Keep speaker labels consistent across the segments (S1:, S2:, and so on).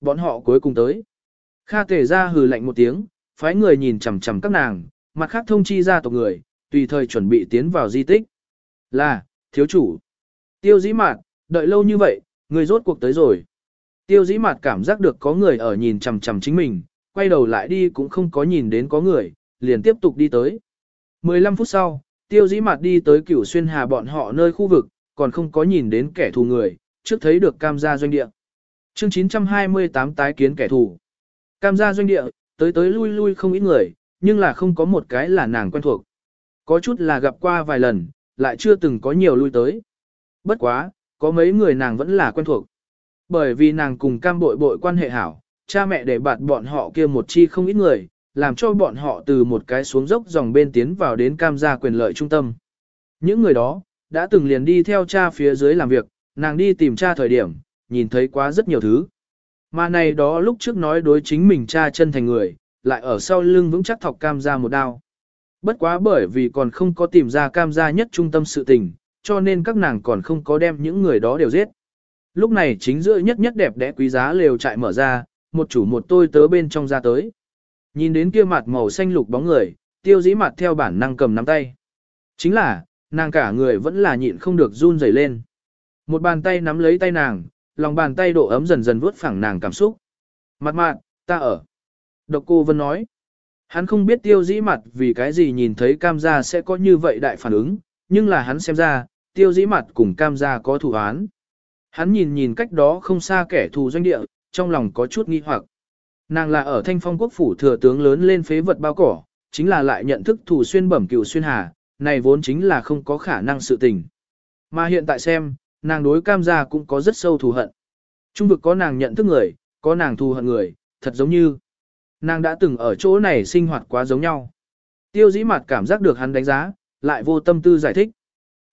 S1: Bọn họ cuối cùng tới. Kha tề ra hừ lạnh một tiếng, phái người nhìn chằm chằm các nàng, mặt khác thông chi ra tộc người, tùy thời chuẩn bị tiến vào di tích. Là, thiếu chủ. Tiêu dĩ mạt, đợi lâu như vậy, người rốt cuộc tới rồi. Tiêu dĩ mạt cảm giác được có người ở nhìn chằm chằm chính mình, quay đầu lại đi cũng không có nhìn đến có người, liền tiếp tục đi tới. 15 phút sau, tiêu dĩ mạt đi tới cửu xuyên hà bọn họ nơi khu vực, còn không có nhìn đến kẻ thù người, trước thấy được cam gia doanh địa. Chương 928 tái kiến kẻ thù. Cam gia doanh địa, tới tới lui lui không ít người, nhưng là không có một cái là nàng quen thuộc. Có chút là gặp qua vài lần, lại chưa từng có nhiều lui tới. Bất quá, có mấy người nàng vẫn là quen thuộc. Bởi vì nàng cùng cam bội bội quan hệ hảo, cha mẹ để bạt bọn họ kia một chi không ít người, làm cho bọn họ từ một cái xuống dốc dòng bên tiến vào đến cam gia quyền lợi trung tâm. Những người đó, đã từng liền đi theo cha phía dưới làm việc, nàng đi tìm cha thời điểm, nhìn thấy quá rất nhiều thứ. Mà này đó lúc trước nói đối chính mình cha chân thành người, lại ở sau lưng vững chắc thọc cam ra một đao. Bất quá bởi vì còn không có tìm ra cam gia nhất trung tâm sự tình, cho nên các nàng còn không có đem những người đó đều giết. Lúc này chính giữa nhất nhất đẹp đẽ quý giá lều trại mở ra, một chủ một tôi tớ bên trong ra tới. Nhìn đến kia mặt màu xanh lục bóng người, tiêu dĩ mặt theo bản năng cầm nắm tay. Chính là, nàng cả người vẫn là nhịn không được run rẩy lên. Một bàn tay nắm lấy tay nàng, lòng bàn tay độ ấm dần dần vuốt phẳng nàng cảm xúc. Mặt mạn, ta ở. Độc cô Vân nói. Hắn không biết tiêu dĩ mặt vì cái gì nhìn thấy cam gia sẽ có như vậy đại phản ứng, nhưng là hắn xem ra, tiêu dĩ mặt cùng cam gia có thủ án. Hắn nhìn nhìn cách đó không xa kẻ thù doanh địa, trong lòng có chút nghi hoặc. Nàng là ở thanh phong quốc phủ thừa tướng lớn lên phế vật bao cỏ, chính là lại nhận thức thù xuyên bẩm cựu xuyên hà, này vốn chính là không có khả năng sự tình. Mà hiện tại xem, nàng đối cam gia cũng có rất sâu thù hận. Trung vực có nàng nhận thức người, có nàng thù hận người, thật giống như nàng đã từng ở chỗ này sinh hoạt quá giống nhau. Tiêu dĩ mặt cảm giác được hắn đánh giá, lại vô tâm tư giải thích.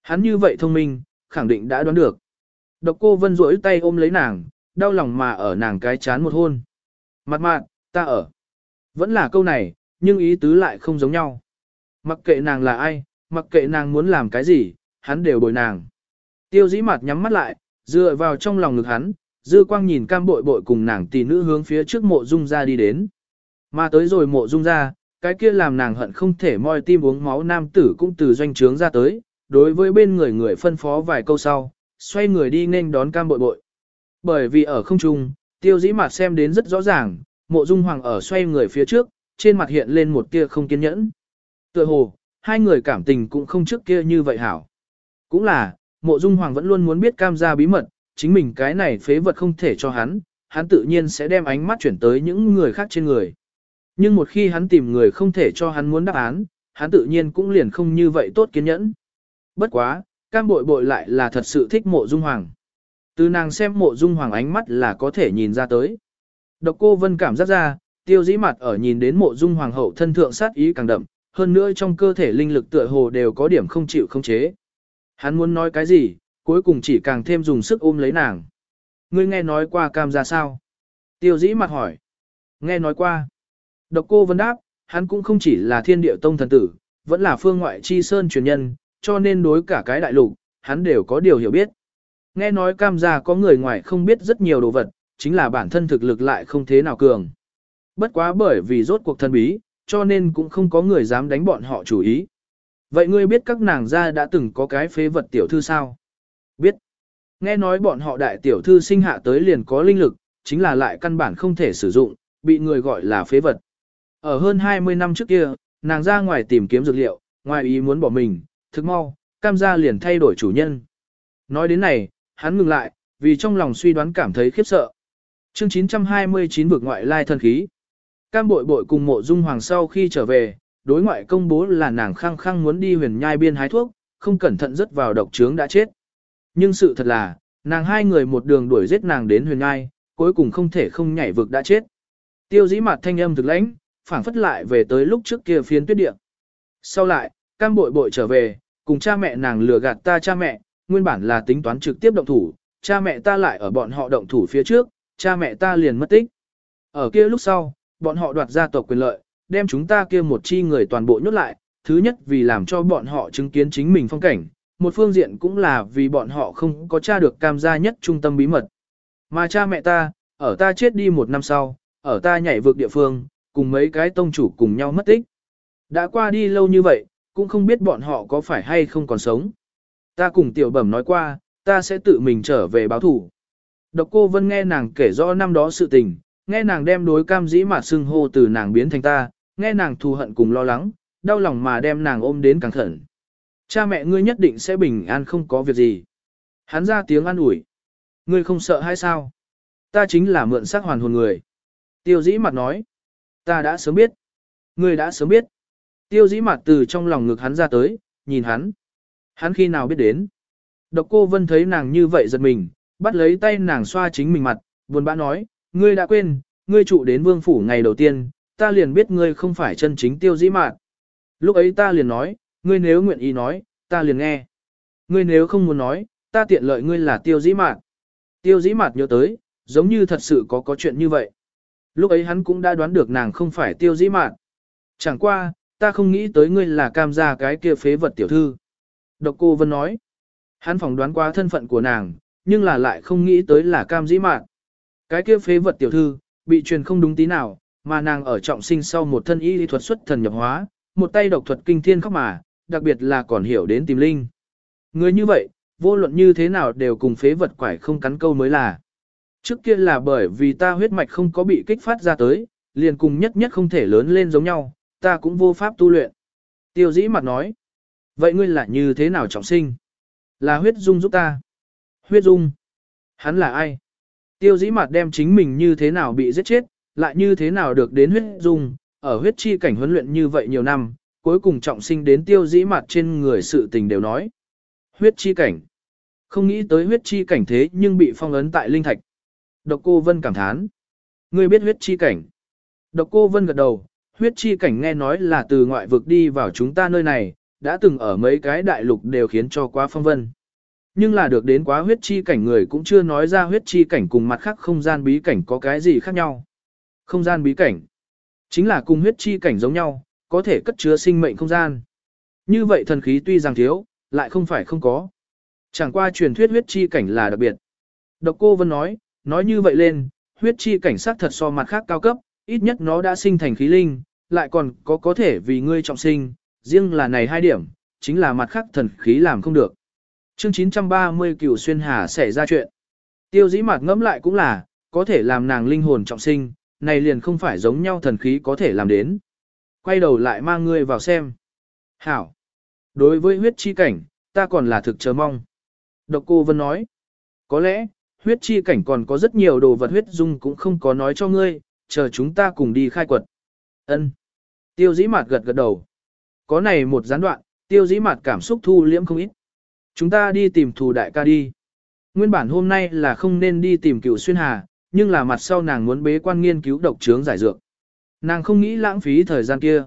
S1: Hắn như vậy thông minh, khẳng định đã đoán được. Độc cô vân rỗi tay ôm lấy nàng, đau lòng mà ở nàng cái chán một hôn. Mặt mạn, ta ở. Vẫn là câu này, nhưng ý tứ lại không giống nhau. Mặc kệ nàng là ai, mặc kệ nàng muốn làm cái gì, hắn đều bồi nàng. Tiêu dĩ mặt nhắm mắt lại, dựa vào trong lòng ngực hắn, dư quang nhìn cam bội bội cùng nàng tỷ nữ hướng phía trước mộ dung ra đi đến. Mà tới rồi mộ dung ra, cái kia làm nàng hận không thể moi tim uống máu nam tử cũng từ doanh trướng ra tới, đối với bên người người phân phó vài câu sau, xoay người đi nên đón cam bội bội. Bởi vì ở không trung, tiêu dĩ mặt xem đến rất rõ ràng, mộ dung hoàng ở xoay người phía trước, trên mặt hiện lên một tia không kiên nhẫn. Tựa hồ, hai người cảm tình cũng không trước kia như vậy hảo. Cũng là, mộ dung hoàng vẫn luôn muốn biết cam gia bí mật, chính mình cái này phế vật không thể cho hắn, hắn tự nhiên sẽ đem ánh mắt chuyển tới những người khác trên người. Nhưng một khi hắn tìm người không thể cho hắn muốn đáp án, hắn tự nhiên cũng liền không như vậy tốt kiên nhẫn. Bất quá, cam bội bội lại là thật sự thích mộ dung hoàng. Từ nàng xem mộ dung hoàng ánh mắt là có thể nhìn ra tới. Độc cô vân cảm giác ra, tiêu dĩ mặt ở nhìn đến mộ dung hoàng hậu thân thượng sát ý càng đậm, hơn nữa trong cơ thể linh lực tựa hồ đều có điểm không chịu không chế. Hắn muốn nói cái gì, cuối cùng chỉ càng thêm dùng sức ôm lấy nàng. Ngươi nghe nói qua cam ra sao? Tiêu dĩ mặt hỏi. Nghe nói qua. Độc cô vân đáp, hắn cũng không chỉ là thiên địa tông thần tử, vẫn là phương ngoại chi sơn truyền nhân, cho nên đối cả cái đại lục, hắn đều có điều hiểu biết. Nghe nói cam gia có người ngoài không biết rất nhiều đồ vật, chính là bản thân thực lực lại không thế nào cường. Bất quá bởi vì rốt cuộc thân bí, cho nên cũng không có người dám đánh bọn họ chủ ý. Vậy ngươi biết các nàng gia đã từng có cái phế vật tiểu thư sao? Biết. Nghe nói bọn họ đại tiểu thư sinh hạ tới liền có linh lực, chính là lại căn bản không thể sử dụng, bị người gọi là phế vật. Ở hơn 20 năm trước kia, nàng ra ngoài tìm kiếm dược liệu, ngoài ý muốn bỏ mình, thức mau, cam gia liền thay đổi chủ nhân. Nói đến này, hắn ngừng lại, vì trong lòng suy đoán cảm thấy khiếp sợ. Chương 929 vực ngoại lai thân khí. Cam bội bội cùng mộ dung hoàng sau khi trở về, đối ngoại công bố là nàng khăng khăng muốn đi huyền nhai biên hái thuốc, không cẩn thận rớt vào độc trướng đã chết. Nhưng sự thật là, nàng hai người một đường đuổi giết nàng đến huyền nhai, cuối cùng không thể không nhảy vực đã chết. Tiêu dĩ mặt thanh âm thực lãnh, phản phất lại về tới lúc trước kia phiến tuyết địa. Sau lại, cam bội bội trở về, cùng cha mẹ nàng lừa gạt ta cha mẹ, nguyên bản là tính toán trực tiếp động thủ, cha mẹ ta lại ở bọn họ động thủ phía trước, cha mẹ ta liền mất tích. Ở kia lúc sau, bọn họ đoạt gia tộc quyền lợi, đem chúng ta kia một chi người toàn bộ nhốt lại, thứ nhất vì làm cho bọn họ chứng kiến chính mình phong cảnh, một phương diện cũng là vì bọn họ không có tra được cam gia nhất trung tâm bí mật. Mà cha mẹ ta, ở ta chết đi một năm sau, ở ta nhảy vượt địa phương, cùng mấy cái tông chủ cùng nhau mất tích. Đã qua đi lâu như vậy, cũng không biết bọn họ có phải hay không còn sống. Ta cùng tiểu bẩm nói qua, ta sẽ tự mình trở về báo thủ. Độc cô Vân nghe nàng kể rõ năm đó sự tình, nghe nàng đem đối cam dĩ mà xưng hô từ nàng biến thành ta, nghe nàng thù hận cùng lo lắng, đau lòng mà đem nàng ôm đến càng thận. Cha mẹ ngươi nhất định sẽ bình an không có việc gì. Hắn ra tiếng an ủi. Ngươi không sợ hay sao? Ta chính là mượn sắc hoàn hồn người. Tiêu dĩ mặt nói. Ta đã sớm biết. Ngươi đã sớm biết. Tiêu dĩ mặt từ trong lòng ngực hắn ra tới, nhìn hắn. Hắn khi nào biết đến. Độc cô Vân thấy nàng như vậy giật mình, bắt lấy tay nàng xoa chính mình mặt, buồn bã nói, ngươi đã quên, ngươi trụ đến vương phủ ngày đầu tiên, ta liền biết ngươi không phải chân chính tiêu dĩ Mạn. Lúc ấy ta liền nói, ngươi nếu nguyện ý nói, ta liền nghe. Ngươi nếu không muốn nói, ta tiện lợi ngươi là tiêu dĩ Mạn. Tiêu dĩ Mạn nhớ tới, giống như thật sự có có chuyện như vậy. Lúc ấy hắn cũng đã đoán được nàng không phải tiêu dĩ Mạn. Chẳng qua, ta không nghĩ tới ngươi là cam gia cái kia phế vật tiểu thư. Độc cô Vân nói, hắn phỏng đoán qua thân phận của nàng, nhưng là lại không nghĩ tới là cam dĩ mạn. Cái kia phế vật tiểu thư, bị truyền không đúng tí nào, mà nàng ở trọng sinh sau một thân y thuật xuất thần nhập hóa, một tay độc thuật kinh thiên khóc mà, đặc biệt là còn hiểu đến tìm linh. Người như vậy, vô luận như thế nào đều cùng phế vật quải không cắn câu mới là. Trước kia là bởi vì ta huyết mạch không có bị kích phát ra tới, liền cùng nhất nhất không thể lớn lên giống nhau, ta cũng vô pháp tu luyện. Tiêu dĩ mặt nói, vậy ngươi là như thế nào trọng sinh? Là huyết dung giúp ta. Huyết dung. Hắn là ai? Tiêu dĩ mặt đem chính mình như thế nào bị giết chết, lại như thế nào được đến huyết dung, ở huyết chi cảnh huấn luyện như vậy nhiều năm, cuối cùng trọng sinh đến tiêu dĩ mặt trên người sự tình đều nói. Huyết chi cảnh. Không nghĩ tới huyết chi cảnh thế nhưng bị phong ấn tại linh thạch. Độc cô Vân cảm thán. Ngươi biết huyết chi cảnh. Độc cô Vân gật đầu, huyết chi cảnh nghe nói là từ ngoại vực đi vào chúng ta nơi này, đã từng ở mấy cái đại lục đều khiến cho quá phong vân. Nhưng là được đến quá huyết chi cảnh người cũng chưa nói ra huyết chi cảnh cùng mặt khác không gian bí cảnh có cái gì khác nhau. Không gian bí cảnh chính là cùng huyết chi cảnh giống nhau, có thể cất chứa sinh mệnh không gian. Như vậy thần khí tuy rằng thiếu, lại không phải không có. Chẳng qua truyền thuyết huyết chi cảnh là đặc biệt. Độc cô Vân nói, nói như vậy lên, huyết chi cảnh sát thật so mặt khác cao cấp, ít nhất nó đã sinh thành khí linh, lại còn có có thể vì ngươi trọng sinh, riêng là này hai điểm, chính là mặt khác thần khí làm không được. Chương 930 cửu xuyên hà xảy ra chuyện. Tiêu dĩ mặt ngẫm lại cũng là, có thể làm nàng linh hồn trọng sinh, này liền không phải giống nhau thần khí có thể làm đến. Quay đầu lại mang ngươi vào xem. Hảo. Đối với huyết chi cảnh, ta còn là thực chờ mong. Độc cô Vân nói. Có lẽ, huyết chi cảnh còn có rất nhiều đồ vật huyết dung cũng không có nói cho ngươi, chờ chúng ta cùng đi khai quật. Ân. Tiêu dĩ mạt gật gật đầu. Có này một gián đoạn, tiêu dĩ mạt cảm xúc thu liễm không ít. Chúng ta đi tìm thù đại ca đi. Nguyên bản hôm nay là không nên đi tìm cửu xuyên hà, nhưng là mặt sau nàng muốn bế quan nghiên cứu độc trướng giải dược. Nàng không nghĩ lãng phí thời gian kia.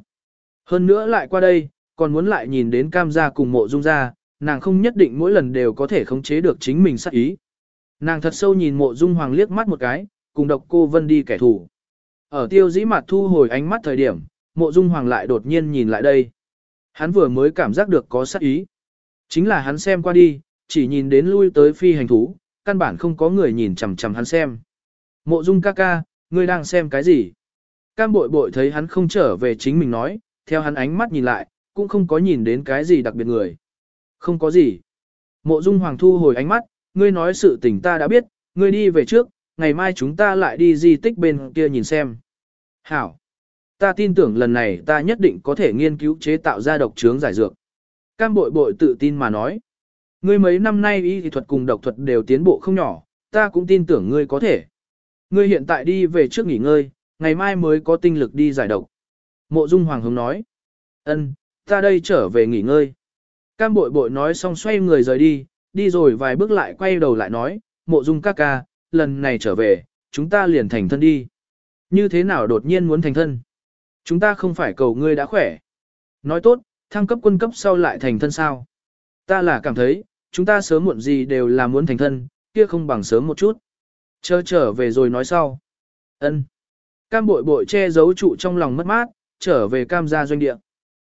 S1: Hơn nữa lại qua đây, còn muốn lại nhìn đến cam gia cùng mộ dung gia, nàng không nhất định mỗi lần đều có thể khống chế được chính mình sát ý. Nàng thật sâu nhìn mộ dung hoàng liếc mắt một cái, cùng độc cô vân đi kẻ thù. Ở tiêu dĩ mặt thu hồi ánh mắt thời điểm, mộ dung hoàng lại đột nhiên nhìn lại đây. Hắn vừa mới cảm giác được có sát ý. Chính là hắn xem qua đi, chỉ nhìn đến lui tới phi hành thú, căn bản không có người nhìn chằm chằm hắn xem. Mộ dung ca ca, ngươi đang xem cái gì? Cam bội bội thấy hắn không trở về chính mình nói, theo hắn ánh mắt nhìn lại, cũng không có nhìn đến cái gì đặc biệt người. Không có gì. Mộ dung hoàng thu hồi ánh mắt, ngươi nói sự tình ta đã biết, ngươi đi về trước, ngày mai chúng ta lại đi di tích bên kia nhìn xem. Hảo. Ta tin tưởng lần này ta nhất định có thể nghiên cứu chế tạo ra độc trướng giải dược. Cam bội bội tự tin mà nói. Ngươi mấy năm nay y thuật cùng độc thuật đều tiến bộ không nhỏ, ta cũng tin tưởng ngươi có thể. Ngươi hiện tại đi về trước nghỉ ngơi, ngày mai mới có tinh lực đi giải độc. Mộ Dung Hoàng Hồng nói. Ân, ta đây trở về nghỉ ngơi. Cam bội bội nói xong xoay người rời đi, đi rồi vài bước lại quay đầu lại nói, mộ dung ca ca, lần này trở về, chúng ta liền thành thân đi. Như thế nào đột nhiên muốn thành thân? Chúng ta không phải cầu ngươi đã khỏe. Nói tốt, thăng cấp quân cấp sau lại thành thân sao. Ta là cảm thấy, chúng ta sớm muộn gì đều là muốn thành thân, kia không bằng sớm một chút. Chờ trở về rồi nói sau. ân Cam bội bội che giấu trụ trong lòng mất mát, trở về cam gia doanh địa.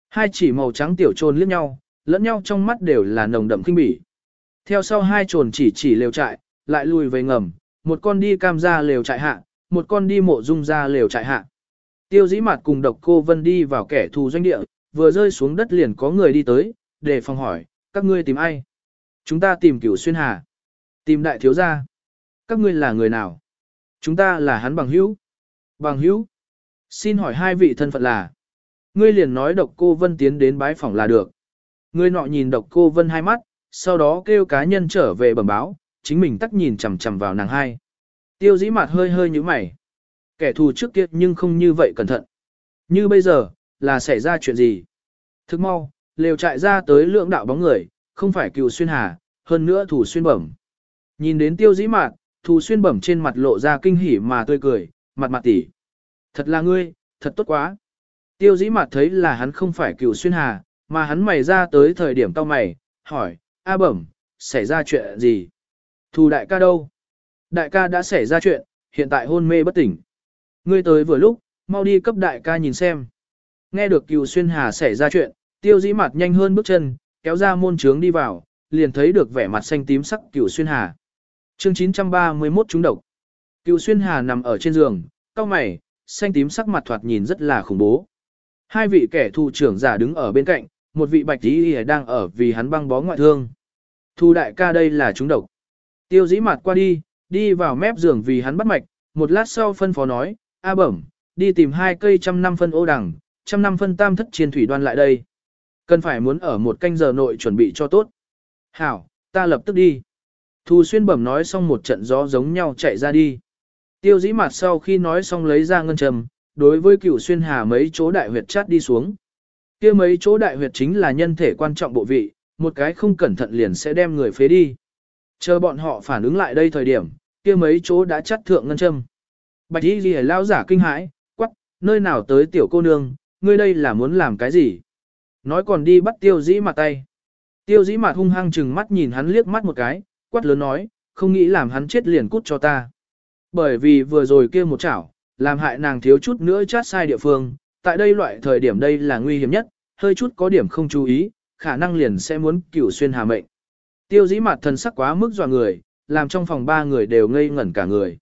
S1: Hai chỉ màu trắng tiểu trồn liếc nhau, lẫn nhau trong mắt đều là nồng đậm kinh bỉ. Theo sau hai trồn chỉ chỉ lều trại, lại lùi về ngầm, một con đi cam gia lều trại hạ, một con đi mộ dung gia lều trại hạ. Tiêu dĩ mặt cùng độc cô Vân đi vào kẻ thù doanh địa, vừa rơi xuống đất liền có người đi tới, để phòng hỏi, các ngươi tìm ai? Chúng ta tìm cửu xuyên hà. Tìm đại thiếu gia. Các ngươi là người nào? Chúng ta là hắn bằng hữu. Bằng hữu. Xin hỏi hai vị thân phận là. Ngươi liền nói độc cô Vân tiến đến bái phòng là được. Ngươi nọ nhìn độc cô Vân hai mắt, sau đó kêu cá nhân trở về bẩm báo, chính mình tắc nhìn chằm chằm vào nàng hai. Tiêu dĩ mặt hơi hơi như mày. Kẻ thù trước kia nhưng không như vậy cẩn thận. Như bây giờ, là xảy ra chuyện gì? Thức mau, lều chạy ra tới lượng đạo bóng người, không phải cựu xuyên hà, hơn nữa thủ xuyên bẩm. Nhìn đến tiêu dĩ mạn, Thu xuyên bẩm trên mặt lộ ra kinh hỉ mà tươi cười, mặt mặt tỉ. Thật là ngươi, thật tốt quá. Tiêu dĩ mặt thấy là hắn không phải cựu xuyên hà, mà hắn mày ra tới thời điểm tao mày, hỏi, A bẩm, xảy ra chuyện gì? Thù đại ca đâu? Đại ca đã xảy ra chuyện, hiện tại hôn mê bất tỉnh. Ngươi tới vừa lúc, mau đi cấp đại ca nhìn xem. Nghe được cựu xuyên hà xảy ra chuyện, tiêu dĩ mặt nhanh hơn bước chân, kéo ra môn trướng đi vào, liền thấy được vẻ mặt xanh tím sắc cựu xuyên hà. Chương 931 trúng độc. Cựu xuyên hà nằm ở trên giường, cao mày, xanh tím sắc mặt thoạt nhìn rất là khủng bố. Hai vị kẻ thù trưởng giả đứng ở bên cạnh, một vị bạch tí đang ở vì hắn băng bó ngoại thương. Thu đại ca đây là trúng độc. Tiêu dĩ mặt qua đi, đi vào mép giường vì hắn bắt mạch, một lát sau phân phó nói, A bẩm, đi tìm hai cây trăm năm phân ô đằng, trăm năm phân tam thất chiên thủy đoan lại đây. Cần phải muốn ở một canh giờ nội chuẩn bị cho tốt. Hảo, ta lập tức đi. Thu xuyên bẩm nói xong một trận gió giống nhau chạy ra đi. Tiêu dĩ mặt sau khi nói xong lấy ra ngân trầm, đối với cửu xuyên hà mấy chỗ đại huyệt chát đi xuống. kia mấy chỗ đại huyệt chính là nhân thể quan trọng bộ vị, một cái không cẩn thận liền sẽ đem người phế đi. Chờ bọn họ phản ứng lại đây thời điểm, kia mấy chỗ đã chắt thượng ngân châm. Bạch y ghi lao giả kinh hãi, quắc, nơi nào tới tiểu cô nương, ngươi đây là muốn làm cái gì? Nói còn đi bắt tiêu dĩ mặt tay. Tiêu dĩ mặt hung hăng chừng mắt nhìn hắn liếc mắt một cái, quát lớn nói, không nghĩ làm hắn chết liền cút cho ta. Bởi vì vừa rồi kia một chảo, làm hại nàng thiếu chút nữa chát sai địa phương, tại đây loại thời điểm đây là nguy hiểm nhất, hơi chút có điểm không chú ý, khả năng liền sẽ muốn cửu xuyên hà mệnh. Tiêu dĩ mặt thần sắc quá mức dọa người, làm trong phòng ba người đều ngây ngẩn cả người.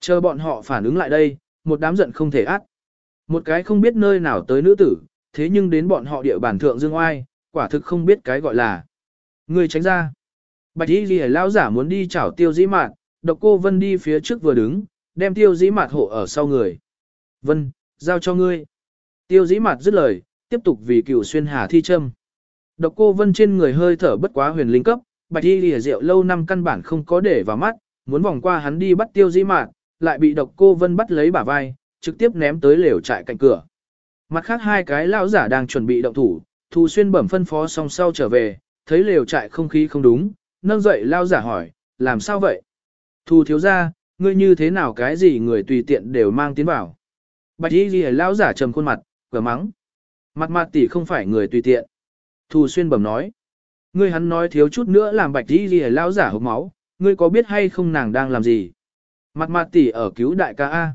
S1: Chờ bọn họ phản ứng lại đây, một đám giận không thể át. Một cái không biết nơi nào tới nữ tử, thế nhưng đến bọn họ địa bản thượng dương oai, quả thực không biết cái gọi là. Người tránh ra. Bạch y ghi lão giả muốn đi chảo tiêu dĩ mạt, độc cô Vân đi phía trước vừa đứng, đem tiêu dĩ mạt hộ ở sau người. Vân, giao cho ngươi. Tiêu dĩ mạt dứt lời, tiếp tục vì cựu xuyên hà thi châm. Độc cô Vân trên người hơi thở bất quá huyền linh cấp, bạch y lìa rượu lâu năm căn bản không có để vào mắt, muốn vòng qua hắn đi bắt tiêu dĩ mạt, lại bị độc cô Vân bắt lấy bả vai, trực tiếp ném tới lều trại cạnh cửa. Mặt khác hai cái lão giả đang chuẩn bị động thủ, Thu Xuyên bẩm phân phó xong sau trở về, thấy lều trại không khí không đúng, nâng dậy lao giả hỏi, làm sao vậy? Thu thiếu ra, ngươi như thế nào cái gì người tùy tiện đều mang tiến vào. Bạch y ghi lao giả trầm khuôn mặt, cửa mắng. Mặt mặt tỷ không phải người tùy tiện. Thu Xuyên bẩm nói. Ngươi hắn nói thiếu chút nữa làm bạch y ghi lao giả hốc máu, ngươi có biết hay không nàng đang làm gì? Mặt mặt tỷ ở cứu đại ca A.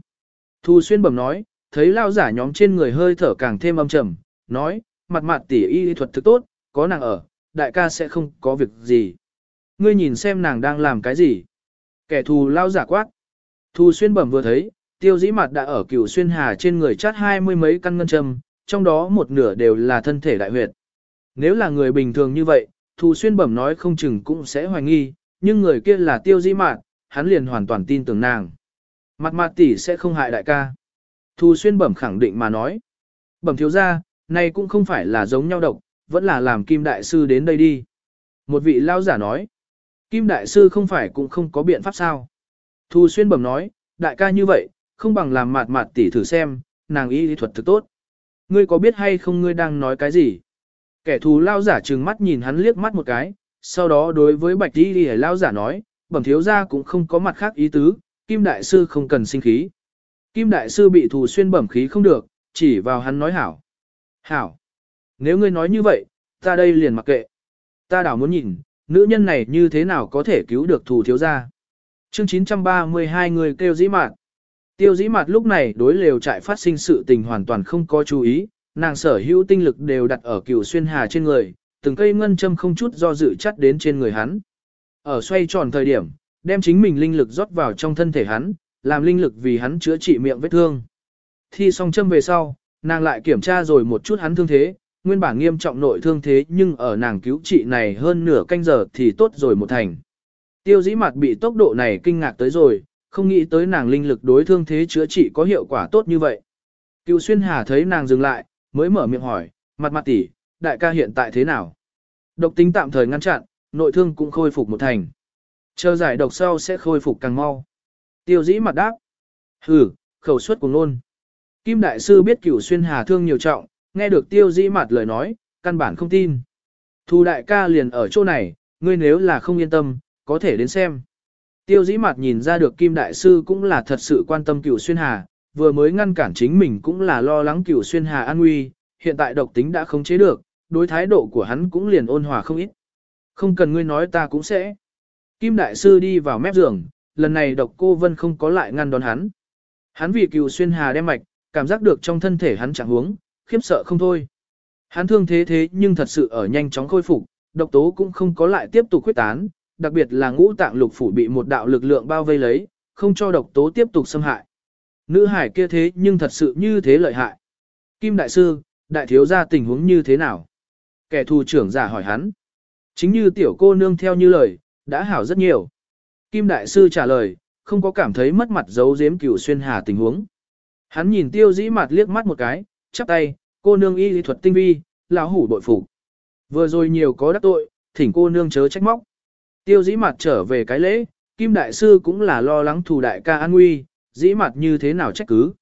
S1: Thu Xuyên bẩm nói, thấy lao giả nhóm trên người hơi thở càng thêm âm trầm, nói, mặt mặt tỷ y thuật thực tốt, có nàng ở, đại ca sẽ không có việc gì. Ngươi nhìn xem nàng đang làm cái gì. Kẻ thù lao giả quát. Thu xuyên bẩm vừa thấy, tiêu dĩ mặt đã ở cửu xuyên hà trên người chát hai mươi mấy căn ngân châm, trong đó một nửa đều là thân thể đại huyệt. Nếu là người bình thường như vậy, Thu xuyên bẩm nói không chừng cũng sẽ hoài nghi, nhưng người kia là tiêu dĩ mạt, hắn liền hoàn toàn tin tưởng nàng. Mặt mặt tỷ sẽ không hại đại ca. Thu xuyên bẩm khẳng định mà nói. Bẩm thiếu ra, này cũng không phải là giống nhau độc, vẫn là làm kim đại sư đến đây đi. Một vị lao giả nói. Kim đại sư không phải cũng không có biện pháp sao. Thu xuyên bẩm nói, đại ca như vậy, không bằng làm mạt mạt tỷ thử xem, nàng y lý thuật thực tốt. Ngươi có biết hay không ngươi đang nói cái gì? Kẻ thù lao giả trừng mắt nhìn hắn liếc mắt một cái, sau đó đối với bạch đi đi lao giả nói, bẩm thiếu ra cũng không có mặt khác ý tứ, kim đại sư không cần sinh khí. Kim đại sư bị thù xuyên bẩm khí không được, chỉ vào hắn nói hảo. Hảo. Nếu ngươi nói như vậy, ta đây liền mặc kệ. Ta đảo muốn nhìn, nữ nhân này như thế nào có thể cứu được thù thiếu gia. Chương 932 người kêu dĩ mạt. Tiêu dĩ mạt lúc này đối lều trại phát sinh sự tình hoàn toàn không có chú ý, nàng sở hữu tinh lực đều đặt ở cửu xuyên hà trên người, từng cây ngân châm không chút do dự chắt đến trên người hắn. Ở xoay tròn thời điểm, đem chính mình linh lực rót vào trong thân thể hắn, làm linh lực vì hắn chữa trị miệng vết thương. Thi xong châm về sau, nàng lại kiểm tra rồi một chút hắn thương thế, nguyên bản nghiêm trọng nội thương thế nhưng ở nàng cứu trị này hơn nửa canh giờ thì tốt rồi một thành. Tiêu dĩ mặt bị tốc độ này kinh ngạc tới rồi, không nghĩ tới nàng linh lực đối thương thế chữa trị có hiệu quả tốt như vậy. Cựu xuyên hà thấy nàng dừng lại, mới mở miệng hỏi, mặt mặt tỷ, đại ca hiện tại thế nào? Độc tính tạm thời ngăn chặn, nội thương cũng khôi phục một thành. Chờ giải độc sau sẽ khôi phục càng mau. Tiêu dĩ mặt đáp. Hừ, khẩu suất cùng luôn. Kim Đại Sư biết cửu xuyên hà thương nhiều trọng, nghe được tiêu dĩ mặt lời nói, căn bản không tin. Thu đại ca liền ở chỗ này, ngươi nếu là không yên tâm, có thể đến xem. Tiêu dĩ mặt nhìn ra được Kim Đại Sư cũng là thật sự quan tâm cửu xuyên hà, vừa mới ngăn cản chính mình cũng là lo lắng cửu xuyên hà an nguy, hiện tại độc tính đã không chế được, đối thái độ của hắn cũng liền ôn hòa không ít. Không cần ngươi nói ta cũng sẽ. Kim Đại Sư đi vào mép giường, lần này độc cô Vân không có lại ngăn đón hắn. Hắn vì cửu xuyên hà đem mạch, cảm giác được trong thân thể hắn chẳng huống, khiếp sợ không thôi. Hắn thương thế thế nhưng thật sự ở nhanh chóng khôi phục, độc tố cũng không có lại tiếp tục khuyết tán, đặc biệt là ngũ tạng lục phủ bị một đạo lực lượng bao vây lấy, không cho độc tố tiếp tục xâm hại. Nữ hải kia thế nhưng thật sự như thế lợi hại. Kim Đại Sư, đại thiếu gia tình huống như thế nào? Kẻ thù trưởng giả hỏi hắn. Chính như tiểu cô nương theo như lời, đã hảo rất nhiều. Kim Đại Sư trả lời, không có cảm thấy mất mặt giấu giếm cửu xuyên hà tình huống. Hắn nhìn tiêu dĩ mặt liếc mắt một cái, chắp tay, cô nương y lý thuật tinh vi, lão hủ bội phục. Vừa rồi nhiều có đắc tội, thỉnh cô nương chớ trách móc. Tiêu dĩ mặt trở về cái lễ, Kim Đại Sư cũng là lo lắng thù đại ca an nguy, dĩ mặt như thế nào trách cứ.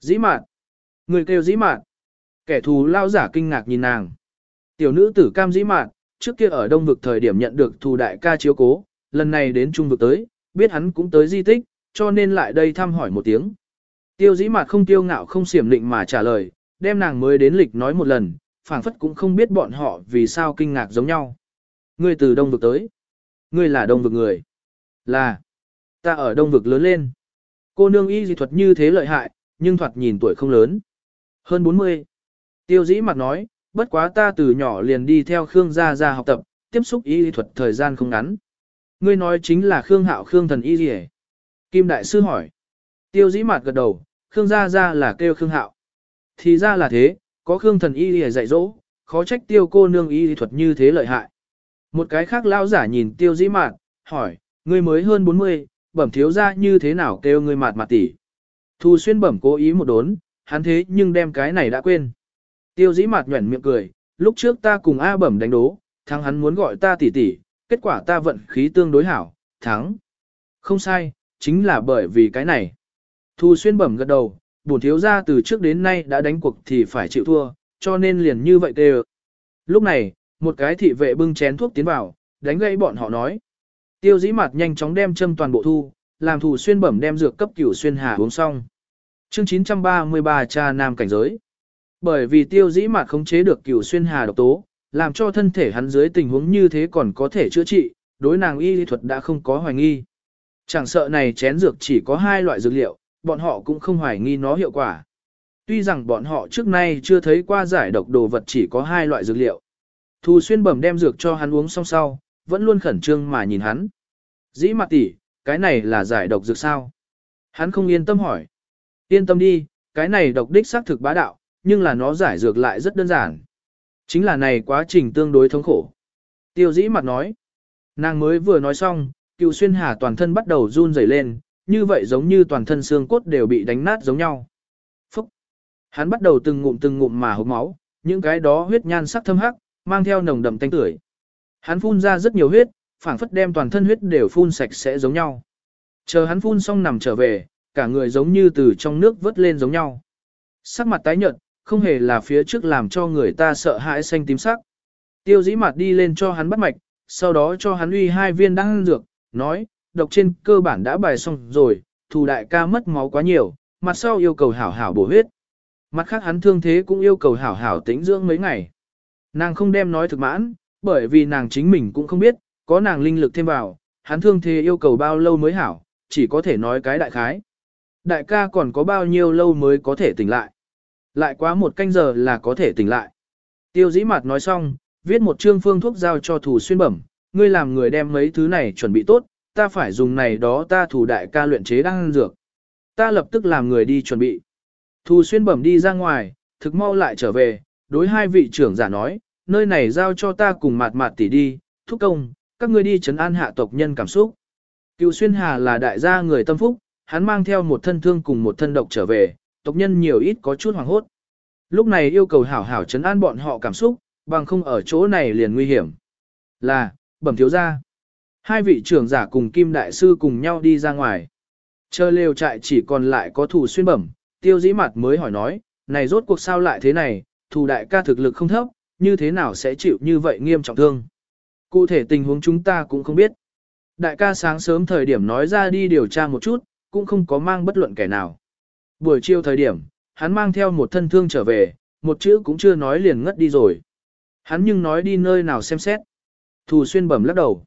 S1: Dĩ mặt. Người kêu dĩ mặt. Kẻ thù lao giả kinh ngạc nhìn nàng. Tiểu nữ tử cam dĩ mặt, trước kia ở đông vực thời điểm nhận được thù đại ca chiếu cố, lần này đến trung vực tới, biết hắn cũng tới di tích, cho nên lại đây thăm hỏi một tiếng. Tiêu dĩ mặt không tiêu ngạo không xiểm định mà trả lời, đem nàng mới đến lịch nói một lần, phảng phất cũng không biết bọn họ vì sao kinh ngạc giống nhau. Ngươi từ đông vực tới. Ngươi là đông vực người. Là. Ta ở đông vực lớn lên. Cô nương y dị thuật như thế lợi hại, nhưng thoạt nhìn tuổi không lớn. Hơn 40. Tiêu dĩ mặt nói, bất quá ta từ nhỏ liền đi theo Khương gia gia học tập, tiếp xúc y dị thuật thời gian không ngắn. Ngươi nói chính là Khương hạo Khương thần y gì? Kim Đại Sư hỏi. Tiêu dĩ mặt gật đầu, Khương gia gia là kêu Khương hạo. Thì ra là thế, có Khương thần y lìa dạy dỗ, khó trách tiêu cô nương y thuật như thế lợi hại. Một cái khác lão giả nhìn tiêu dĩ mạn, hỏi, ngươi mới hơn 40, bẩm thiếu ra như thế nào kêu ngươi mạt mạt tỷ. Thu xuyên bẩm cố ý một đốn, hắn thế nhưng đem cái này đã quên. Tiêu dĩ mạt nhuẩn miệng cười, lúc trước ta cùng A bẩm đánh đố, thắng hắn muốn gọi ta tỷ tỷ, kết quả ta vận khí tương đối hảo, thắng. Không sai, chính là bởi vì cái này. Thu xuyên bẩm gật đầu, bổn thiếu gia từ trước đến nay đã đánh cuộc thì phải chịu thua, cho nên liền như vậy tê Lúc này, một cái thị vệ bưng chén thuốc tiến vào, đánh gãy bọn họ nói. Tiêu dĩ mặt nhanh chóng đem châm toàn bộ thu, làm thủ xuyên bẩm đem dược cấp cửu xuyên hà uống xong. Chương 933 cha nam cảnh giới. Bởi vì tiêu dĩ mặt khống chế được cửu xuyên hà độc tố, làm cho thân thể hắn dưới tình huống như thế còn có thể chữa trị, đối nàng y lý thuật đã không có hoài nghi. Chẳng sợ này chén dược chỉ có hai loại dược liệu, bọn họ cũng không hoài nghi nó hiệu quả. Tuy rằng bọn họ trước nay chưa thấy qua giải độc đồ vật chỉ có hai loại dược liệu. Thù xuyên bẩm đem dược cho hắn uống xong sau, vẫn luôn khẩn trương mà nhìn hắn. Dĩ mặt tỷ, cái này là giải độc dược sao? Hắn không yên tâm hỏi. Yên tâm đi, cái này độc đích xác thực bá đạo, nhưng là nó giải dược lại rất đơn giản. Chính là này quá trình tương đối thống khổ. Tiêu dĩ mặt nói. Nàng mới vừa nói xong, cựu xuyên hà toàn thân bắt đầu run rẩy lên, như vậy giống như toàn thân xương cốt đều bị đánh nát giống nhau. Phúc! Hắn bắt đầu từng ngụm từng ngụm mà hốc máu, những cái đó huyết nhan sắc thâm hắc, mang theo nồng đậm tanh tưởi. Hắn phun ra rất nhiều huyết, phảng phất đem toàn thân huyết đều phun sạch sẽ giống nhau. Chờ hắn phun xong nằm trở về, cả người giống như từ trong nước vớt lên giống nhau. Sắc mặt tái nhợt, không hề là phía trước làm cho người ta sợ hãi xanh tím sắc. Tiêu dĩ mặt đi lên cho hắn bắt mạch, sau đó cho hắn uy hai viên đan dược, nói, độc trên cơ bản đã bài xong rồi, thù đại ca mất máu quá nhiều, mặt sau yêu cầu hảo hảo bổ huyết. Mặt khác hắn thương thế cũng yêu cầu hảo hảo tĩnh dưỡng mấy ngày. Nàng không đem nói thực mãn, bởi vì nàng chính mình cũng không biết, có nàng linh lực thêm vào, hắn thương thế yêu cầu bao lâu mới hảo, chỉ có thể nói cái đại khái. Đại ca còn có bao nhiêu lâu mới có thể tỉnh lại. Lại quá một canh giờ là có thể tỉnh lại. Tiêu dĩ mặt nói xong, viết một chương phương thuốc giao cho thủ xuyên bẩm, ngươi làm người đem mấy thứ này chuẩn bị tốt, ta phải dùng này đó ta thủ đại ca luyện chế đan dược. Ta lập tức làm người đi chuẩn bị. Thù xuyên bẩm đi ra ngoài, thực mau lại trở về, đối hai vị trưởng giả nói, nơi này giao cho ta cùng mạt mạt tỷ đi, thúc công, các ngươi đi trấn an hạ tộc nhân cảm xúc. Cựu xuyên hà là đại gia người tâm phúc, hắn mang theo một thân thương cùng một thân độc trở về, tộc nhân nhiều ít có chút hoảng hốt. Lúc này yêu cầu hảo hảo trấn an bọn họ cảm xúc, bằng không ở chỗ này liền nguy hiểm. Là, bẩm thiếu gia. Hai vị trưởng giả cùng Kim Đại Sư cùng nhau đi ra ngoài. Chờ lều trại chỉ còn lại có thủ xuyên bẩm, tiêu dĩ mặt mới hỏi nói, này rốt cuộc sao lại thế này, thủ đại ca thực lực không thấp, như thế nào sẽ chịu như vậy nghiêm trọng thương. Cụ thể tình huống chúng ta cũng không biết. Đại ca sáng sớm thời điểm nói ra đi điều tra một chút, cũng không có mang bất luận kẻ nào. Buổi chiều thời điểm, hắn mang theo một thân thương trở về, một chữ cũng chưa nói liền ngất đi rồi. Hắn nhưng nói đi nơi nào xem xét. Thù xuyên bẩm lắc đầu.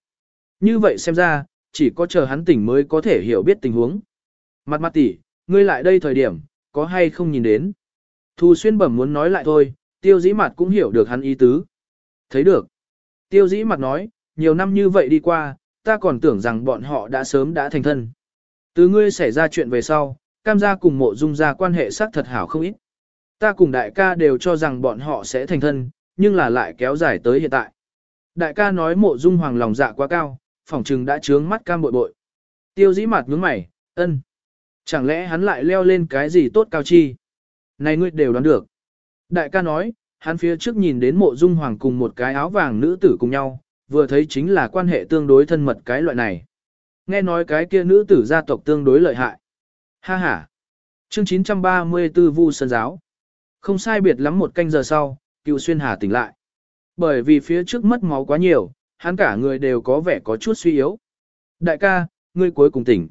S1: Như vậy xem ra, chỉ có chờ hắn tỉnh mới có thể hiểu biết tình huống. Mặt mặt tỷ, ngươi lại đây thời điểm, có hay không nhìn đến. thu xuyên bẩm muốn nói lại thôi, tiêu dĩ mặt cũng hiểu được hắn ý tứ. Thấy được. Tiêu dĩ mặt nói, nhiều năm như vậy đi qua, ta còn tưởng rằng bọn họ đã sớm đã thành thân. Từ ngươi xảy ra chuyện về sau, cam gia cùng mộ dung gia quan hệ xác thật hảo không ít. Ta cùng đại ca đều cho rằng bọn họ sẽ thành thân, nhưng là lại kéo dài tới hiện tại. Đại ca nói mộ dung hoàng lòng dạ quá cao, phỏng trừng đã trướng mắt cam bội bội. Tiêu dĩ mặt nhướng mày, ân. Chẳng lẽ hắn lại leo lên cái gì tốt cao chi? Này ngươi đều đoán được. Đại ca nói, hắn phía trước nhìn đến mộ dung hoàng cùng một cái áo vàng nữ tử cùng nhau, vừa thấy chính là quan hệ tương đối thân mật cái loại này. Nghe nói cái kia nữ tử gia tộc tương đối lợi hại. Ha ha. Chương 934 Vu Sơn Giáo. Không sai biệt lắm một canh giờ sau, cựu xuyên hà tỉnh lại. Bởi vì phía trước mất máu quá nhiều, hắn cả người đều có vẻ có chút suy yếu. Đại ca, ngươi cuối cùng tỉnh.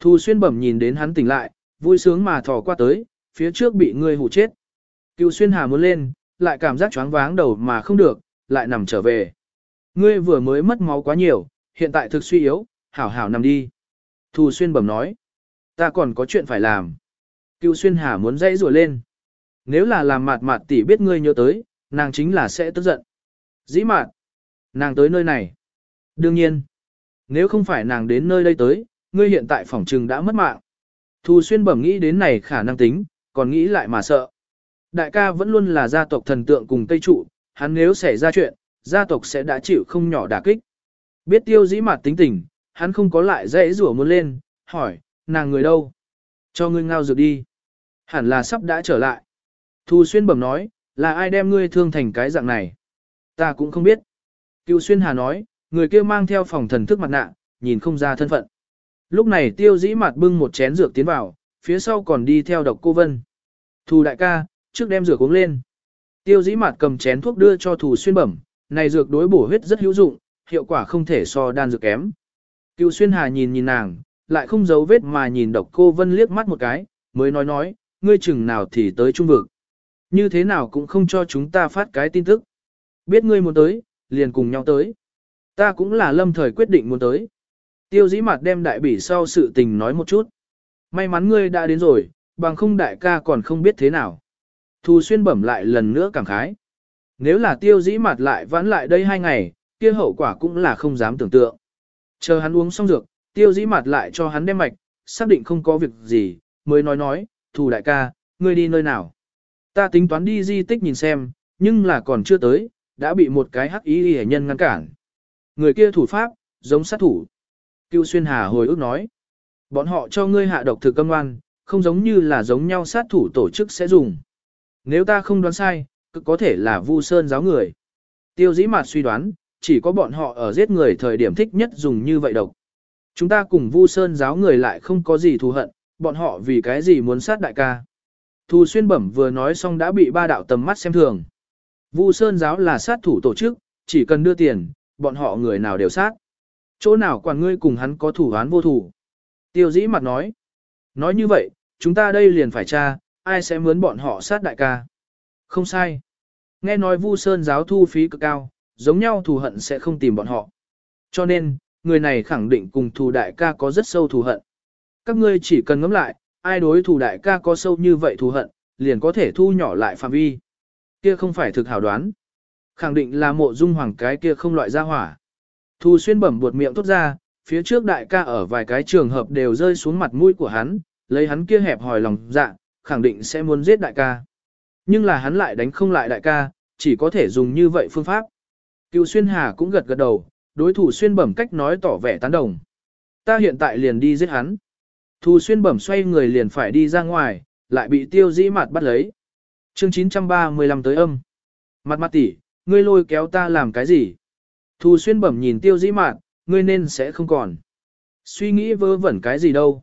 S1: Thu xuyên bẩm nhìn đến hắn tỉnh lại, vui sướng mà thò qua tới, phía trước bị ngươi hù chết. Cựu xuyên hà muốn lên, lại cảm giác choáng váng đầu mà không được, lại nằm trở về. Ngươi vừa mới mất máu quá nhiều, hiện tại thực suy yếu, hảo hảo nằm đi. Thu xuyên bẩm nói, ta còn có chuyện phải làm. Cựu xuyên hà muốn dãy rùa lên. Nếu là làm mạt mạt tỷ biết ngươi nhớ tới, nàng chính là sẽ tức giận. Dĩ mạt, nàng tới nơi này. Đương nhiên, nếu không phải nàng đến nơi đây tới, ngươi hiện tại phỏng trừng đã mất mạng. Thu xuyên bẩm nghĩ đến này khả năng tính, còn nghĩ lại mà sợ. Đại ca vẫn luôn là gia tộc thần tượng cùng Tây Trụ, hắn nếu xảy ra chuyện, gia tộc sẽ đã chịu không nhỏ đả kích. Biết tiêu dĩ mặt tính tình, hắn không có lại dễ rủa muốn lên, hỏi, nàng người đâu? Cho ngươi ngao dược đi. Hẳn là sắp đã trở lại. Thu xuyên bẩm nói, là ai đem ngươi thương thành cái dạng này? Ta cũng không biết. Cựu xuyên hà nói, người kia mang theo phòng thần thức mặt nạ, nhìn không ra thân phận. Lúc này tiêu dĩ mặt bưng một chén dược tiến vào, phía sau còn đi theo độc cô vân. Thù đại ca, trước đem dược uống lên. Tiêu dĩ mặt cầm chén thuốc đưa cho thù xuyên bẩm, này dược đối bổ huyết rất hữu dụng, hiệu quả không thể so đan dược kém. Cựu xuyên hà nhìn nhìn nàng, lại không giấu vết mà nhìn độc cô vân liếc mắt một cái, mới nói nói, ngươi chừng nào thì tới trung vực. Như thế nào cũng không cho chúng ta phát cái tin tức. Biết ngươi muốn tới, liền cùng nhau tới. Ta cũng là lâm thời quyết định muốn tới. Tiêu dĩ mặt đem đại bỉ sau sự tình nói một chút. May mắn ngươi đã đến rồi, bằng không đại ca còn không biết thế nào. Thu xuyên bẩm lại lần nữa cảm khái. Nếu là tiêu dĩ mặt lại vãn lại đây hai ngày, kia hậu quả cũng là không dám tưởng tượng. Chờ hắn uống xong dược, tiêu dĩ mặt lại cho hắn đem mạch, xác định không có việc gì, mới nói nói, thù đại ca, ngươi đi nơi nào. Ta tính toán đi di tích nhìn xem, nhưng là còn chưa tới, đã bị một cái hắc ý hệ nhân ngăn cản. Người kia thủ pháp, giống sát thủ. Cưu Xuyên Hà hồi ức nói. Bọn họ cho ngươi hạ độc thực câm ngoan, không giống như là giống nhau sát thủ tổ chức sẽ dùng. Nếu ta không đoán sai, cực có thể là Vu Sơn giáo người. Tiêu dĩ mạt suy đoán, chỉ có bọn họ ở giết người thời điểm thích nhất dùng như vậy độc. Chúng ta cùng Vu Sơn giáo người lại không có gì thù hận, bọn họ vì cái gì muốn sát đại ca. Thu xuyên bẩm vừa nói xong đã bị ba đạo tầm mắt xem thường. Vu Sơn giáo là sát thủ tổ chức, chỉ cần đưa tiền, bọn họ người nào đều sát. Chỗ nào quản ngươi cùng hắn có thủ án vô thủ. Tiêu dĩ mặt nói. Nói như vậy, chúng ta đây liền phải tra, ai sẽ mướn bọn họ sát đại ca. Không sai. Nghe nói Vu Sơn giáo thu phí cực cao, giống nhau thù hận sẽ không tìm bọn họ. Cho nên, người này khẳng định cùng thù đại ca có rất sâu thù hận. Các ngươi chỉ cần ngẫm lại, ai đối thù đại ca có sâu như vậy thù hận, liền có thể thu nhỏ lại phạm vi. Kia không phải thực hảo đoán. Khẳng định là mộ dung hoàng cái kia không loại ra hỏa. Thu xuyên bẩm buột miệng tốt ra, phía trước đại ca ở vài cái trường hợp đều rơi xuống mặt mũi của hắn, lấy hắn kia hẹp hòi lòng dạ, khẳng định sẽ muốn giết đại ca. Nhưng là hắn lại đánh không lại đại ca, chỉ có thể dùng như vậy phương pháp. Cựu xuyên hà cũng gật gật đầu, đối thủ xuyên bẩm cách nói tỏ vẻ tán đồng. Ta hiện tại liền đi giết hắn. Thu xuyên bẩm xoay người liền phải đi ra ngoài, lại bị tiêu dĩ mặt bắt lấy chương 935 tới âm. Mặt mặt tỷ, ngươi lôi kéo ta làm cái gì? Thù xuyên bẩm nhìn tiêu dĩ mạt ngươi nên sẽ không còn. Suy nghĩ vơ vẩn cái gì đâu.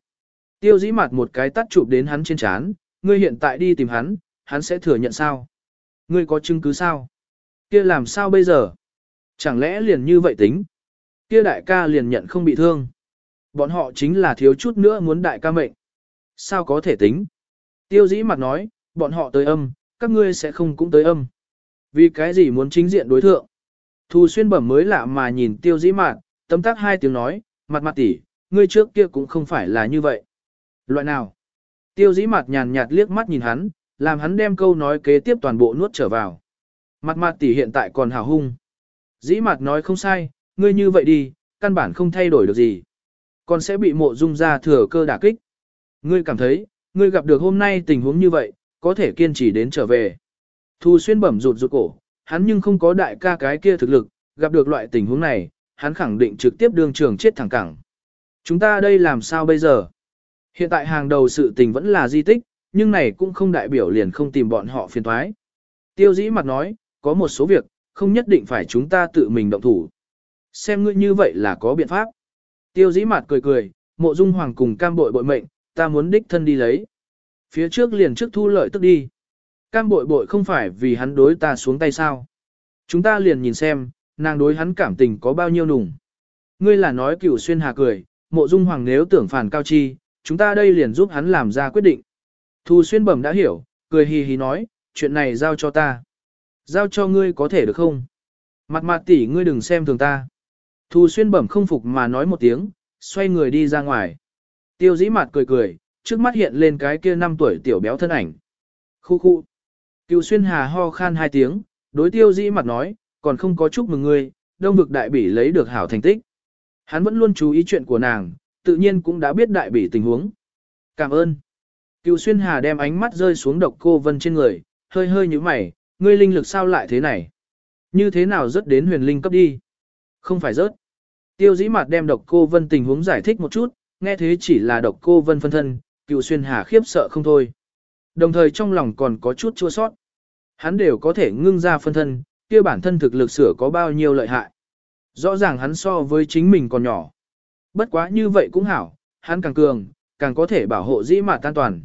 S1: Tiêu dĩ mạt một cái tắt chụp đến hắn trên chán, ngươi hiện tại đi tìm hắn, hắn sẽ thừa nhận sao? Ngươi có chứng cứ sao? kia làm sao bây giờ? Chẳng lẽ liền như vậy tính? Kia đại ca liền nhận không bị thương. Bọn họ chính là thiếu chút nữa muốn đại ca mệnh. Sao có thể tính? Tiêu dĩ mặt nói, bọn họ tới âm, các ngươi sẽ không cũng tới âm. Vì cái gì muốn chính diện đối thượng? Thù xuyên bẩm mới lạ mà nhìn tiêu dĩ mạn, tấm tác hai tiếng nói, mặt mặt tỷ, ngươi trước kia cũng không phải là như vậy. Loại nào? Tiêu dĩ mạt nhàn nhạt liếc mắt nhìn hắn, làm hắn đem câu nói kế tiếp toàn bộ nuốt trở vào. Mặt mặt tỷ hiện tại còn hào hung. Dĩ mạt nói không sai, ngươi như vậy đi, căn bản không thay đổi được gì. Còn sẽ bị mộ dung ra thừa cơ đả kích. Ngươi cảm thấy, ngươi gặp được hôm nay tình huống như vậy, có thể kiên trì đến trở về. Thu xuyên bẩm rụt rụt cổ, hắn nhưng không có đại ca cái kia thực lực, gặp được loại tình huống này, hắn khẳng định trực tiếp đương trường chết thẳng cẳng. Chúng ta đây làm sao bây giờ? Hiện tại hàng đầu sự tình vẫn là di tích, nhưng này cũng không đại biểu liền không tìm bọn họ phiền thoái. Tiêu dĩ mặt nói, có một số việc, không nhất định phải chúng ta tự mình động thủ. Xem ngươi như vậy là có biện pháp. Tiêu dĩ mặt cười cười, mộ dung hoàng cùng cam bội bội mệnh, ta muốn đích thân đi lấy. Phía trước liền trước thu lợi tức đi. Cam bội bội không phải vì hắn đối ta xuống tay sao. Chúng ta liền nhìn xem, nàng đối hắn cảm tình có bao nhiêu nùng. Ngươi là nói cửu xuyên hà cười, mộ dung hoàng nếu tưởng phản cao chi, chúng ta đây liền giúp hắn làm ra quyết định. Thu xuyên bẩm đã hiểu, cười hì hì nói, chuyện này giao cho ta. Giao cho ngươi có thể được không? Mặt mặt tỷ ngươi đừng xem thường ta. Thu xuyên bẩm không phục mà nói một tiếng, xoay người đi ra ngoài. Tiêu dĩ mặt cười cười, trước mắt hiện lên cái kia năm tuổi tiểu béo thân ảnh. Khu khu. Cựu xuyên hà ho khan hai tiếng, đối tiêu dĩ mặt nói, còn không có chúc mừng ngươi, đông vực đại bỉ lấy được hảo thành tích. Hắn vẫn luôn chú ý chuyện của nàng, tự nhiên cũng đã biết đại bỉ tình huống. Cảm ơn. Cựu xuyên hà đem ánh mắt rơi xuống độc cô vân trên người, hơi hơi như mày, ngươi linh lực sao lại thế này? Như thế nào rớt đến huyền linh cấp đi? Không phải rớt. Tiêu dĩ mặt đem độc cô vân tình huống giải thích một chút, nghe thế chỉ là độc cô vân phân thân, cựu xuyên hà khiếp sợ không thôi. Đồng thời trong lòng còn có chút chua sót. Hắn đều có thể ngưng ra phân thân, kia bản thân thực lực sửa có bao nhiêu lợi hại. Rõ ràng hắn so với chính mình còn nhỏ. Bất quá như vậy cũng hảo, hắn càng cường, càng có thể bảo hộ dĩ mạt tan toàn.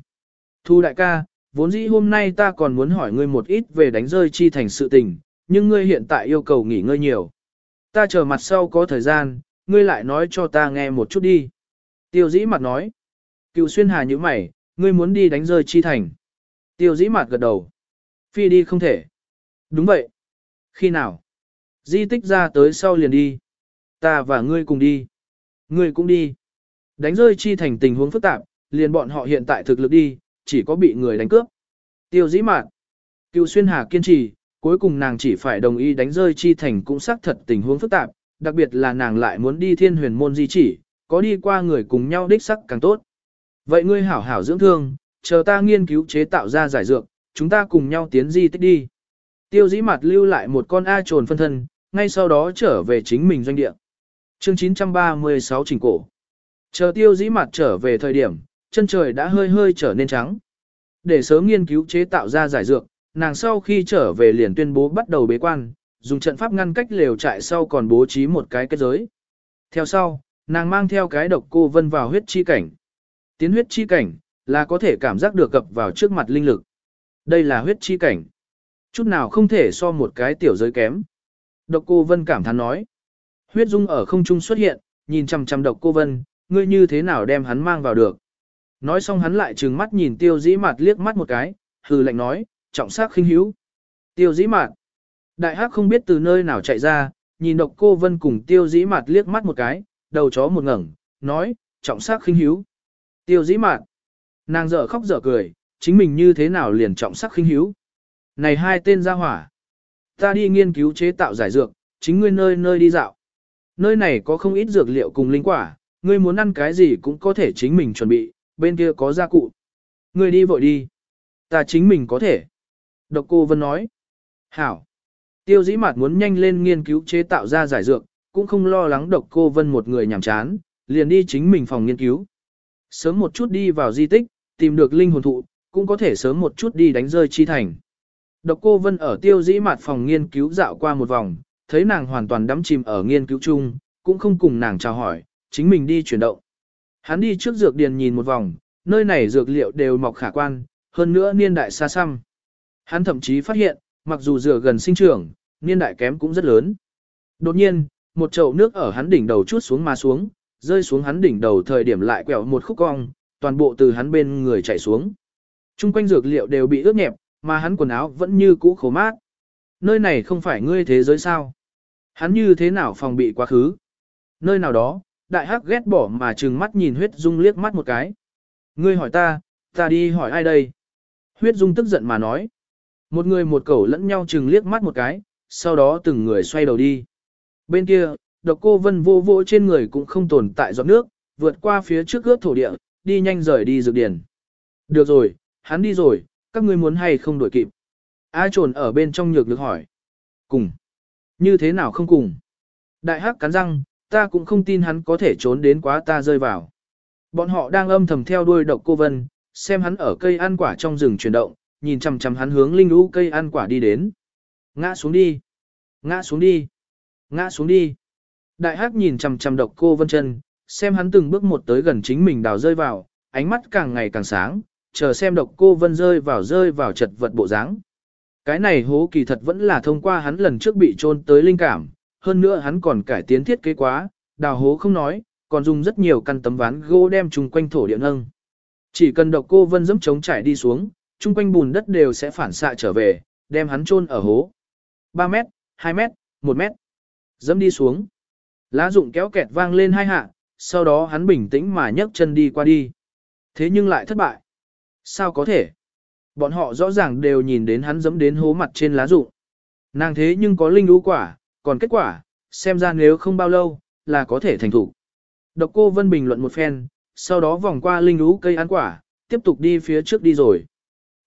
S1: Thu đại ca, vốn dĩ hôm nay ta còn muốn hỏi ngươi một ít về đánh rơi chi thành sự tình, nhưng ngươi hiện tại yêu cầu nghỉ ngơi nhiều. Ta chờ mặt sau có thời gian, ngươi lại nói cho ta nghe một chút đi. Tiêu dĩ mặt nói. Cựu xuyên hà như mày, ngươi muốn đi đánh rơi chi thành. Tiêu dĩ mạt gật đầu. Phi đi không thể. Đúng vậy. Khi nào? Di tích ra tới sau liền đi. Ta và ngươi cùng đi. Ngươi cũng đi. Đánh rơi chi thành tình huống phức tạp, liền bọn họ hiện tại thực lực đi, chỉ có bị người đánh cướp. Tiêu dĩ mạn. Cựu xuyên hà kiên trì, cuối cùng nàng chỉ phải đồng ý đánh rơi chi thành cũng xác thật tình huống phức tạp, đặc biệt là nàng lại muốn đi thiên huyền môn di chỉ, có đi qua người cùng nhau đích sắc càng tốt. Vậy ngươi hảo hảo dưỡng thương, chờ ta nghiên cứu chế tạo ra giải dược, chúng ta cùng nhau tiến di tích đi. Tiêu dĩ mặt lưu lại một con A trồn phân thân, ngay sau đó trở về chính mình doanh địa. Chương 936 trình cổ. Chờ tiêu dĩ mặt trở về thời điểm, chân trời đã hơi hơi trở nên trắng. Để sớm nghiên cứu chế tạo ra giải dược, nàng sau khi trở về liền tuyên bố bắt đầu bế quan, dùng trận pháp ngăn cách lều trại sau còn bố trí một cái kết giới. Theo sau, nàng mang theo cái độc cô vân vào huyết chi cảnh. Tiến huyết chi cảnh, là có thể cảm giác được cập vào trước mặt linh lực. Đây là huyết chi cảnh. Chút nào không thể so một cái tiểu giới kém. Độc cô vân cảm thán nói. Huyết dung ở không trung xuất hiện, nhìn chằm chằm độc cô vân, ngươi như thế nào đem hắn mang vào được. Nói xong hắn lại trừng mắt nhìn tiêu dĩ mặt liếc mắt một cái, hừ lạnh nói, trọng sắc khinh hiếu. Tiêu dĩ mặt. Đại hắc không biết từ nơi nào chạy ra, nhìn độc cô vân cùng tiêu dĩ mặt liếc mắt một cái, đầu chó một ngẩng, nói, trọng sắc khinh hiếu. Tiêu dĩ Mạn, Nàng dở khóc dở cười, chính mình như thế nào liền trọng sắc khinh hiếu. Này hai tên ra hỏa. Ta đi nghiên cứu chế tạo giải dược, chính ngươi nơi nơi đi dạo. Nơi này có không ít dược liệu cùng linh quả, ngươi muốn ăn cái gì cũng có thể chính mình chuẩn bị, bên kia có gia cụ. Ngươi đi vội đi. Ta chính mình có thể. Độc cô Vân nói. Hảo. Tiêu dĩ mạt muốn nhanh lên nghiên cứu chế tạo ra giải dược, cũng không lo lắng độc cô Vân một người nhàm chán, liền đi chính mình phòng nghiên cứu. Sớm một chút đi vào di tích, tìm được linh hồn thụ, cũng có thể sớm một chút đi đánh rơi chi thành. Độc cô Vân ở tiêu dĩ mặt phòng nghiên cứu dạo qua một vòng, thấy nàng hoàn toàn đắm chìm ở nghiên cứu chung, cũng không cùng nàng chào hỏi, chính mình đi chuyển động. Hắn đi trước dược điền nhìn một vòng, nơi này dược liệu đều mọc khả quan, hơn nữa niên đại xa xăm. Hắn thậm chí phát hiện, mặc dù dựa gần sinh trưởng, niên đại kém cũng rất lớn. Đột nhiên, một chậu nước ở hắn đỉnh đầu chút xuống mà xuống, rơi xuống hắn đỉnh đầu thời điểm lại quẹo một khúc cong, toàn bộ từ hắn bên người chạy xuống. Trung quanh dược liệu đều bị ướt nhẹp, mà hắn quần áo vẫn như cũ khổ mát. Nơi này không phải ngươi thế giới sao? Hắn như thế nào phòng bị quá khứ? Nơi nào đó, đại hắc ghét bỏ mà trừng mắt nhìn huyết dung liếc mắt một cái. Ngươi hỏi ta, ta đi hỏi ai đây? Huyết dung tức giận mà nói. Một người một cẩu lẫn nhau trừng liếc mắt một cái, sau đó từng người xoay đầu đi. Bên kia, độc cô vân vô vô trên người cũng không tồn tại giọt nước, vượt qua phía trước ướt thổ địa, đi nhanh rời đi dược điển. Được rồi, hắn đi rồi, các ngươi muốn hay không đuổi kịp. A trồn ở bên trong nhược được hỏi. Cùng. Như thế nào không cùng? Đại hắc cắn răng, ta cũng không tin hắn có thể trốn đến quá ta rơi vào. Bọn họ đang âm thầm theo đuôi độc cô vân, xem hắn ở cây ăn quả trong rừng chuyển động, nhìn chằm chằm hắn hướng linh lũ cây ăn quả đi đến. Ngã xuống đi. Ngã xuống đi. Ngã xuống đi. Đại hắc nhìn chằm chằm độc cô vân chân, xem hắn từng bước một tới gần chính mình đào rơi vào, ánh mắt càng ngày càng sáng, chờ xem độc cô vân rơi vào rơi vào chật vật bộ dáng. Cái này hố kỳ thật vẫn là thông qua hắn lần trước bị trôn tới linh cảm, hơn nữa hắn còn cải tiến thiết kế quá, đào hố không nói, còn dùng rất nhiều căn tấm ván gỗ đem chung quanh thổ địa nâng. Chỉ cần độc cô vân dẫm chống trải đi xuống, chung quanh bùn đất đều sẽ phản xạ trở về, đem hắn chôn ở hố. 3 mét, 2 mét, 1 mét. Dẫm đi xuống. Lá dụng kéo kẹt vang lên hai hạ, sau đó hắn bình tĩnh mà nhấc chân đi qua đi. Thế nhưng lại thất bại. Sao có thể? Bọn họ rõ ràng đều nhìn đến hắn dẫm đến hố mặt trên lá dụng. Nàng thế nhưng có linh lũ quả, còn kết quả, xem ra nếu không bao lâu, là có thể thành thủ. Độc cô Vân bình luận một phen, sau đó vòng qua linh lũ cây ăn quả, tiếp tục đi phía trước đi rồi.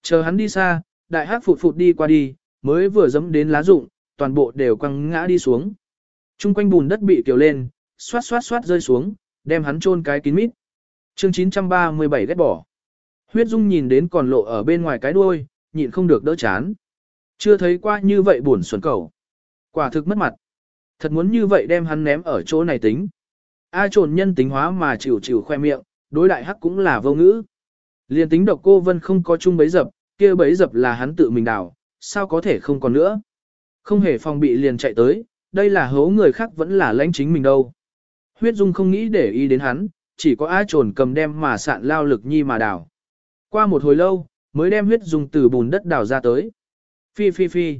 S1: Chờ hắn đi xa, đại hắc phụt phụt đi qua đi, mới vừa dẫm đến lá rụng, toàn bộ đều quăng ngã đi xuống. Trung quanh bùn đất bị kiều lên, xoát xoát xoát rơi xuống, đem hắn chôn cái kín mít. Chương 937 ghét bỏ. Huyết Dung nhìn đến còn lộ ở bên ngoài cái đuôi, nhịn không được đỡ chán. Chưa thấy qua như vậy buồn xuẩn cầu. Quả thực mất mặt. Thật muốn như vậy đem hắn ném ở chỗ này tính. A trồn nhân tính hóa mà chịu chịu khoe miệng, đối đại hắc cũng là vô ngữ. Liên tính độc cô vân không có chung bấy dập, kia bấy dập là hắn tự mình đào, sao có thể không còn nữa. Không hề phòng bị liền chạy tới, đây là hố người khác vẫn là lãnh chính mình đâu. Huyết dung không nghĩ để ý đến hắn, chỉ có A trồn cầm đem mà sạn lao lực nhi mà đào. Qua một hồi lâu, mới đem huyết dung từ bùn đất đào ra tới. Phi phi phi.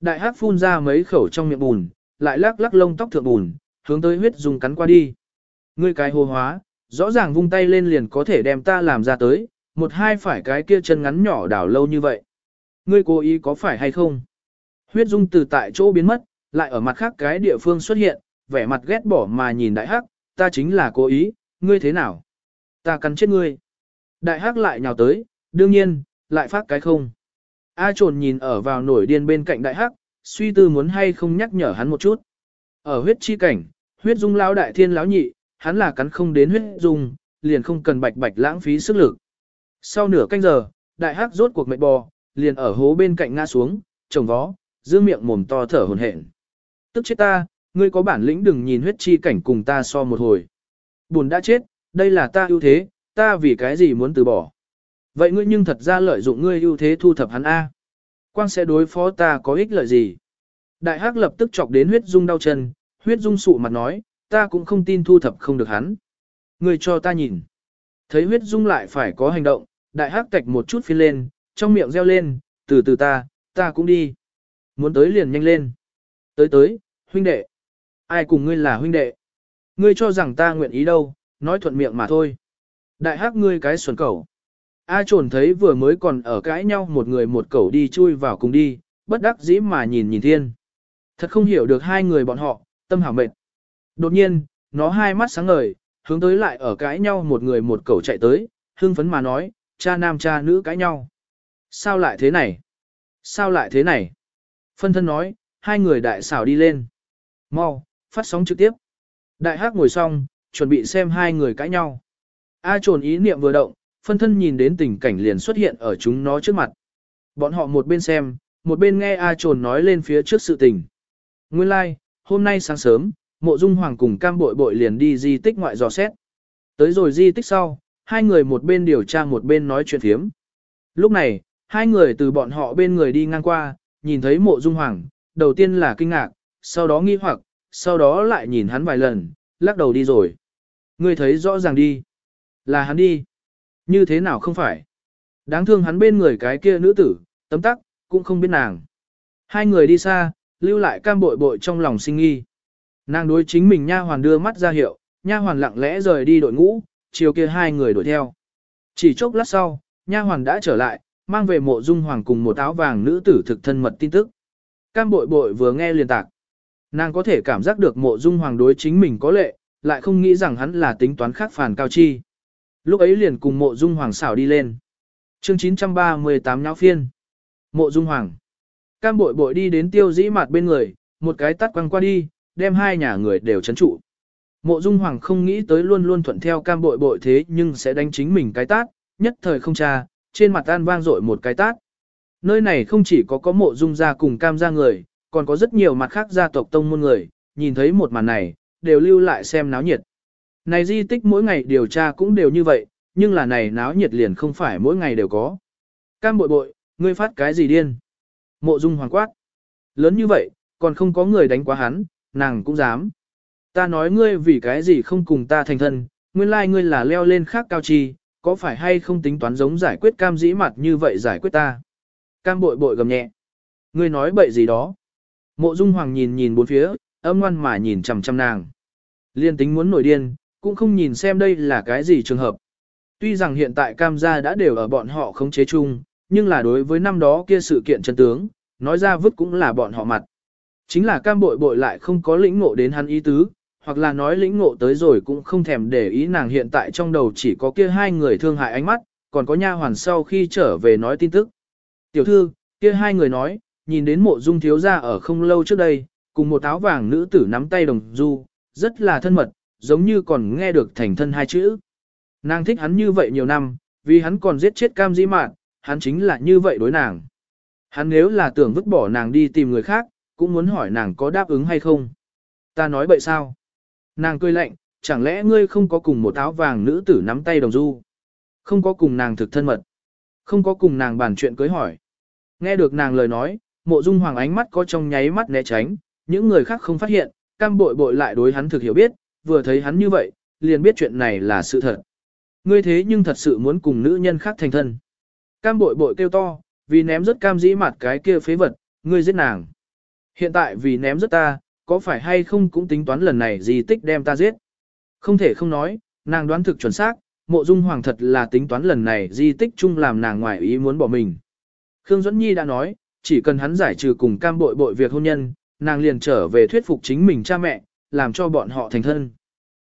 S1: Đại hắc phun ra mấy khẩu trong miệng bùn, lại lắc lắc lông tóc thượng bùn, hướng tới huyết dung cắn qua đi. Ngươi cái hồ hóa, rõ ràng vung tay lên liền có thể đem ta làm ra tới, một hai phải cái kia chân ngắn nhỏ đảo lâu như vậy. Ngươi cố ý có phải hay không? Huyết dung từ tại chỗ biến mất, lại ở mặt khác cái địa phương xuất hiện, vẻ mặt ghét bỏ mà nhìn đại hắc, ta chính là cố ý, ngươi thế nào? Ta cắn chết ngươi. Đại hắc lại nhào tới, đương nhiên, lại phát cái không. A trồn nhìn ở vào nổi điên bên cạnh đại hắc, suy tư muốn hay không nhắc nhở hắn một chút. Ở huyết chi cảnh, huyết dung lão đại thiên lão nhị, hắn là cắn không đến huyết dung, liền không cần bạch bạch lãng phí sức lực. Sau nửa canh giờ, đại hắc rốt cuộc mệt bò, liền ở hố bên cạnh ngã xuống, trồng vó, giữ miệng mồm to thở hổn hển. Tức chết ta, ngươi có bản lĩnh đừng nhìn huyết chi cảnh cùng ta so một hồi. Buồn đã chết, đây là ta ưu thế, ta vì cái gì muốn từ bỏ. Vậy ngươi nhưng thật ra lợi dụng ngươi ưu thế thu thập hắn A. Quang sẽ đối phó ta có ích lợi gì? Đại hắc lập tức chọc đến huyết dung đau chân, huyết dung sụ mặt nói, ta cũng không tin thu thập không được hắn. Ngươi cho ta nhìn. Thấy huyết dung lại phải có hành động, đại hắc tạch một chút phi lên, trong miệng reo lên, từ từ ta, ta cũng đi. Muốn tới liền nhanh lên. Tới tới, huynh đệ. Ai cùng ngươi là huynh đệ? Ngươi cho rằng ta nguyện ý đâu, nói thuận miệng mà thôi. Đại hắc ngươi cái xuẩn cẩu. A trồn thấy vừa mới còn ở cãi nhau một người một cẩu đi chui vào cùng đi, bất đắc dĩ mà nhìn nhìn thiên. Thật không hiểu được hai người bọn họ, tâm hảo mệt. Đột nhiên, nó hai mắt sáng ngời, hướng tới lại ở cãi nhau một người một cẩu chạy tới, hưng phấn mà nói, cha nam cha nữ cãi nhau. Sao lại thế này? Sao lại thế này? Phân thân nói, hai người đại xảo đi lên. Mau, phát sóng trực tiếp. Đại hắc ngồi xong, chuẩn bị xem hai người cãi nhau. A trồn ý niệm vừa động, phân thân nhìn đến tình cảnh liền xuất hiện ở chúng nó trước mặt. Bọn họ một bên xem, một bên nghe A trồn nói lên phía trước sự tình. Nguyên lai, like, hôm nay sáng sớm, mộ dung hoàng cùng cam bội bội liền đi di tích ngoại dò xét. Tới rồi di tích sau, hai người một bên điều tra một bên nói chuyện thiếm. Lúc này, hai người từ bọn họ bên người đi ngang qua, nhìn thấy mộ dung hoàng, đầu tiên là kinh ngạc, sau đó nghi hoặc, sau đó lại nhìn hắn vài lần, lắc đầu đi rồi. Ngươi thấy rõ ràng đi. Là hắn đi. Như thế nào không phải. Đáng thương hắn bên người cái kia nữ tử, tấm tắc, cũng không biết nàng. Hai người đi xa, lưu lại cam bội bội trong lòng sinh nghi. Nàng đối chính mình nha hoàn đưa mắt ra hiệu, nha hoàn lặng lẽ rời đi đội ngũ, chiều kia hai người đuổi theo. Chỉ chốc lát sau, nha hoàn đã trở lại, mang về mộ dung hoàng cùng một áo vàng nữ tử thực thân mật tin tức. Cam bội bội vừa nghe liền tạc. Nàng có thể cảm giác được mộ dung hoàng đối chính mình có lệ, lại không nghĩ rằng hắn là tính toán khác phản cao chi. Lúc ấy liền cùng mộ dung hoàng xảo đi lên. chương 938 nháo phiên. Mộ dung hoàng. Cam bội bội đi đến tiêu dĩ mặt bên người, một cái tắt quăng qua đi, đem hai nhà người đều chấn trụ. Mộ dung hoàng không nghĩ tới luôn luôn thuận theo cam bội bội thế nhưng sẽ đánh chính mình cái tát, nhất thời không cha, trên mặt an vang dội một cái tát. Nơi này không chỉ có có mộ dung gia cùng cam gia người, còn có rất nhiều mặt khác gia tộc tông môn người, nhìn thấy một màn này, đều lưu lại xem náo nhiệt. Này di tích mỗi ngày điều tra cũng đều như vậy, nhưng là này náo nhiệt liền không phải mỗi ngày đều có. Cam bội bội, ngươi phát cái gì điên? Mộ dung hoàng quát. Lớn như vậy, còn không có người đánh quá hắn, nàng cũng dám. Ta nói ngươi vì cái gì không cùng ta thành thân, nguyên lai ngươi là leo lên khác cao chi, có phải hay không tính toán giống giải quyết cam dĩ mặt như vậy giải quyết ta? Cam bội bội gầm nhẹ. Ngươi nói bậy gì đó? Mộ Dung Hoàng nhìn nhìn bốn phía, âm ngoan mà nhìn chằm chằm nàng. Liên tính muốn nổi điên, cũng không nhìn xem đây là cái gì trường hợp. Tuy rằng hiện tại cam gia đã đều ở bọn họ khống chế chung, nhưng là đối với năm đó kia sự kiện chân tướng, nói ra vứt cũng là bọn họ mặt. Chính là cam bội bội lại không có lĩnh ngộ đến hắn ý tứ, hoặc là nói lĩnh ngộ tới rồi cũng không thèm để ý nàng hiện tại trong đầu chỉ có kia hai người thương hại ánh mắt, còn có nha hoàn sau khi trở về nói tin tức. Tiểu thư, kia hai người nói, nhìn đến mộ dung thiếu gia ở không lâu trước đây, cùng một áo vàng nữ tử nắm tay đồng du, rất là thân mật, giống như còn nghe được thành thân hai chữ. Nàng thích hắn như vậy nhiều năm, vì hắn còn giết chết cam dĩ mạn, hắn chính là như vậy đối nàng. Hắn nếu là tưởng vứt bỏ nàng đi tìm người khác, cũng muốn hỏi nàng có đáp ứng hay không. Ta nói vậy sao? Nàng cười lạnh, chẳng lẽ ngươi không có cùng một áo vàng nữ tử nắm tay đồng du? Không có cùng nàng thực thân mật. Không có cùng nàng bàn chuyện cưới hỏi. Nghe được nàng lời nói, mộ dung hoàng ánh mắt có trong nháy mắt né tránh, những người khác không phát hiện, cam bội bội lại đối hắn thực hiểu biết, vừa thấy hắn như vậy, liền biết chuyện này là sự thật. Ngươi thế nhưng thật sự muốn cùng nữ nhân khác thành thân. Cam bội bội kêu to, vì ném rất cam dĩ mặt cái kia phế vật, ngươi giết nàng. Hiện tại vì ném rất ta, có phải hay không cũng tính toán lần này gì tích đem ta giết. Không thể không nói, nàng đoán thực chuẩn xác, mộ dung hoàng thật là tính toán lần này di tích chung làm nàng ngoài ý muốn bỏ mình. Khương Duẫn Nhi đã nói, chỉ cần hắn giải trừ cùng cam bội bội việc hôn nhân, nàng liền trở về thuyết phục chính mình cha mẹ, làm cho bọn họ thành thân.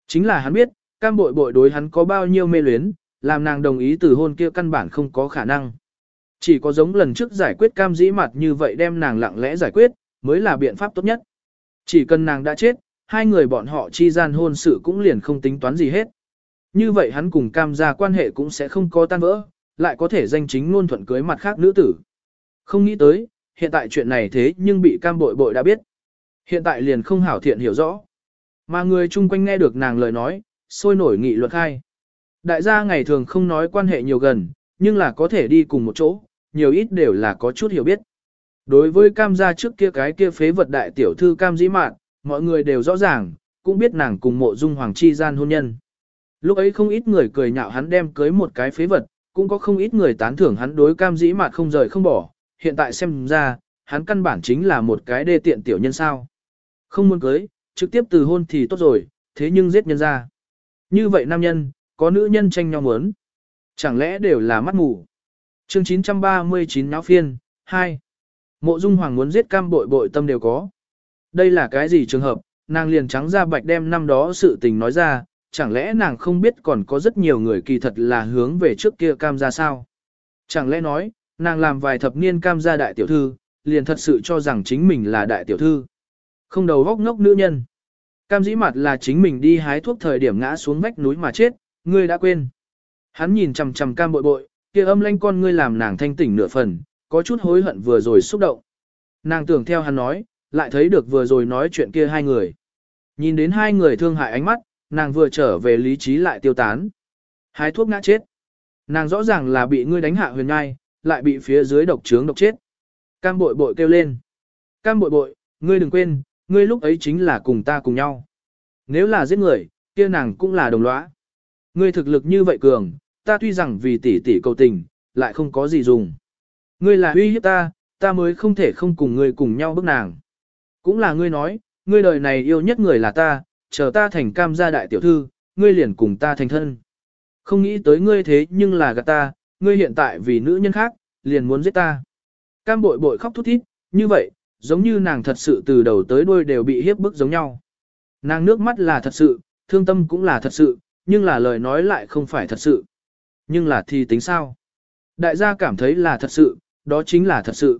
S1: Chính là hắn biết, cam bội bội đối hắn có bao nhiêu mê luyến, làm nàng đồng ý từ hôn kia căn bản không có khả năng. Chỉ có giống lần trước giải quyết cam dĩ mặt như vậy đem nàng lặng lẽ giải quyết, mới là biện pháp tốt nhất. Chỉ cần nàng đã chết, hai người bọn họ chi gian hôn sự cũng liền không tính toán gì hết. Như vậy hắn cùng cam gia quan hệ cũng sẽ không có tan vỡ, lại có thể danh chính ngôn thuận cưới mặt khác nữ tử. Không nghĩ tới, hiện tại chuyện này thế nhưng bị cam bội bội đã biết. Hiện tại liền không hảo thiện hiểu rõ. Mà người chung quanh nghe được nàng lời nói, sôi nổi nghị luật khai. Đại gia ngày thường không nói quan hệ nhiều gần, nhưng là có thể đi cùng một chỗ, nhiều ít đều là có chút hiểu biết. Đối với cam gia trước kia cái kia phế vật đại tiểu thư cam dĩ mạn, mọi người đều rõ ràng, cũng biết nàng cùng mộ dung hoàng chi gian hôn nhân. Lúc ấy không ít người cười nhạo hắn đem cưới một cái phế vật, cũng có không ít người tán thưởng hắn đối cam dĩ mạt không rời không bỏ, hiện tại xem ra, hắn căn bản chính là một cái đê tiện tiểu nhân sao. Không muốn cưới, trực tiếp từ hôn thì tốt rồi, thế nhưng giết nhân ra. Như vậy nam nhân, có nữ nhân tranh nhau muốn. Chẳng lẽ đều là mắt mù. Chương 939 náo phiên, 2. Mộ Dung Hoàng muốn giết cam bội bội tâm đều có. Đây là cái gì trường hợp, nàng liền trắng ra bạch đem năm đó sự tình nói ra, chẳng lẽ nàng không biết còn có rất nhiều người kỳ thật là hướng về trước kia cam gia sao? Chẳng lẽ nói, nàng làm vài thập niên cam gia đại tiểu thư, liền thật sự cho rằng chính mình là đại tiểu thư. Không đầu góc ngốc nữ nhân. Cam dĩ mặt là chính mình đi hái thuốc thời điểm ngã xuống vách núi mà chết, ngươi đã quên. Hắn nhìn chằm chằm cam bội bội, kia âm lanh con ngươi làm nàng thanh tỉnh nửa phần, có chút hối hận vừa rồi xúc động. Nàng tưởng theo hắn nói, lại thấy được vừa rồi nói chuyện kia hai người. Nhìn đến hai người thương hại ánh mắt, nàng vừa trở về lý trí lại tiêu tán. Hái thuốc ngã chết. Nàng rõ ràng là bị ngươi đánh hạ huyền ngai, lại bị phía dưới độc trướng độc chết. Cam bội bội kêu lên. Cam bội bội, ngươi đừng quên, ngươi lúc ấy chính là cùng ta cùng nhau. Nếu là giết người, kia nàng cũng là đồng lõa. Ngươi thực lực như vậy cường, ta tuy rằng vì tỷ tỷ cầu tình, lại không có gì dùng. Ngươi là uy hiếp ta, ta mới không thể không cùng ngươi cùng nhau bức nàng. Cũng là ngươi nói, ngươi đời này yêu nhất người là ta, chờ ta thành cam gia đại tiểu thư, ngươi liền cùng ta thành thân. Không nghĩ tới ngươi thế nhưng là gạt ta, ngươi hiện tại vì nữ nhân khác, liền muốn giết ta. Cam bội bội khóc thút thít, như vậy, giống như nàng thật sự từ đầu tới đuôi đều bị hiếp bức giống nhau. Nàng nước mắt là thật sự, thương tâm cũng là thật sự, nhưng là lời nói lại không phải thật sự. Nhưng là thì tính sao? Đại gia cảm thấy là thật sự, đó chính là thật sự.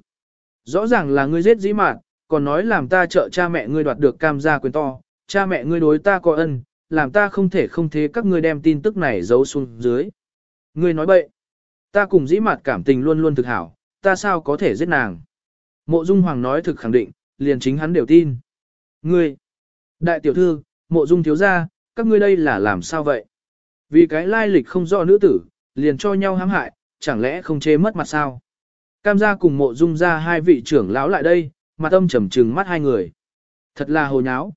S1: Rõ ràng là ngươi giết dĩ mạn, còn nói làm ta trợ cha mẹ ngươi đoạt được cam gia quyền to, cha mẹ ngươi đối ta có ân, làm ta không thể không thế các ngươi đem tin tức này giấu xuống dưới. Ngươi nói bậy, ta cùng dĩ mạt cảm tình luôn luôn thực hảo, ta sao có thể giết nàng. Mộ Dung Hoàng nói thực khẳng định, liền chính hắn đều tin. Ngươi, đại tiểu thư, mộ Dung thiếu gia, các ngươi đây là làm sao vậy? Vì cái lai lịch không rõ nữ tử, liền cho nhau hãm hại, chẳng lẽ không chê mất mặt sao? Cam gia cùng mộ Dung gia hai vị trưởng lão lại đây, mặt âm trầm trừng mắt hai người. Thật là hồ nháo.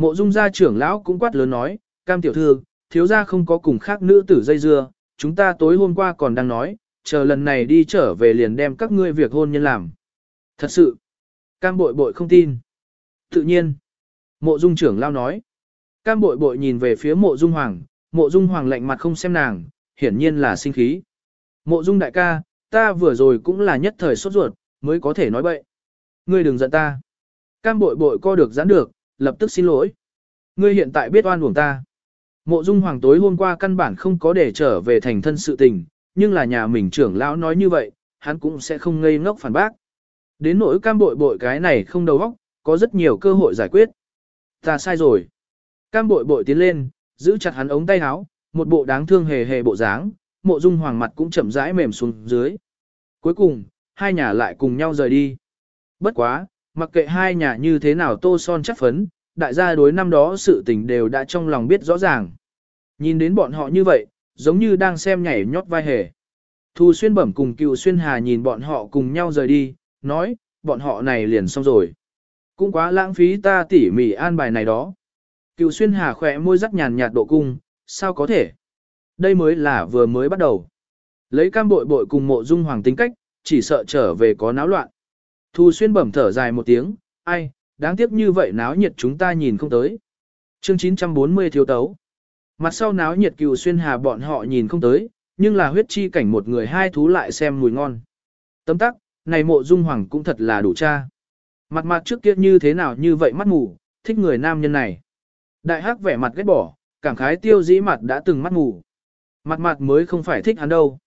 S1: Mộ Dung gia trưởng lão cũng quát lớn nói, Cam tiểu thư, thiếu gia không có cùng khác nữ tử dây dưa, chúng ta tối hôm qua còn đang nói, chờ lần này đi trở về liền đem các ngươi việc hôn nhân làm. Thật sự, cam bội bội không tin. Tự nhiên, mộ dung trưởng lão nói. Cam bội bội nhìn về phía mộ dung hoàng, mộ dung hoàng lạnh mặt không xem nàng, hiển nhiên là sinh khí. Mộ dung đại ca, ta vừa rồi cũng là nhất thời sốt ruột, mới có thể nói bậy. Ngươi đừng giận ta. Cam bội bội co được giãn được, lập tức xin lỗi. Ngươi hiện tại biết oan uổng ta. Mộ dung hoàng tối hôm qua căn bản không có để trở về thành thân sự tình, nhưng là nhà mình trưởng lão nói như vậy, hắn cũng sẽ không ngây ngốc phản bác. Đến nỗi cam bội bội cái này không đầu óc, có rất nhiều cơ hội giải quyết. Ta sai rồi. Cam bội bội tiến lên, giữ chặt hắn ống tay áo, một bộ đáng thương hề hề bộ dáng, mộ dung hoàng mặt cũng chậm rãi mềm xuống dưới. Cuối cùng, hai nhà lại cùng nhau rời đi. Bất quá, mặc kệ hai nhà như thế nào tô son chắc phấn, đại gia đối năm đó sự tình đều đã trong lòng biết rõ ràng. Nhìn đến bọn họ như vậy, giống như đang xem nhảy nhót vai hề. Thu xuyên bẩm cùng cựu xuyên hà nhìn bọn họ cùng nhau rời đi, nói, bọn họ này liền xong rồi. Cũng quá lãng phí ta tỉ mỉ an bài này đó. Cựu xuyên hà khỏe môi rắc nhàn nhạt độ cung, sao có thể? Đây mới là vừa mới bắt đầu. Lấy cam bội bội cùng mộ dung hoàng tính cách, chỉ sợ trở về có náo loạn. Thu xuyên bẩm thở dài một tiếng, ai, đáng tiếc như vậy náo nhiệt chúng ta nhìn không tới. Chương 940 thiếu tấu. Mặt sau náo nhiệt cựu xuyên hà bọn họ nhìn không tới, nhưng là huyết chi cảnh một người hai thú lại xem mùi ngon. Tấm tắc, này mộ dung hoàng cũng thật là đủ cha. Mặt mặt trước kia như thế nào như vậy mắt mù, thích người nam nhân này. Đại hắc vẻ mặt ghét bỏ, cảm khái tiêu dĩ mặt đã từng mắt mù. Mặt mặt mới không phải thích hắn đâu.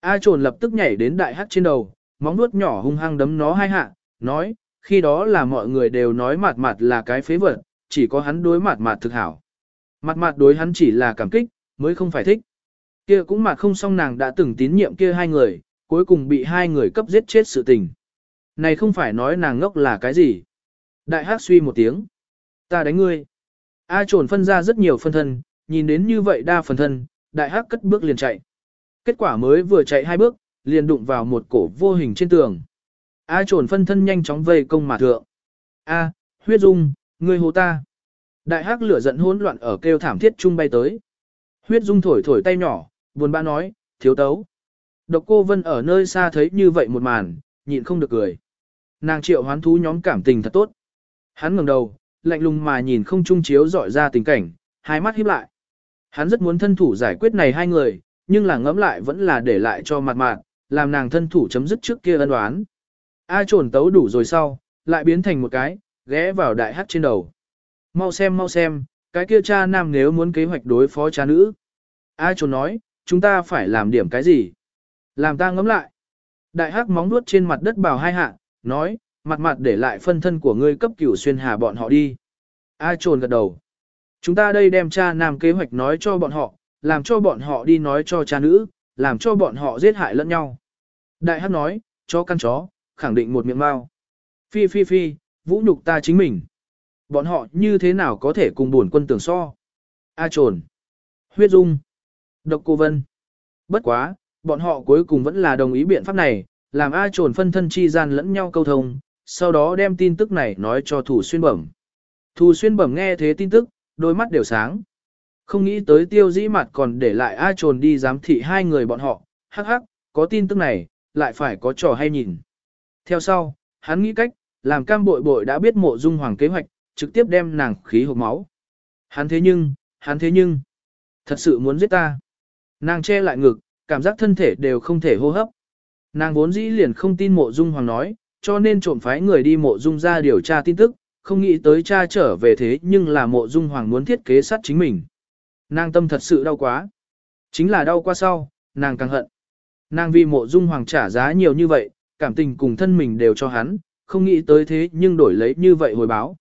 S1: A trồn lập tức nhảy đến đại hắc trên đầu, móng nuốt nhỏ hung hăng đấm nó hai hạ, nói, khi đó là mọi người đều nói mặt mặt là cái phế vật, chỉ có hắn đối mặt mặt thực hảo. Mặt mặt đối hắn chỉ là cảm kích, mới không phải thích. Kia cũng mặt không xong nàng đã từng tín nhiệm kia hai người, cuối cùng bị hai người cấp giết chết sự tình. Này không phải nói nàng ngốc là cái gì. Đại hát suy một tiếng. Ta đánh ngươi. A trồn phân ra rất nhiều phân thân, nhìn đến như vậy đa phần thân, đại hát cất bước liền chạy. Kết quả mới vừa chạy hai bước, liền đụng vào một cổ vô hình trên tường. A trồn phân thân nhanh chóng vây công mà thượng. A, huyết dung, ngươi hồ ta. Đại hắc lửa giận hỗn loạn ở kêu thảm thiết trung bay tới. Huyết dung thổi thổi tay nhỏ, buồn bã nói, thiếu tấu. Độc cô Vân ở nơi xa thấy như vậy một màn, nhịn không được cười. Nàng triệu hoán thú nhóm cảm tình thật tốt. Hắn ngẩng đầu, lạnh lùng mà nhìn không trung chiếu dọi ra tình cảnh, hai mắt híp lại. Hắn rất muốn thân thủ giải quyết này hai người, nhưng là ngẫm lại vẫn là để lại cho mặt mạn, làm nàng thân thủ chấm dứt trước kia ân oán. A trồn tấu đủ rồi sau, lại biến thành một cái, ghé vào đại hắc trên đầu. mau xem mau xem, cái kia cha nam nếu muốn kế hoạch đối phó cha nữ. A trồn nói, chúng ta phải làm điểm cái gì? Làm ta ngẫm lại. Đại hắc móng nuốt trên mặt đất bảo hai hạ, nói, mặt mặt để lại phân thân của ngươi cấp cửu xuyên hà bọn họ đi. A trồn gật đầu. Chúng ta đây đem cha nam kế hoạch nói cho bọn họ, làm cho bọn họ đi nói cho cha nữ, làm cho bọn họ giết hại lẫn nhau. Đại hắc nói, cho căn chó, khẳng định một miệng mau. Phi phi phi, vũ nhục ta chính mình. Bọn họ như thế nào có thể cùng buồn quân tưởng so? A trồn. Huyết dung. Độc cô vân. Bất quá, bọn họ cuối cùng vẫn là đồng ý biện pháp này, làm A trồn phân thân chi gian lẫn nhau câu thông, sau đó đem tin tức này nói cho thủ xuyên bẩm. Thủ xuyên bẩm nghe thế tin tức, đôi mắt đều sáng. Không nghĩ tới tiêu dĩ mặt còn để lại A trồn đi giám thị hai người bọn họ, hắc hắc, có tin tức này, lại phải có trò hay nhìn. Theo sau, hắn nghĩ cách, làm cam bội bội đã biết mộ dung hoàng kế hoạch, trực tiếp đem nàng khí hộp máu. Hắn thế nhưng, hắn thế nhưng, thật sự muốn giết ta. Nàng che lại ngực, cảm giác thân thể đều không thể hô hấp. Nàng vốn dĩ liền không tin mộ dung hoàng nói, cho nên trộm phái người đi mộ dung ra điều tra tin tức, không nghĩ tới cha trở về thế nhưng là mộ dung hoàng muốn thiết kế sát chính mình. Nàng tâm thật sự đau quá. Chính là đau qua sau, nàng càng hận. Nàng vì mộ dung hoàng trả giá nhiều như vậy, cảm tình cùng thân mình đều cho hắn, không nghĩ tới thế nhưng đổi lấy như vậy hồi báo.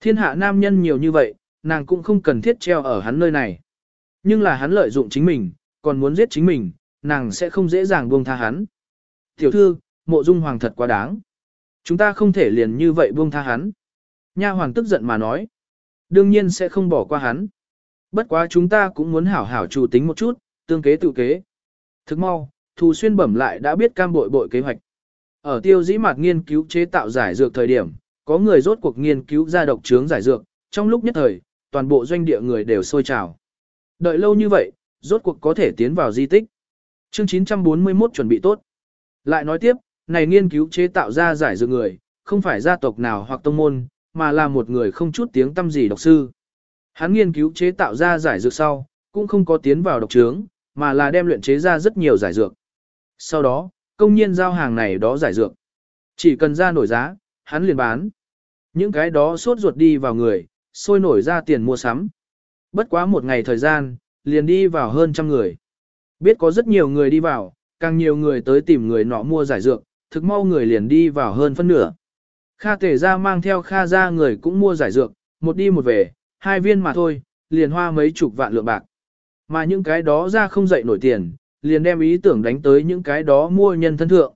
S1: Thiên hạ nam nhân nhiều như vậy, nàng cũng không cần thiết treo ở hắn nơi này. Nhưng là hắn lợi dụng chính mình, còn muốn giết chính mình, nàng sẽ không dễ dàng buông tha hắn. Tiểu thư, mộ dung hoàng thật quá đáng. Chúng ta không thể liền như vậy buông tha hắn. Nha hoàng tức giận mà nói. Đương nhiên sẽ không bỏ qua hắn. Bất quá chúng ta cũng muốn hảo hảo chủ tính một chút, tương kế tự kế. Thức mau, Thù Xuyên bẩm lại đã biết cam bội bội kế hoạch. Ở tiêu dĩ mạt nghiên cứu chế tạo giải dược thời điểm, có người rốt cuộc nghiên cứu ra độc trướng giải dược, trong lúc nhất thời, toàn bộ doanh địa người đều sôi trào. Đợi lâu như vậy, rốt cuộc có thể tiến vào di tích. Chương 941 chuẩn bị tốt. Lại nói tiếp, này nghiên cứu chế tạo ra giải dược người, không phải gia tộc nào hoặc tông môn, mà là một người không chút tiếng tâm gì độc sư. Hắn nghiên cứu chế tạo ra giải dược sau, cũng không có tiến vào độc trướng, mà là đem luyện chế ra rất nhiều giải dược. Sau đó, công nhiên giao hàng này đó giải dược. Chỉ cần ra nổi giá, hắn liền bán. Những cái đó sốt ruột đi vào người, sôi nổi ra tiền mua sắm. Bất quá một ngày thời gian, liền đi vào hơn trăm người. Biết có rất nhiều người đi vào, càng nhiều người tới tìm người nọ mua giải dược, thực mau người liền đi vào hơn phân nửa. Kha tể ra mang theo kha ra người cũng mua giải dược, một đi một về, hai viên mà thôi, liền hoa mấy chục vạn lượng bạc. Mà những cái đó ra không dậy nổi tiền, liền đem ý tưởng đánh tới những cái đó mua nhân thân thượng.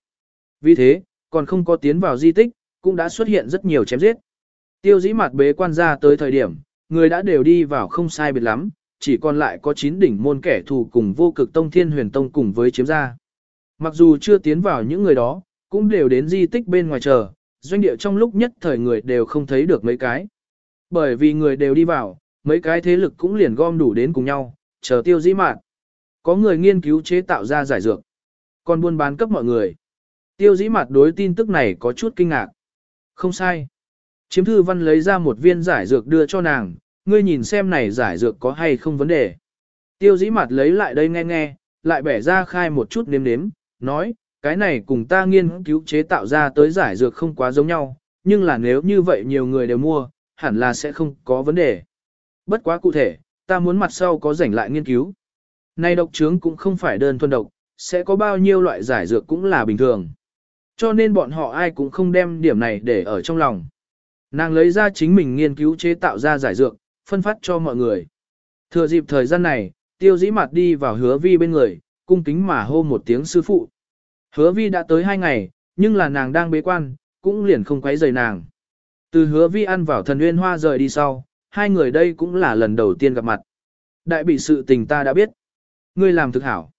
S1: Vì thế, còn không có tiến vào di tích, cũng đã xuất hiện rất nhiều chém giết. Tiêu dĩ mặt bế quan ra tới thời điểm, người đã đều đi vào không sai biệt lắm, chỉ còn lại có 9 đỉnh môn kẻ thù cùng vô cực tông thiên huyền tông cùng với chiếm gia. Mặc dù chưa tiến vào những người đó, cũng đều đến di tích bên ngoài chờ, doanh địa trong lúc nhất thời người đều không thấy được mấy cái. Bởi vì người đều đi vào, mấy cái thế lực cũng liền gom đủ đến cùng nhau, chờ tiêu dĩ mạn. Có người nghiên cứu chế tạo ra giải dược, còn buôn bán cấp mọi người. Tiêu dĩ mặt đối tin tức này có chút kinh ngạc. Không sai. Chiếm thư văn lấy ra một viên giải dược đưa cho nàng, ngươi nhìn xem này giải dược có hay không vấn đề. Tiêu dĩ mặt lấy lại đây nghe nghe, lại bẻ ra khai một chút nếm nếm, nói, cái này cùng ta nghiên cứu chế tạo ra tới giải dược không quá giống nhau, nhưng là nếu như vậy nhiều người đều mua, hẳn là sẽ không có vấn đề. Bất quá cụ thể, ta muốn mặt sau có rảnh lại nghiên cứu. Này độc trướng cũng không phải đơn thuần độc, sẽ có bao nhiêu loại giải dược cũng là bình thường. Cho nên bọn họ ai cũng không đem điểm này để ở trong lòng. Nàng lấy ra chính mình nghiên cứu chế tạo ra giải dược, phân phát cho mọi người. Thừa dịp thời gian này, tiêu dĩ mặt đi vào hứa vi bên người, cung kính mà hô một tiếng sư phụ. Hứa vi đã tới hai ngày, nhưng là nàng đang bế quan, cũng liền không quấy rầy nàng. Từ hứa vi ăn vào thần nguyên hoa rời đi sau, hai người đây cũng là lần đầu tiên gặp mặt. Đại bị sự tình ta đã biết. Ngươi làm thực hảo.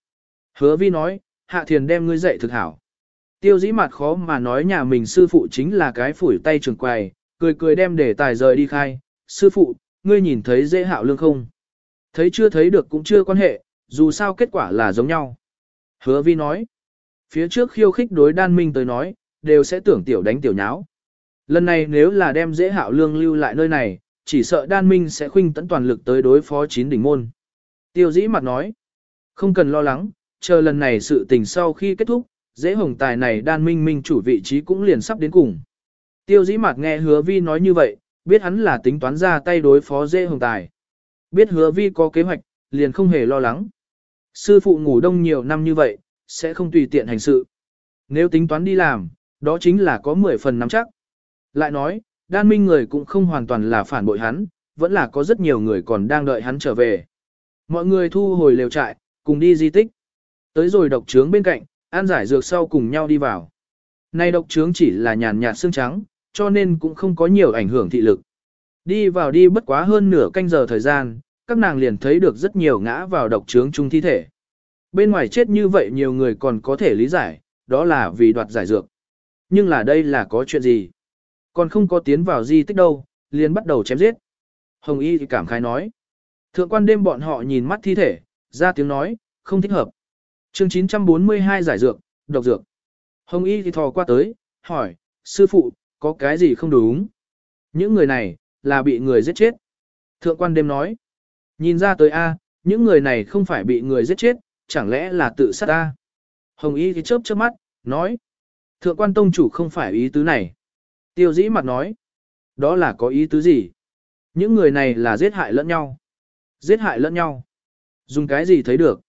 S1: Hứa vi nói, hạ thiền đem ngươi dạy thực hảo. Tiêu dĩ mặt khó mà nói nhà mình sư phụ chính là cái phủi tay trường quầy, cười cười đem để tài rời đi khai. Sư phụ, ngươi nhìn thấy dễ hạo lương không? Thấy chưa thấy được cũng chưa quan hệ, dù sao kết quả là giống nhau. Hứa vi nói, phía trước khiêu khích đối đan minh tới nói, đều sẽ tưởng tiểu đánh tiểu nháo. Lần này nếu là đem dễ hạo lương lưu lại nơi này, chỉ sợ đan minh sẽ khuynh tấn toàn lực tới đối phó chín đỉnh môn. Tiêu dĩ mặt nói, không cần lo lắng, chờ lần này sự tình sau khi kết thúc, dễ hồng tài này đan minh minh chủ vị trí cũng liền sắp đến cùng. Tiêu dĩ mạc nghe hứa vi nói như vậy, biết hắn là tính toán ra tay đối phó dễ hồng tài. Biết hứa vi có kế hoạch, liền không hề lo lắng. Sư phụ ngủ đông nhiều năm như vậy, sẽ không tùy tiện hành sự. Nếu tính toán đi làm, đó chính là có 10 phần nắm chắc. Lại nói, đan minh người cũng không hoàn toàn là phản bội hắn, vẫn là có rất nhiều người còn đang đợi hắn trở về. Mọi người thu hồi lều trại, cùng đi di tích. Tới rồi độc trướng bên cạnh, an giải dược sau cùng nhau đi vào. Nay độc trướng chỉ là nhàn nhạt xương trắng, cho nên cũng không có nhiều ảnh hưởng thị lực. Đi vào đi bất quá hơn nửa canh giờ thời gian, các nàng liền thấy được rất nhiều ngã vào độc trướng chung thi thể. Bên ngoài chết như vậy nhiều người còn có thể lý giải, đó là vì đoạt giải dược. Nhưng là đây là có chuyện gì? Còn không có tiến vào di tích đâu, liền bắt đầu chém giết. Hồng Y thì cảm khái nói. Thượng quan đêm bọn họ nhìn mắt thi thể, ra tiếng nói, không thích hợp. chương 942 giải dược, độc dược. Hồng Y thì thò qua tới, hỏi, sư phụ, có cái gì không đúng? Những người này, là bị người giết chết. Thượng quan đêm nói, nhìn ra tới A, những người này không phải bị người giết chết, chẳng lẽ là tự sát A. Hồng Y thì chớp chớp mắt, nói, thượng quan tông chủ không phải ý tứ này. Tiêu dĩ mặt nói, đó là có ý tứ gì? Những người này là giết hại lẫn nhau. Giết hại lẫn nhau. Dùng cái gì thấy được?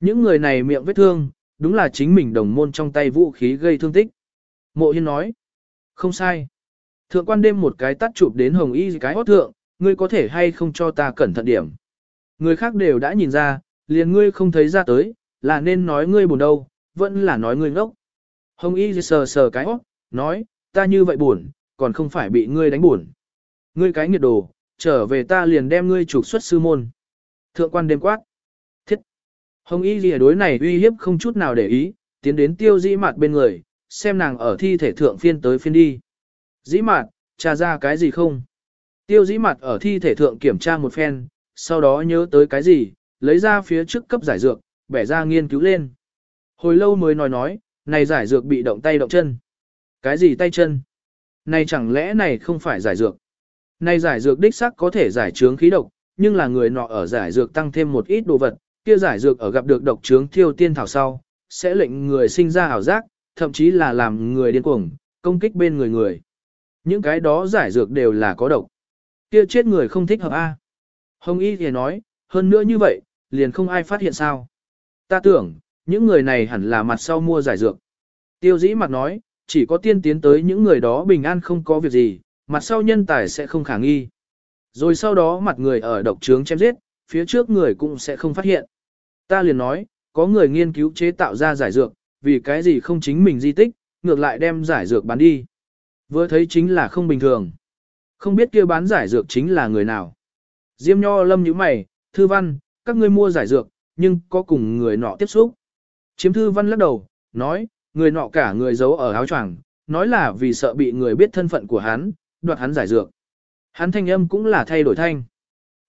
S1: Những người này miệng vết thương, đúng là chính mình đồng môn trong tay vũ khí gây thương tích. Mộ hiên nói. Không sai. Thượng quan đêm một cái tắt chụp đến hồng y cái hót thượng, ngươi có thể hay không cho ta cẩn thận điểm. Người khác đều đã nhìn ra, liền ngươi không thấy ra tới, là nên nói ngươi buồn đâu, vẫn là nói ngươi ngốc. Hồng y sờ sờ cái hót, nói, ta như vậy buồn, còn không phải bị ngươi đánh buồn. Ngươi cái nghiệt đồ, trở về ta liền đem ngươi trục xuất sư môn. Thượng quan đêm quát. Hồng y lìa đối này uy hiếp không chút nào để ý, tiến đến tiêu dĩ Mạt bên người, xem nàng ở thi thể thượng phiên tới phiên đi. Dĩ Mạt, tra ra cái gì không? Tiêu dĩ Mạt ở thi thể thượng kiểm tra một phen, sau đó nhớ tới cái gì, lấy ra phía trước cấp giải dược, bẻ ra nghiên cứu lên. Hồi lâu mới nói nói, này giải dược bị động tay động chân. Cái gì tay chân? Này chẳng lẽ này không phải giải dược? Này giải dược đích sắc có thể giải trướng khí độc, nhưng là người nọ ở giải dược tăng thêm một ít đồ vật, kia giải dược ở gặp được độc trướng thiêu tiên thảo sau, sẽ lệnh người sinh ra ảo giác, thậm chí là làm người điên cuồng, công kích bên người người. Những cái đó giải dược đều là có độc. Kia chết người không thích hợp A. Hồng Y thì nói, hơn nữa như vậy, liền không ai phát hiện sao. Ta tưởng, những người này hẳn là mặt sau mua giải dược. Tiêu dĩ mặt nói, chỉ có tiên tiến tới những người đó bình an không có việc gì, mặt sau nhân tài sẽ không khả nghi. Rồi sau đó mặt người ở độc trướng chém giết, phía trước người cũng sẽ không phát hiện. Ta liền nói, có người nghiên cứu chế tạo ra giải dược, vì cái gì không chính mình di tích, ngược lại đem giải dược bán đi. Vừa thấy chính là không bình thường. Không biết kia bán giải dược chính là người nào. Diêm nho lâm như mày, thư văn, các ngươi mua giải dược, nhưng có cùng người nọ tiếp xúc. Chiếm thư văn lắc đầu, nói, người nọ cả người giấu ở áo choàng, nói là vì sợ bị người biết thân phận của hắn, đoạt hắn giải dược. Hắn thanh âm cũng là thay đổi thanh.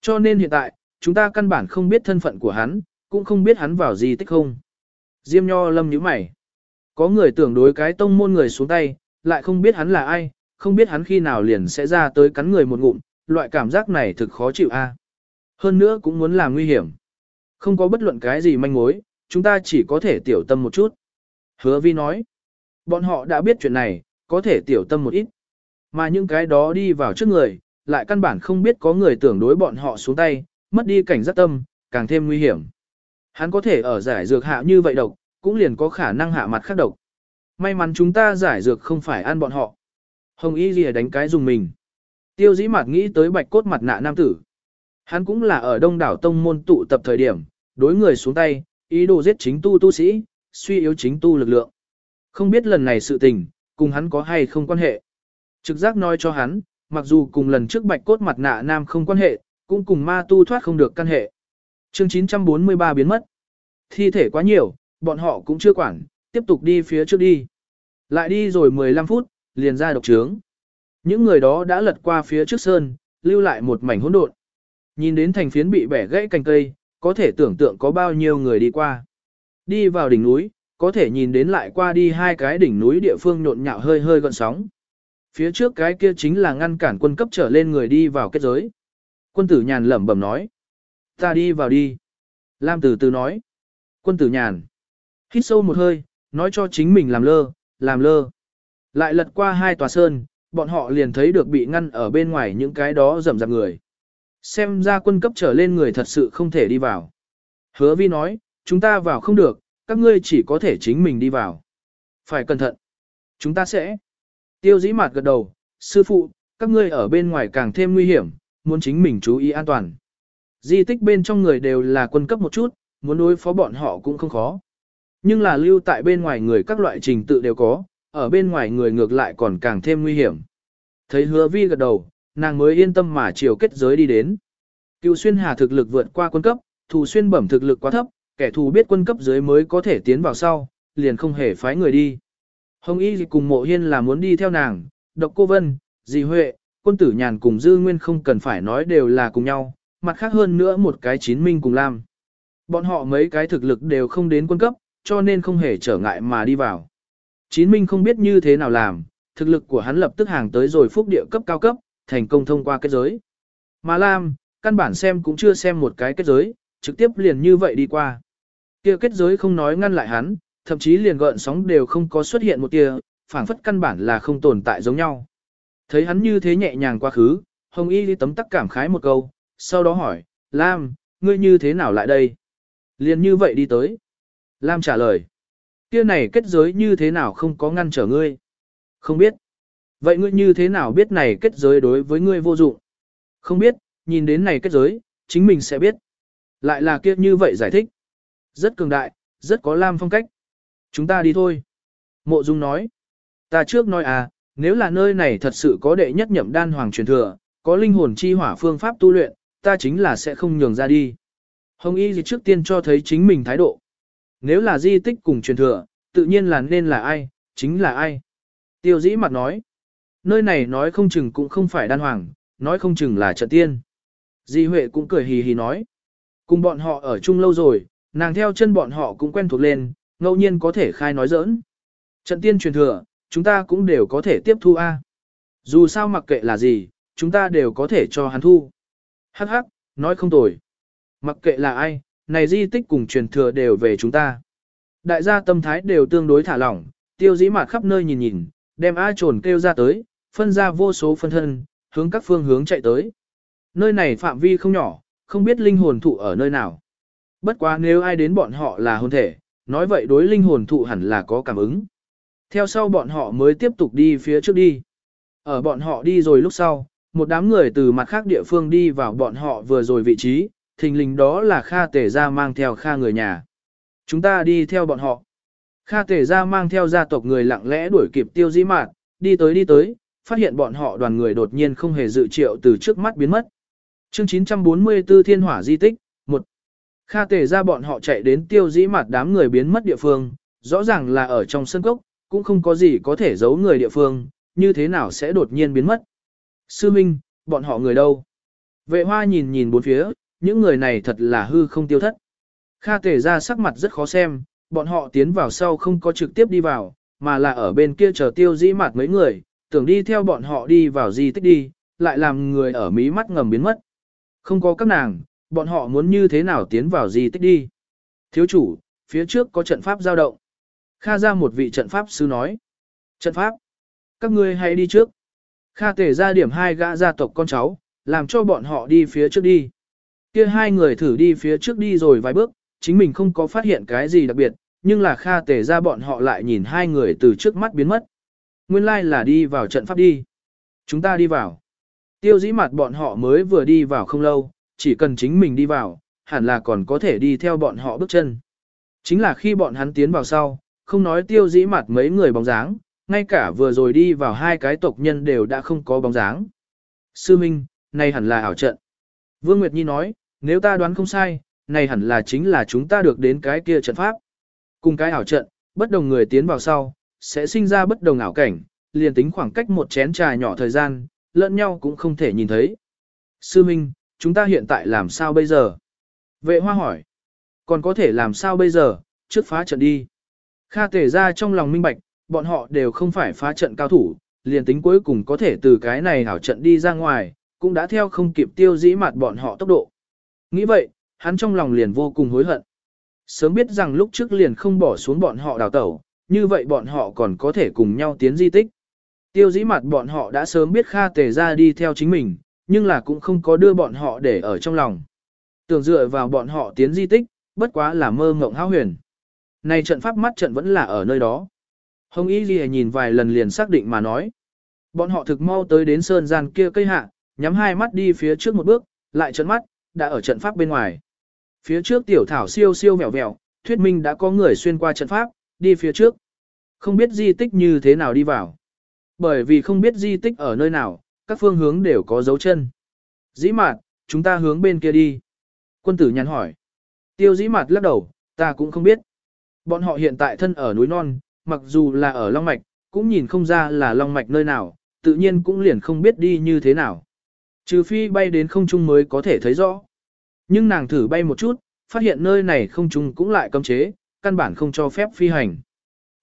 S1: Cho nên hiện tại, chúng ta căn bản không biết thân phận của hắn, cũng không biết hắn vào gì tích không. Diêm nho lâm nhíu mày. Có người tưởng đối cái tông môn người xuống tay, lại không biết hắn là ai, không biết hắn khi nào liền sẽ ra tới cắn người một ngụm, loại cảm giác này thực khó chịu a. Hơn nữa cũng muốn làm nguy hiểm. Không có bất luận cái gì manh mối, chúng ta chỉ có thể tiểu tâm một chút. Hứa vi nói, bọn họ đã biết chuyện này, có thể tiểu tâm một ít. Mà những cái đó đi vào trước người, lại căn bản không biết có người tưởng đối bọn họ xuống tay, mất đi cảnh giác tâm, càng thêm nguy hiểm. Hắn có thể ở giải dược hạ như vậy độc, cũng liền có khả năng hạ mặt khác độc. May mắn chúng ta giải dược không phải ăn bọn họ. Hồng Y Lìa đánh cái dùng mình. Tiêu dĩ mặt nghĩ tới bạch cốt mặt nạ nam tử. Hắn cũng là ở đông đảo tông môn tụ tập thời điểm, đối người xuống tay, ý đồ giết chính tu tu sĩ, suy yếu chính tu lực lượng. Không biết lần này sự tình, cùng hắn có hay không quan hệ. Trực giác nói cho hắn, mặc dù cùng lần trước bạch cốt mặt nạ nam không quan hệ, cũng cùng ma tu thoát không được căn hệ. Chương 943 biến mất. Thi thể quá nhiều, bọn họ cũng chưa quản, tiếp tục đi phía trước đi. Lại đi rồi 15 phút, liền ra độc trướng. Những người đó đã lật qua phía trước sơn, lưu lại một mảnh hỗn độn. Nhìn đến thành phiến bị bẻ gãy cành cây, có thể tưởng tượng có bao nhiêu người đi qua. Đi vào đỉnh núi, có thể nhìn đến lại qua đi hai cái đỉnh núi địa phương nhộn nhạo hơi hơi gọn sóng. Phía trước cái kia chính là ngăn cản quân cấp trở lên người đi vào kết giới. Quân tử nhàn lẩm bẩm nói. Ta đi vào đi. Lam từ từ nói. Quân tử nhàn. Hít sâu một hơi, nói cho chính mình làm lơ, làm lơ. Lại lật qua hai tòa sơn, bọn họ liền thấy được bị ngăn ở bên ngoài những cái đó rầm rạp người. Xem ra quân cấp trở lên người thật sự không thể đi vào. Hứa vi nói, chúng ta vào không được, các ngươi chỉ có thể chính mình đi vào. Phải cẩn thận. Chúng ta sẽ. Tiêu dĩ mạt gật đầu, sư phụ, các ngươi ở bên ngoài càng thêm nguy hiểm, muốn chính mình chú ý an toàn. Di tích bên trong người đều là quân cấp một chút, muốn đối phó bọn họ cũng không khó. Nhưng là lưu tại bên ngoài người các loại trình tự đều có, ở bên ngoài người ngược lại còn càng thêm nguy hiểm. Thấy hứa vi gật đầu, nàng mới yên tâm mà chiều kết giới đi đến. Cựu xuyên hà thực lực vượt qua quân cấp, thù xuyên bẩm thực lực quá thấp, kẻ thù biết quân cấp dưới mới có thể tiến vào sau, liền không hề phái người đi. Hồng Y cùng mộ hiên là muốn đi theo nàng, độc cô vân, dì Huệ, quân tử nhàn cùng dư nguyên không cần phải nói đều là cùng nhau, mặt khác hơn nữa một cái chín minh cùng lam Bọn họ mấy cái thực lực đều không đến quân cấp, cho nên không hề trở ngại mà đi vào. Chín minh không biết như thế nào làm, thực lực của hắn lập tức hàng tới rồi phúc địa cấp cao cấp, thành công thông qua kết giới. Mà Lam, căn bản xem cũng chưa xem một cái kết giới, trực tiếp liền như vậy đi qua. Kia kết giới không nói ngăn lại hắn, thậm chí liền gợn sóng đều không có xuất hiện một tia, phảng phất căn bản là không tồn tại giống nhau. Thấy hắn như thế nhẹ nhàng quá khứ, Hồng Y tấm tắc cảm khái một câu, sau đó hỏi, Lam, ngươi như thế nào lại đây? Liền như vậy đi tới. Lam trả lời, kia này kết giới như thế nào không có ngăn trở ngươi? Không biết. Vậy ngươi như thế nào biết này kết giới đối với ngươi vô dụng? Không biết, nhìn đến này kết giới, chính mình sẽ biết. Lại là kia như vậy giải thích. Rất cường đại, rất có Lam phong cách. Chúng ta đi thôi. Mộ Dung nói. Ta trước nói à, nếu là nơi này thật sự có đệ nhất nhậm đan hoàng truyền thừa, có linh hồn chi hỏa phương pháp tu luyện, ta chính là sẽ không nhường ra đi. Hồng Y gì trước tiên cho thấy chính mình thái độ. Nếu là di tích cùng truyền thừa, tự nhiên là nên là ai, chính là ai. Tiêu dĩ mặt nói. Nơi này nói không chừng cũng không phải đan hoàng, nói không chừng là trận tiên. Di Huệ cũng cười hì hì nói. Cùng bọn họ ở chung lâu rồi, nàng theo chân bọn họ cũng quen thuộc lên, ngẫu nhiên có thể khai nói giỡn. Trận tiên truyền thừa, chúng ta cũng đều có thể tiếp thu A. Dù sao mặc kệ là gì, chúng ta đều có thể cho hắn thu. Hắc hắc, nói không tồi. Mặc kệ là ai, này di tích cùng truyền thừa đều về chúng ta. Đại gia tâm thái đều tương đối thả lỏng, tiêu dĩ mặt khắp nơi nhìn nhìn, đem A trồn kêu ra tới, phân ra vô số phân thân, hướng các phương hướng chạy tới. Nơi này phạm vi không nhỏ, không biết linh hồn thụ ở nơi nào. Bất quá nếu ai đến bọn họ là hồn thể, nói vậy đối linh hồn thụ hẳn là có cảm ứng. Theo sau bọn họ mới tiếp tục đi phía trước đi. Ở bọn họ đi rồi lúc sau, một đám người từ mặt khác địa phương đi vào bọn họ vừa rồi vị trí, thình lình đó là Kha Tể Gia mang theo Kha người nhà. Chúng ta đi theo bọn họ. Kha Tể Gia mang theo gia tộc người lặng lẽ đuổi kịp tiêu dĩ mạn, đi tới đi tới, phát hiện bọn họ đoàn người đột nhiên không hề dự triệu từ trước mắt biến mất. Chương 944 Thiên Hỏa Di Tích, 1. Kha Tể Gia bọn họ chạy đến tiêu dĩ Mạn đám người biến mất địa phương, rõ ràng là ở trong sân cốc, cũng không có gì có thể giấu người địa phương, như thế nào sẽ đột nhiên biến mất. Sư Minh, bọn họ người đâu? Vệ hoa nhìn nhìn bốn phía, những người này thật là hư không tiêu thất. Kha tể ra sắc mặt rất khó xem, bọn họ tiến vào sau không có trực tiếp đi vào, mà là ở bên kia chờ tiêu dĩ mặt mấy người, tưởng đi theo bọn họ đi vào di tích đi, lại làm người ở mí mắt ngầm biến mất. Không có các nàng, bọn họ muốn như thế nào tiến vào di tích đi. Thiếu chủ, phía trước có trận pháp giao động. Kha ra một vị trận pháp sư nói. Trận pháp. Các ngươi hãy đi trước. Kha tể ra điểm hai gã gia tộc con cháu, làm cho bọn họ đi phía trước đi. Kia hai người thử đi phía trước đi rồi vài bước, chính mình không có phát hiện cái gì đặc biệt, nhưng là Kha tể ra bọn họ lại nhìn hai người từ trước mắt biến mất. Nguyên lai like là đi vào trận pháp đi. Chúng ta đi vào. Tiêu dĩ mặt bọn họ mới vừa đi vào không lâu, chỉ cần chính mình đi vào, hẳn là còn có thể đi theo bọn họ bước chân. Chính là khi bọn hắn tiến vào sau, không nói tiêu dĩ mặt mấy người bóng dáng, ngay cả vừa rồi đi vào hai cái tộc nhân đều đã không có bóng dáng. Sư Minh, này hẳn là ảo trận. Vương Nguyệt Nhi nói, nếu ta đoán không sai, này hẳn là chính là chúng ta được đến cái kia trận pháp. Cùng cái ảo trận, bất đồng người tiến vào sau, sẽ sinh ra bất đồng ảo cảnh, liền tính khoảng cách một chén trà nhỏ thời gian, lẫn nhau cũng không thể nhìn thấy. Sư Minh, chúng ta hiện tại làm sao bây giờ? Vệ hoa hỏi. Còn có thể làm sao bây giờ, trước phá trận đi. Kha tể ra trong lòng minh bạch, bọn họ đều không phải phá trận cao thủ, liền tính cuối cùng có thể từ cái này hảo trận đi ra ngoài, cũng đã theo không kịp tiêu dĩ mặt bọn họ tốc độ. Nghĩ vậy, hắn trong lòng liền vô cùng hối hận. Sớm biết rằng lúc trước liền không bỏ xuống bọn họ đào tẩu, như vậy bọn họ còn có thể cùng nhau tiến di tích. Tiêu dĩ mặt bọn họ đã sớm biết Kha Tề ra đi theo chính mình, nhưng là cũng không có đưa bọn họ để ở trong lòng. Tưởng dựa vào bọn họ tiến di tích, bất quá là mơ ngộng hao huyền. Này trận pháp mắt trận vẫn là ở nơi đó. Hồng Y Ghi nhìn vài lần liền xác định mà nói. Bọn họ thực mau tới đến sơn gian kia cây hạ, nhắm hai mắt đi phía trước một bước, lại trận mắt, đã ở trận pháp bên ngoài. Phía trước tiểu thảo siêu siêu mèo mèo, thuyết minh đã có người xuyên qua trận pháp, đi phía trước. Không biết di tích như thế nào đi vào. Bởi vì không biết di tích ở nơi nào, các phương hướng đều có dấu chân. Dĩ mạt, chúng ta hướng bên kia đi. Quân tử nhắn hỏi. Tiêu dĩ mạt lắc đầu, ta cũng không biết. Bọn họ hiện tại thân ở núi non, mặc dù là ở Long Mạch, cũng nhìn không ra là Long Mạch nơi nào, tự nhiên cũng liền không biết đi như thế nào. Trừ phi bay đến không trung mới có thể thấy rõ. Nhưng nàng thử bay một chút, phát hiện nơi này không trung cũng lại cấm chế, căn bản không cho phép phi hành.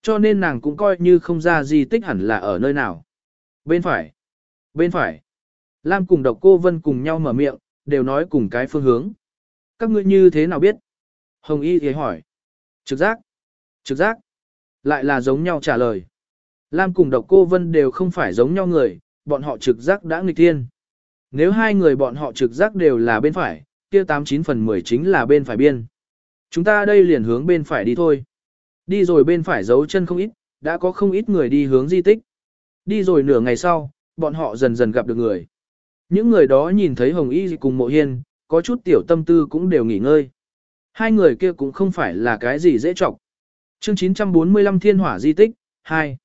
S1: Cho nên nàng cũng coi như không ra gì tích hẳn là ở nơi nào. Bên phải. Bên phải. Lam cùng độc cô Vân cùng nhau mở miệng, đều nói cùng cái phương hướng. Các ngươi như thế nào biết? Hồng Y thì hỏi. Trực giác. Trực giác. Lại là giống nhau trả lời. Lam cùng độc cô Vân đều không phải giống nhau người, bọn họ trực giác đã nghịch thiên. Nếu hai người bọn họ trực giác đều là bên phải, kia 89 phần 10 chính là bên phải biên. Chúng ta đây liền hướng bên phải đi thôi. Đi rồi bên phải giấu chân không ít, đã có không ít người đi hướng di tích. Đi rồi nửa ngày sau, bọn họ dần dần gặp được người. Những người đó nhìn thấy Hồng Y cùng Mộ Hiên, có chút tiểu tâm tư cũng đều nghỉ ngơi. Hai người kia cũng không phải là cái gì dễ trọng. Chương 945 Thiên Hỏa Di Tích 2.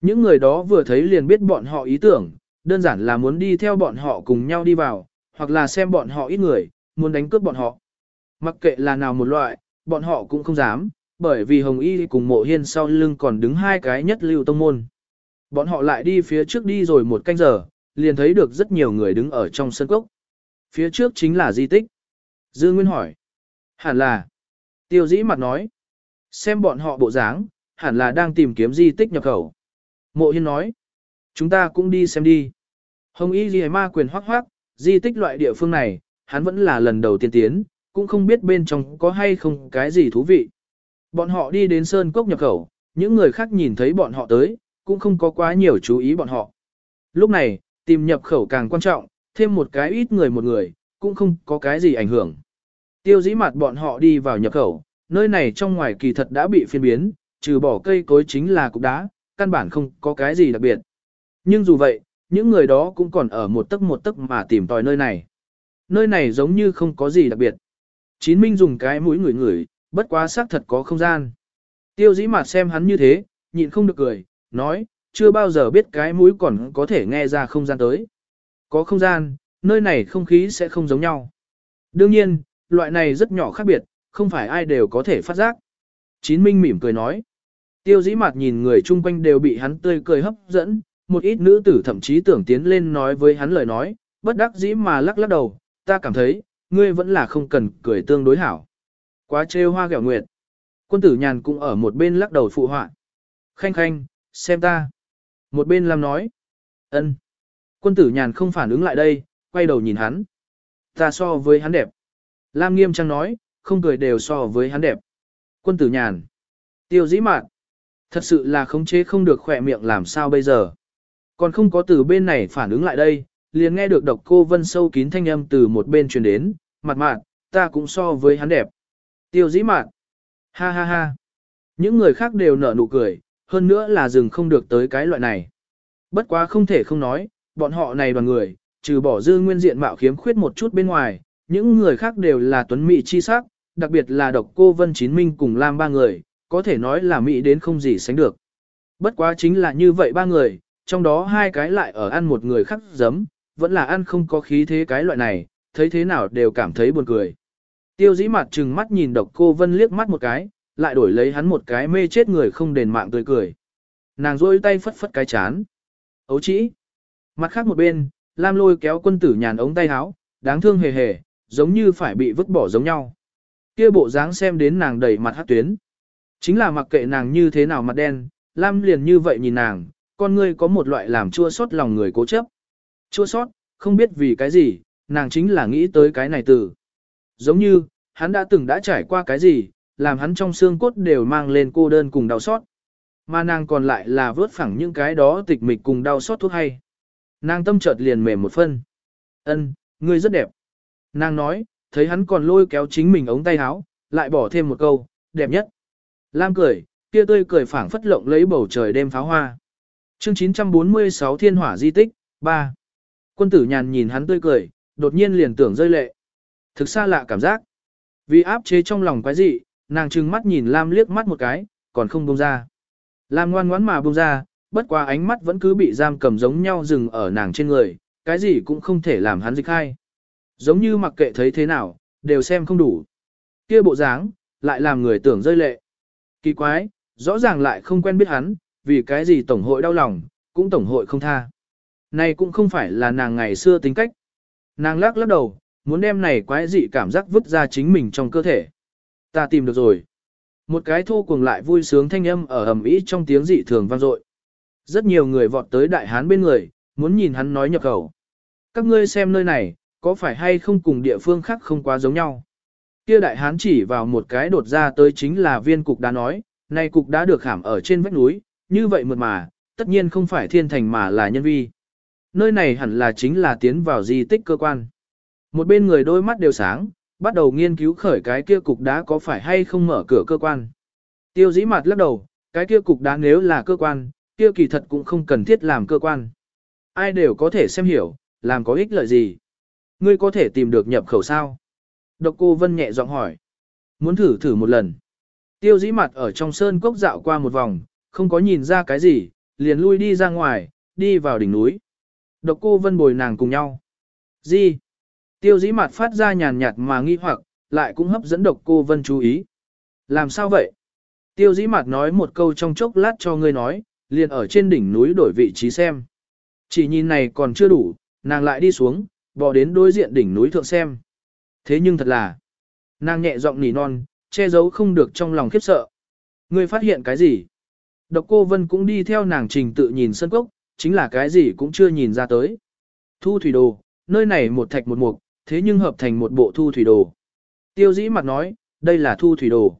S1: Những người đó vừa thấy liền biết bọn họ ý tưởng, đơn giản là muốn đi theo bọn họ cùng nhau đi vào, hoặc là xem bọn họ ít người, muốn đánh cướp bọn họ. Mặc kệ là nào một loại, bọn họ cũng không dám, bởi vì Hồng Y cùng mộ hiên sau lưng còn đứng hai cái nhất lưu tông môn. Bọn họ lại đi phía trước đi rồi một canh giờ, liền thấy được rất nhiều người đứng ở trong sân cốc. Phía trước chính là di tích. Dư Nguyên hỏi. Hẳn là. Tiêu dĩ mặt nói. Xem bọn họ bộ dáng, hẳn là đang tìm kiếm di tích nhập khẩu. Mộ hiên nói. Chúng ta cũng đi xem đi. Hồng Y Ghi Ma quyền hoác hoác, di tích loại địa phương này, hắn vẫn là lần đầu tiên tiến, cũng không biết bên trong có hay không cái gì thú vị. Bọn họ đi đến sơn cốc nhập khẩu, những người khác nhìn thấy bọn họ tới, cũng không có quá nhiều chú ý bọn họ. Lúc này, tìm nhập khẩu càng quan trọng, thêm một cái ít người một người, cũng không có cái gì ảnh hưởng. Tiêu dĩ mặt bọn họ đi vào nhập khẩu, nơi này trong ngoài kỳ thật đã bị phiên biến, trừ bỏ cây cối chính là cục đá, căn bản không có cái gì đặc biệt. Nhưng dù vậy, những người đó cũng còn ở một tấc một tấc mà tìm tòi nơi này. Nơi này giống như không có gì đặc biệt. Chín Minh dùng cái mũi ngửi ngửi, bất quá xác thật có không gian. Tiêu dĩ mặt xem hắn như thế, nhịn không được cười, nói, chưa bao giờ biết cái mũi còn có thể nghe ra không gian tới. Có không gian, nơi này không khí sẽ không giống nhau. Đương nhiên, loại này rất nhỏ khác biệt, không phải ai đều có thể phát giác. Chín Minh mỉm cười nói. Tiêu dĩ mặt nhìn người chung quanh đều bị hắn tươi cười hấp dẫn, một ít nữ tử thậm chí tưởng tiến lên nói với hắn lời nói, bất đắc dĩ mà lắc lắc đầu, ta cảm thấy, ngươi vẫn là không cần cười tương đối hảo. Quá trêu hoa gẹo nguyệt. Quân tử nhàn cũng ở một bên lắc đầu phụ họa. Khanh khanh, xem ta. Một bên làm nói. ân. Quân tử nhàn không phản ứng lại đây, quay đầu nhìn hắn. Ta so với hắn đẹp. Lam nghiêm trang nói, không cười đều so với hắn đẹp. Quân tử nhàn. Tiêu dĩ mạn. Thật sự là khống chế không được khỏe miệng làm sao bây giờ. Còn không có từ bên này phản ứng lại đây, liền nghe được độc cô vân sâu kín thanh âm từ một bên truyền đến, mặt mạn, ta cũng so với hắn đẹp. Tiêu dĩ mạn, ha ha ha. Những người khác đều nở nụ cười, hơn nữa là dừng không được tới cái loại này. Bất quá không thể không nói, bọn họ này đoàn người, trừ bỏ dư nguyên diện mạo khiếm khuyết một chút bên ngoài, những người khác đều là tuấn mỹ chi sắc, đặc biệt là độc cô Vân Chín Minh cùng Lam ba người, có thể nói là mỹ đến không gì sánh được. Bất quá chính là như vậy ba người, trong đó hai cái lại ở ăn một người khác giấm, vẫn là ăn không có khí thế cái loại này, thấy thế nào đều cảm thấy buồn cười. Tiêu dĩ mặt trừng mắt nhìn độc cô Vân liếc mắt một cái, lại đổi lấy hắn một cái mê chết người không đền mạng tươi cười. Nàng rôi tay phất phất cái chán. Ấu chỉ. Mặt khác một bên, Lam lôi kéo quân tử nhàn ống tay áo, đáng thương hề hề, giống như phải bị vứt bỏ giống nhau. Kia bộ dáng xem đến nàng đầy mặt hát tuyến. Chính là mặc kệ nàng như thế nào mặt đen, Lam liền như vậy nhìn nàng, con ngươi có một loại làm chua sót lòng người cố chấp. Chua sót, không biết vì cái gì, nàng chính là nghĩ tới cái này từ. Giống như, hắn đã từng đã trải qua cái gì, làm hắn trong xương cốt đều mang lên cô đơn cùng đau xót. mà nàng còn lại là vớt phẳng những cái đó tịch mịch cùng đau xót thuốc hay. Nàng tâm chợt liền mềm một phân. Ân, ngươi rất đẹp. Nàng nói, thấy hắn còn lôi kéo chính mình ống tay áo, lại bỏ thêm một câu, đẹp nhất. Lam cười, kia tươi cười phảng phất lộng lấy bầu trời đêm pháo hoa. Chương 946 Thiên Hỏa Di Tích, 3. Quân tử nhàn nhìn hắn tươi cười, đột nhiên liền tưởng rơi lệ. Thực xa lạ cảm giác. Vì áp chế trong lòng quái dị, nàng trừng mắt nhìn Lam liếc mắt một cái, còn không buông ra. Lam ngoan ngoãn mà buông ra, bất qua ánh mắt vẫn cứ bị giam cầm giống nhau dừng ở nàng trên người, cái gì cũng không thể làm hắn dịch hay. Giống như mặc kệ thấy thế nào, đều xem không đủ. Kia bộ dáng, lại làm người tưởng rơi lệ. Kỳ quái, rõ ràng lại không quen biết hắn, vì cái gì tổng hội đau lòng, cũng tổng hội không tha. Này cũng không phải là nàng ngày xưa tính cách. Nàng lắc lắc đầu, muốn đem này quái dị cảm giác vứt ra chính mình trong cơ thể. Ta tìm được rồi. Một cái thô cuồng lại vui sướng thanh âm ở ầm ĩ trong tiếng dị thường vang dội. Rất nhiều người vọt tới đại hán bên người, muốn nhìn hắn nói nhập khẩu. Các ngươi xem nơi này, có phải hay không cùng địa phương khác không quá giống nhau? Kia đại hán chỉ vào một cái đột ra tới chính là viên cục đá nói, này cục đã được hãm ở trên vách núi, như vậy mượt mà, tất nhiên không phải thiên thành mà là nhân vi. Nơi này hẳn là chính là tiến vào di tích cơ quan. Một bên người đôi mắt đều sáng, bắt đầu nghiên cứu khởi cái kia cục đá có phải hay không mở cửa cơ quan. Tiêu dĩ mặt lắc đầu, cái kia cục đá nếu là cơ quan, kia kỳ thật cũng không cần thiết làm cơ quan. Ai đều có thể xem hiểu, làm có ích lợi gì. Ngươi có thể tìm được nhập khẩu sao? Độc cô Vân nhẹ giọng hỏi. Muốn thử thử một lần. Tiêu dĩ mặt ở trong sơn cốc dạo qua một vòng, không có nhìn ra cái gì, liền lui đi ra ngoài, đi vào đỉnh núi. Độc cô Vân bồi nàng cùng nhau. Gì? Tiêu dĩ mặt phát ra nhàn nhạt mà nghi hoặc, lại cũng hấp dẫn độc cô Vân chú ý. Làm sao vậy? Tiêu dĩ mặt nói một câu trong chốc lát cho ngươi nói, liền ở trên đỉnh núi đổi vị trí xem. Chỉ nhìn này còn chưa đủ, nàng lại đi xuống, bò đến đối diện đỉnh núi thượng xem. Thế nhưng thật là, nàng nhẹ giọng nỉ non, che giấu không được trong lòng khiếp sợ. Ngươi phát hiện cái gì? Độc cô Vân cũng đi theo nàng trình tự nhìn sân cốc, chính là cái gì cũng chưa nhìn ra tới. Thu thủy đồ, nơi này một thạch một mục, thế nhưng hợp thành một bộ thu thủy đồ. Tiêu dĩ mặt nói, đây là thu thủy đồ.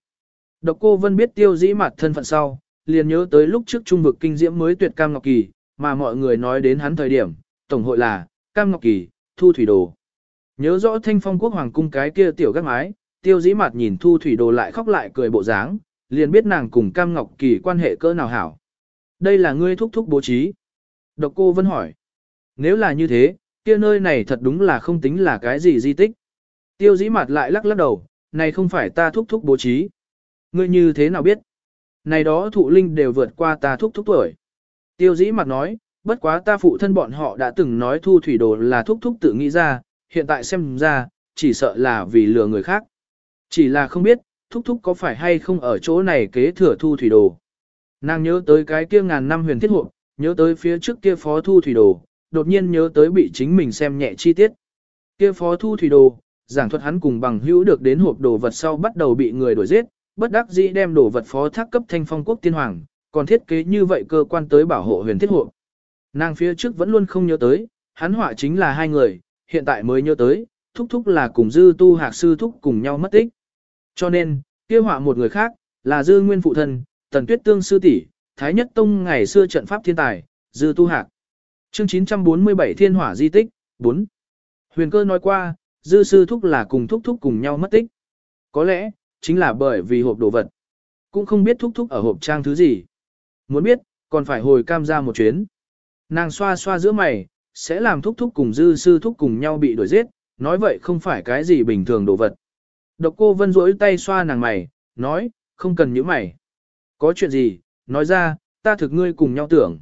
S1: Độc cô Vân biết tiêu dĩ mặt thân phận sau, liền nhớ tới lúc trước trung vực kinh diễm mới tuyệt cam ngọc kỳ, mà mọi người nói đến hắn thời điểm, tổng hội là, cam ngọc kỳ, thu thủy đồ. Nhớ rõ thanh phong quốc hoàng cung cái kia tiểu gác mái, tiêu dĩ mặt nhìn thu thủy đồ lại khóc lại cười bộ dáng, liền biết nàng cùng cam ngọc kỳ quan hệ cỡ nào hảo. Đây là ngươi thúc thúc bố trí. Độc cô vẫn hỏi. Nếu là như thế, kia nơi này thật đúng là không tính là cái gì di tích. Tiêu dĩ mặt lại lắc lắc đầu, này không phải ta thúc thúc bố trí. Ngươi như thế nào biết? Này đó thụ linh đều vượt qua ta thúc thúc tuổi. Tiêu dĩ mặt nói, bất quá ta phụ thân bọn họ đã từng nói thu thủy đồ là thúc thúc tự nghĩ ra, hiện tại xem ra, chỉ sợ là vì lừa người khác. Chỉ là không biết, thúc thúc có phải hay không ở chỗ này kế thừa thu thủy đồ. Nàng nhớ tới cái kia ngàn năm huyền thiết hộ, nhớ tới phía trước kia phó thu thủy đồ, đột nhiên nhớ tới bị chính mình xem nhẹ chi tiết. Kia phó thu thủy đồ, giảng thuật hắn cùng bằng hữu được đến hộp đồ vật sau bắt đầu bị người đuổi giết, bất đắc dĩ đem đồ vật phó thác cấp thanh phong quốc tiên hoàng, còn thiết kế như vậy cơ quan tới bảo hộ huyền thiết hộ. Nàng phía trước vẫn luôn không nhớ tới, hắn họa chính là hai người, hiện tại mới nhớ tới, thúc thúc là cùng dư tu hạc sư thúc cùng nhau mất tích. Cho nên, kia họa một người khác, là dư nguyên phụ thân, tần tuyết tương sư tỷ, thái nhất tông ngày xưa trận pháp thiên tài, dư tu hạc. Chương 947 Thiên Hỏa Di Tích, 4. Huyền cơ nói qua, dư sư thúc là cùng thúc thúc cùng nhau mất tích. Có lẽ, chính là bởi vì hộp đồ vật. Cũng không biết thúc thúc ở hộp trang thứ gì. Muốn biết, còn phải hồi cam ra một chuyến. Nàng xoa xoa giữa mày, sẽ làm thúc thúc cùng dư sư thúc cùng nhau bị đuổi giết, nói vậy không phải cái gì bình thường đồ vật. Độc cô vân rỗi tay xoa nàng mày, nói, không cần những mày. Có chuyện gì, nói ra, ta thực ngươi cùng nhau tưởng.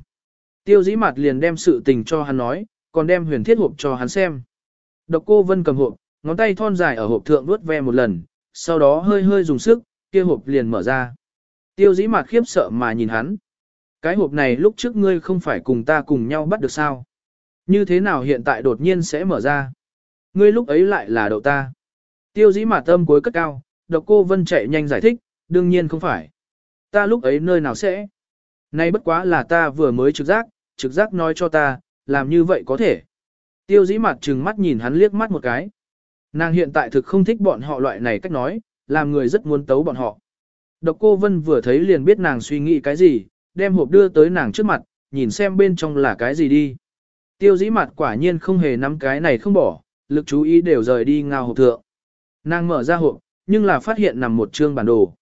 S1: Tiêu dĩ mặt liền đem sự tình cho hắn nói, còn đem huyền thiết hộp cho hắn xem. Độc cô vân cầm hộp, ngón tay thon dài ở hộp thượng vuốt ve một lần, sau đó hơi hơi dùng sức, kia hộp liền mở ra. Tiêu dĩ mặt khiếp sợ mà nhìn hắn. Cái hộp này lúc trước ngươi không phải cùng ta cùng nhau bắt được sao? Như thế nào hiện tại đột nhiên sẽ mở ra? Ngươi lúc ấy lại là đậu ta. Tiêu dĩ mà tâm cuối cất cao, độc cô vân chạy nhanh giải thích, đương nhiên không phải. Ta lúc ấy nơi nào sẽ? Nay bất quá là ta vừa mới trực giác, trực giác nói cho ta, làm như vậy có thể. Tiêu dĩ mặt trừng mắt nhìn hắn liếc mắt một cái. Nàng hiện tại thực không thích bọn họ loại này cách nói, làm người rất muốn tấu bọn họ. Độc cô Vân vừa thấy liền biết nàng suy nghĩ cái gì, đem hộp đưa tới nàng trước mặt, nhìn xem bên trong là cái gì đi. Tiêu dĩ mặt quả nhiên không hề nắm cái này không bỏ, lực chú ý đều rời đi ngao hộp thượng. Nàng mở ra hộp, nhưng là phát hiện nằm một chương bản đồ.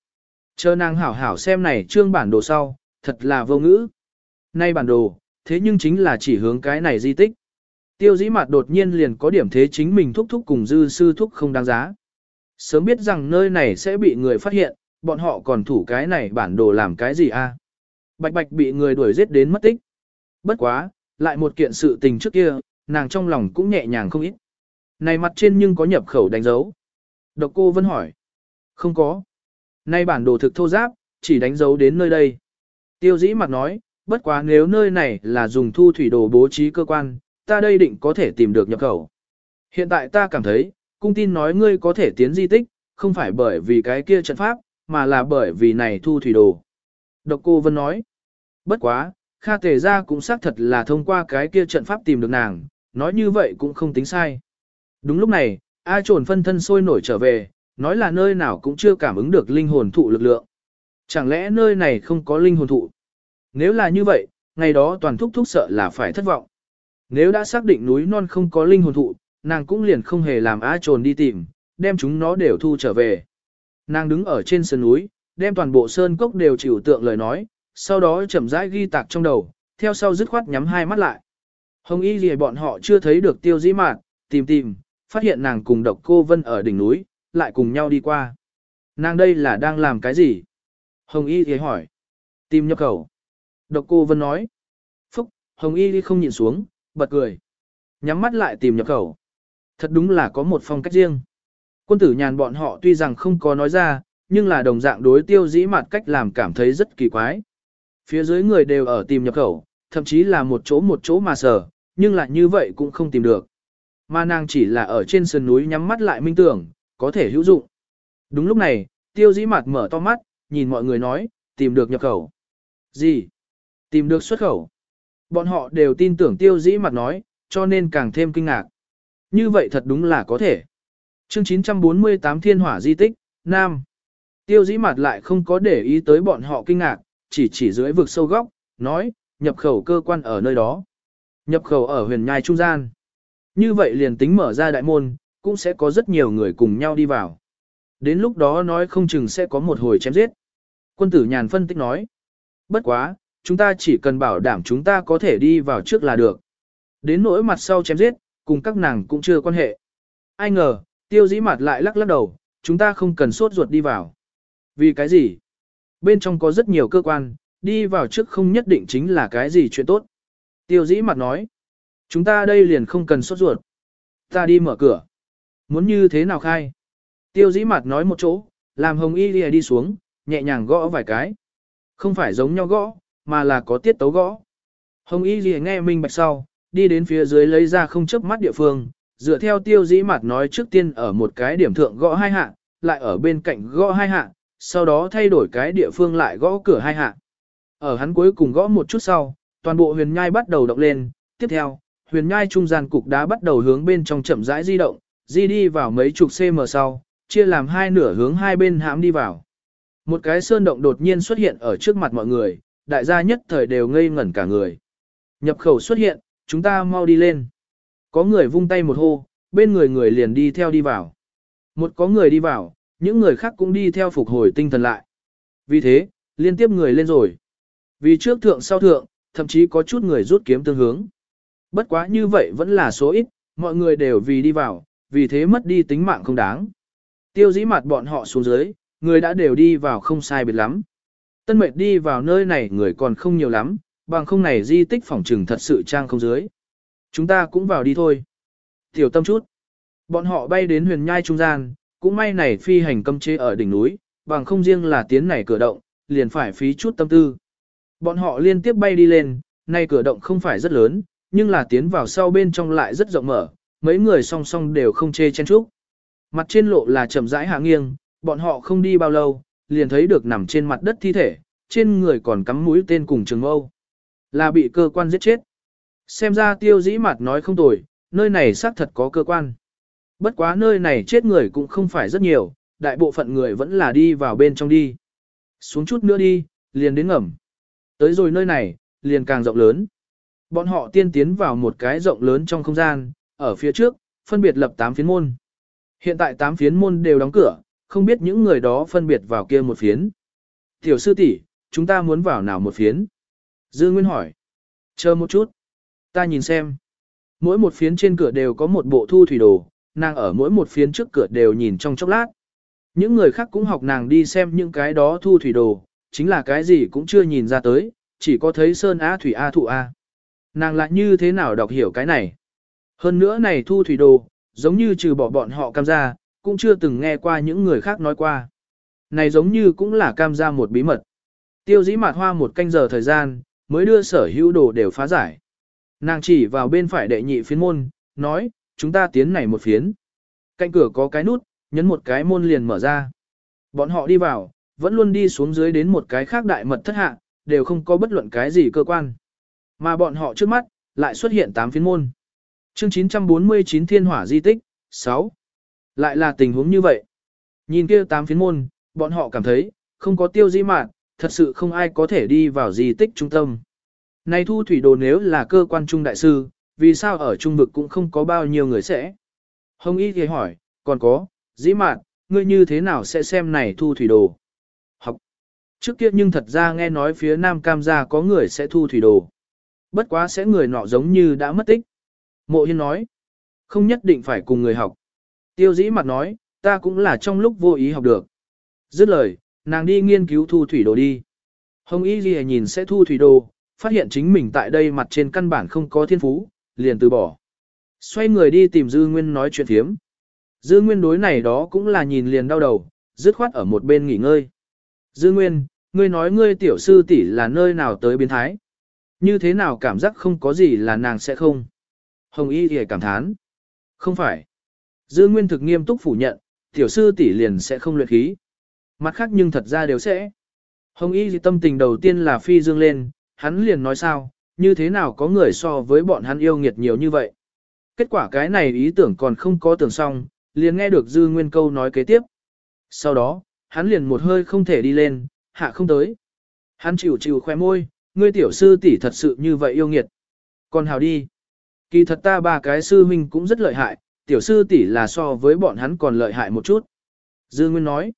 S1: Chờ nàng hảo hảo xem này chương bản đồ sau, thật là vô ngữ. Nay bản đồ, thế nhưng chính là chỉ hướng cái này di tích. Tiêu dĩ mặt đột nhiên liền có điểm thế chính mình thúc thúc cùng dư sư thúc không đáng giá. Sớm biết rằng nơi này sẽ bị người phát hiện, bọn họ còn thủ cái này bản đồ làm cái gì a? Bạch bạch bị người đuổi giết đến mất tích. Bất quá, lại một kiện sự tình trước kia, nàng trong lòng cũng nhẹ nhàng không ít. Này mặt trên nhưng có nhập khẩu đánh dấu. Độc cô vẫn hỏi. Không có. Nay bản đồ thực thô giáp, chỉ đánh dấu đến nơi đây. Tiêu dĩ mặt nói, bất quá nếu nơi này là dùng thu thủy đồ bố trí cơ quan, ta đây định có thể tìm được nhập khẩu. Hiện tại ta cảm thấy, cung tin nói ngươi có thể tiến di tích, không phải bởi vì cái kia trận pháp, mà là bởi vì này thu thủy đồ. Độc cô Vân nói, bất quá, Kha Tề Gia cũng xác thật là thông qua cái kia trận pháp tìm được nàng, nói như vậy cũng không tính sai. Đúng lúc này, A trồn phân thân sôi nổi trở về, nói là nơi nào cũng chưa cảm ứng được linh hồn thụ lực lượng. Chẳng lẽ nơi này không có linh hồn thụ? Nếu là như vậy, ngày đó toàn thúc thúc sợ là phải thất vọng. Nếu đã xác định núi non không có linh hồn thụ, nàng cũng liền không hề làm A trồn đi tìm, đem chúng nó đều thu trở về. Nàng đứng ở trên sườn núi, đem toàn bộ sơn cốc đều chịu tượng lời nói, sau đó chậm rãi ghi tạc trong đầu, theo sau dứt khoát nhắm hai mắt lại. Hồng y gì bọn họ chưa thấy được tiêu dĩ mạn, tìm tìm, phát hiện nàng cùng độc cô vân ở đỉnh núi, lại cùng nhau đi qua. Nàng đây là đang làm cái gì? Hồng y thì hỏi. Tìm nhập khẩu. Độc cô vân nói. Phúc, hồng y không nhìn xuống, bật cười. Nhắm mắt lại tìm nhập khẩu. Thật đúng là có một phong cách riêng. Quân tử nhàn bọn họ tuy rằng không có nói ra, nhưng là đồng dạng đối tiêu dĩ mặt cách làm cảm thấy rất kỳ quái. Phía dưới người đều ở tìm nhập khẩu, thậm chí là một chỗ một chỗ mà sờ, nhưng lại như vậy cũng không tìm được. Mà nàng chỉ là ở trên sườn núi nhắm mắt lại minh tưởng, có thể hữu dụng. Đúng lúc này, tiêu dĩ mặt mở to mắt, nhìn mọi người nói, tìm được nhập khẩu. Gì? Tìm được xuất khẩu. Bọn họ đều tin tưởng tiêu dĩ mặt nói, cho nên càng thêm kinh ngạc. Như vậy thật đúng là có thể. Chương 948 Thiên Hỏa Di Tích, Nam. Tiêu dĩ mặt lại không có để ý tới bọn họ kinh ngạc, chỉ chỉ dưới vực sâu góc, nói, nhập khẩu cơ quan ở nơi đó. Nhập khẩu ở huyền nhai trung gian. Như vậy liền tính mở ra đại môn, cũng sẽ có rất nhiều người cùng nhau đi vào. Đến lúc đó nói không chừng sẽ có một hồi chém giết. Quân tử nhàn phân tích nói. Bất quá, chúng ta chỉ cần bảo đảm chúng ta có thể đi vào trước là được. Đến nỗi mặt sau chém giết, cùng các nàng cũng chưa quan hệ. Ai ngờ, tiêu dĩ mặt lại lắc lắc đầu, chúng ta không cần sốt ruột đi vào. Vì cái gì? Bên trong có rất nhiều cơ quan, đi vào trước không nhất định chính là cái gì chuyện tốt. Tiêu dĩ mặt nói, chúng ta đây liền không cần sốt ruột. Ta đi mở cửa. Muốn như thế nào khai? Tiêu dĩ mặt nói một chỗ, làm hồng y lìa đi xuống, nhẹ nhàng gõ vài cái. Không phải giống nhau gõ, mà là có tiết tấu gõ. Hồng y lìa nghe minh bạch sau, đi đến phía dưới lấy ra không chớp mắt địa phương, dựa theo tiêu dĩ mặt nói trước tiên ở một cái điểm thượng gõ hai hạ, lại ở bên cạnh gõ hai hạ, sau đó thay đổi cái địa phương lại gõ cửa hai hạ. Ở hắn cuối cùng gõ một chút sau, toàn bộ huyền nhai bắt đầu động lên, tiếp theo, huyền nhai trung gian cục đá bắt đầu hướng bên trong chậm rãi di động, di đi vào mấy chục cm sau, chia làm hai nửa hướng hai bên hãm đi vào. Một cái sơn động đột nhiên xuất hiện ở trước mặt mọi người, đại gia nhất thời đều ngây ngẩn cả người. Nhập khẩu xuất hiện, chúng ta mau đi lên. Có người vung tay một hô, bên người người liền đi theo đi vào. Một có người đi vào, những người khác cũng đi theo phục hồi tinh thần lại. Vì thế, liên tiếp người lên rồi. Vì trước thượng sau thượng, thậm chí có chút người rút kiếm tương hướng. Bất quá như vậy vẫn là số ít, mọi người đều vì đi vào, vì thế mất đi tính mạng không đáng. Tiêu dĩ mặt bọn họ xuống dưới, người đã đều đi vào không sai biệt lắm. Tân mệt đi vào nơi này người còn không nhiều lắm, bằng không này di tích phỏng trừng thật sự trang không dưới. Chúng ta cũng vào đi thôi. Tiểu tâm chút. Bọn họ bay đến huyền nhai trung gian, cũng may này phi hành cấm chế ở đỉnh núi, bằng không riêng là tiến này cửa động, liền phải phí chút tâm tư. Bọn họ liên tiếp bay đi lên, nay cửa động không phải rất lớn, nhưng là tiến vào sau bên trong lại rất rộng mở, mấy người song song đều không chê chen chúc. Mặt trên lộ là chậm rãi hạ nghiêng, bọn họ không đi bao lâu, liền thấy được nằm trên mặt đất thi thể, trên người còn cắm mũi tên cùng trường mâu. Là bị cơ quan giết chết. Xem ra tiêu dĩ mặt nói không tồi, nơi này xác thật có cơ quan. Bất quá nơi này chết người cũng không phải rất nhiều, đại bộ phận người vẫn là đi vào bên trong đi. Xuống chút nữa đi, liền đến ngầm. tới rồi nơi này, liền càng rộng lớn. Bọn họ tiên tiến vào một cái rộng lớn trong không gian, ở phía trước, phân biệt lập 8 phiến môn. Hiện tại 8 phiến môn đều đóng cửa, không biết những người đó phân biệt vào kia một phiến. Tiểu sư tỷ, chúng ta muốn vào nào một phiến? Dư Nguyên hỏi. Chờ một chút. Ta nhìn xem. Mỗi một phiến trên cửa đều có một bộ thu thủy đồ, nàng ở mỗi một phiến trước cửa đều nhìn trong chốc lát. Những người khác cũng học nàng đi xem những cái đó thu thủy đồ, chính là cái gì cũng chưa nhìn ra tới, chỉ có thấy sơn á thủy a thụ a. Nàng lại như thế nào đọc hiểu cái này? Hơn nữa này thu thủy đồ, giống như trừ bỏ bọn họ cam gia, cũng chưa từng nghe qua những người khác nói qua. Này giống như cũng là cam gia một bí mật. Tiêu dĩ mạt hoa một canh giờ thời gian, mới đưa sở hữu đồ đều phá giải. Nàng chỉ vào bên phải đệ nhị phiến môn, nói, chúng ta tiến này một phiến. Cạnh cửa có cái nút, nhấn một cái môn liền mở ra. Bọn họ đi vào, vẫn luôn đi xuống dưới đến một cái khác đại mật thất hạ, đều không có bất luận cái gì cơ quan. Mà bọn họ trước mắt, lại xuất hiện 8 phiến môn. Chương 949 Thiên Hỏa Di Tích, 6. Lại là tình huống như vậy. Nhìn kia 8 phiến môn, bọn họ cảm thấy, không có tiêu di mạn, thật sự không ai có thể đi vào di tích trung tâm. Này thu thủy đồ nếu là cơ quan trung đại sư, vì sao ở trung vực cũng không có bao nhiêu người sẽ? Hồng Y thì hỏi, còn có, dĩ mạn, ngươi như thế nào sẽ xem này thu thủy đồ? Học. Trước kia nhưng thật ra nghe nói phía Nam Cam gia có người sẽ thu thủy đồ. Bất quá sẽ người nọ giống như đã mất tích. Mộ Hiên nói, không nhất định phải cùng người học. Tiêu dĩ mặt nói, ta cũng là trong lúc vô ý học được. Dứt lời, nàng đi nghiên cứu thu thủy đồ đi. Hồng Y Ghi nhìn sẽ thu thủy đồ, phát hiện chính mình tại đây mặt trên căn bản không có thiên phú, liền từ bỏ. Xoay người đi tìm Dư Nguyên nói chuyện thiếm. Dư Nguyên đối này đó cũng là nhìn liền đau đầu, dứt khoát ở một bên nghỉ ngơi. Dư Nguyên, ngươi nói ngươi tiểu sư tỷ là nơi nào tới biến thái. Như thế nào cảm giác không có gì là nàng sẽ không. Hồng Y thì cảm thán. Không phải. Dư Nguyên thực nghiêm túc phủ nhận, tiểu sư tỷ liền sẽ không luyện khí. Mặt khác nhưng thật ra đều sẽ. Hồng Y thì tâm tình đầu tiên là phi dương lên, hắn liền nói sao, như thế nào có người so với bọn hắn yêu nghiệt nhiều như vậy. Kết quả cái này ý tưởng còn không có tưởng xong, liền nghe được Dư Nguyên câu nói kế tiếp. Sau đó, hắn liền một hơi không thể đi lên, hạ không tới. Hắn chịu chịu khoe môi, ngươi tiểu sư tỷ thật sự như vậy yêu nghiệt. Còn hào đi. Kỳ thật ta ba cái sư huynh cũng rất lợi hại, tiểu sư tỷ là so với bọn hắn còn lợi hại một chút. Dư Nguyên nói,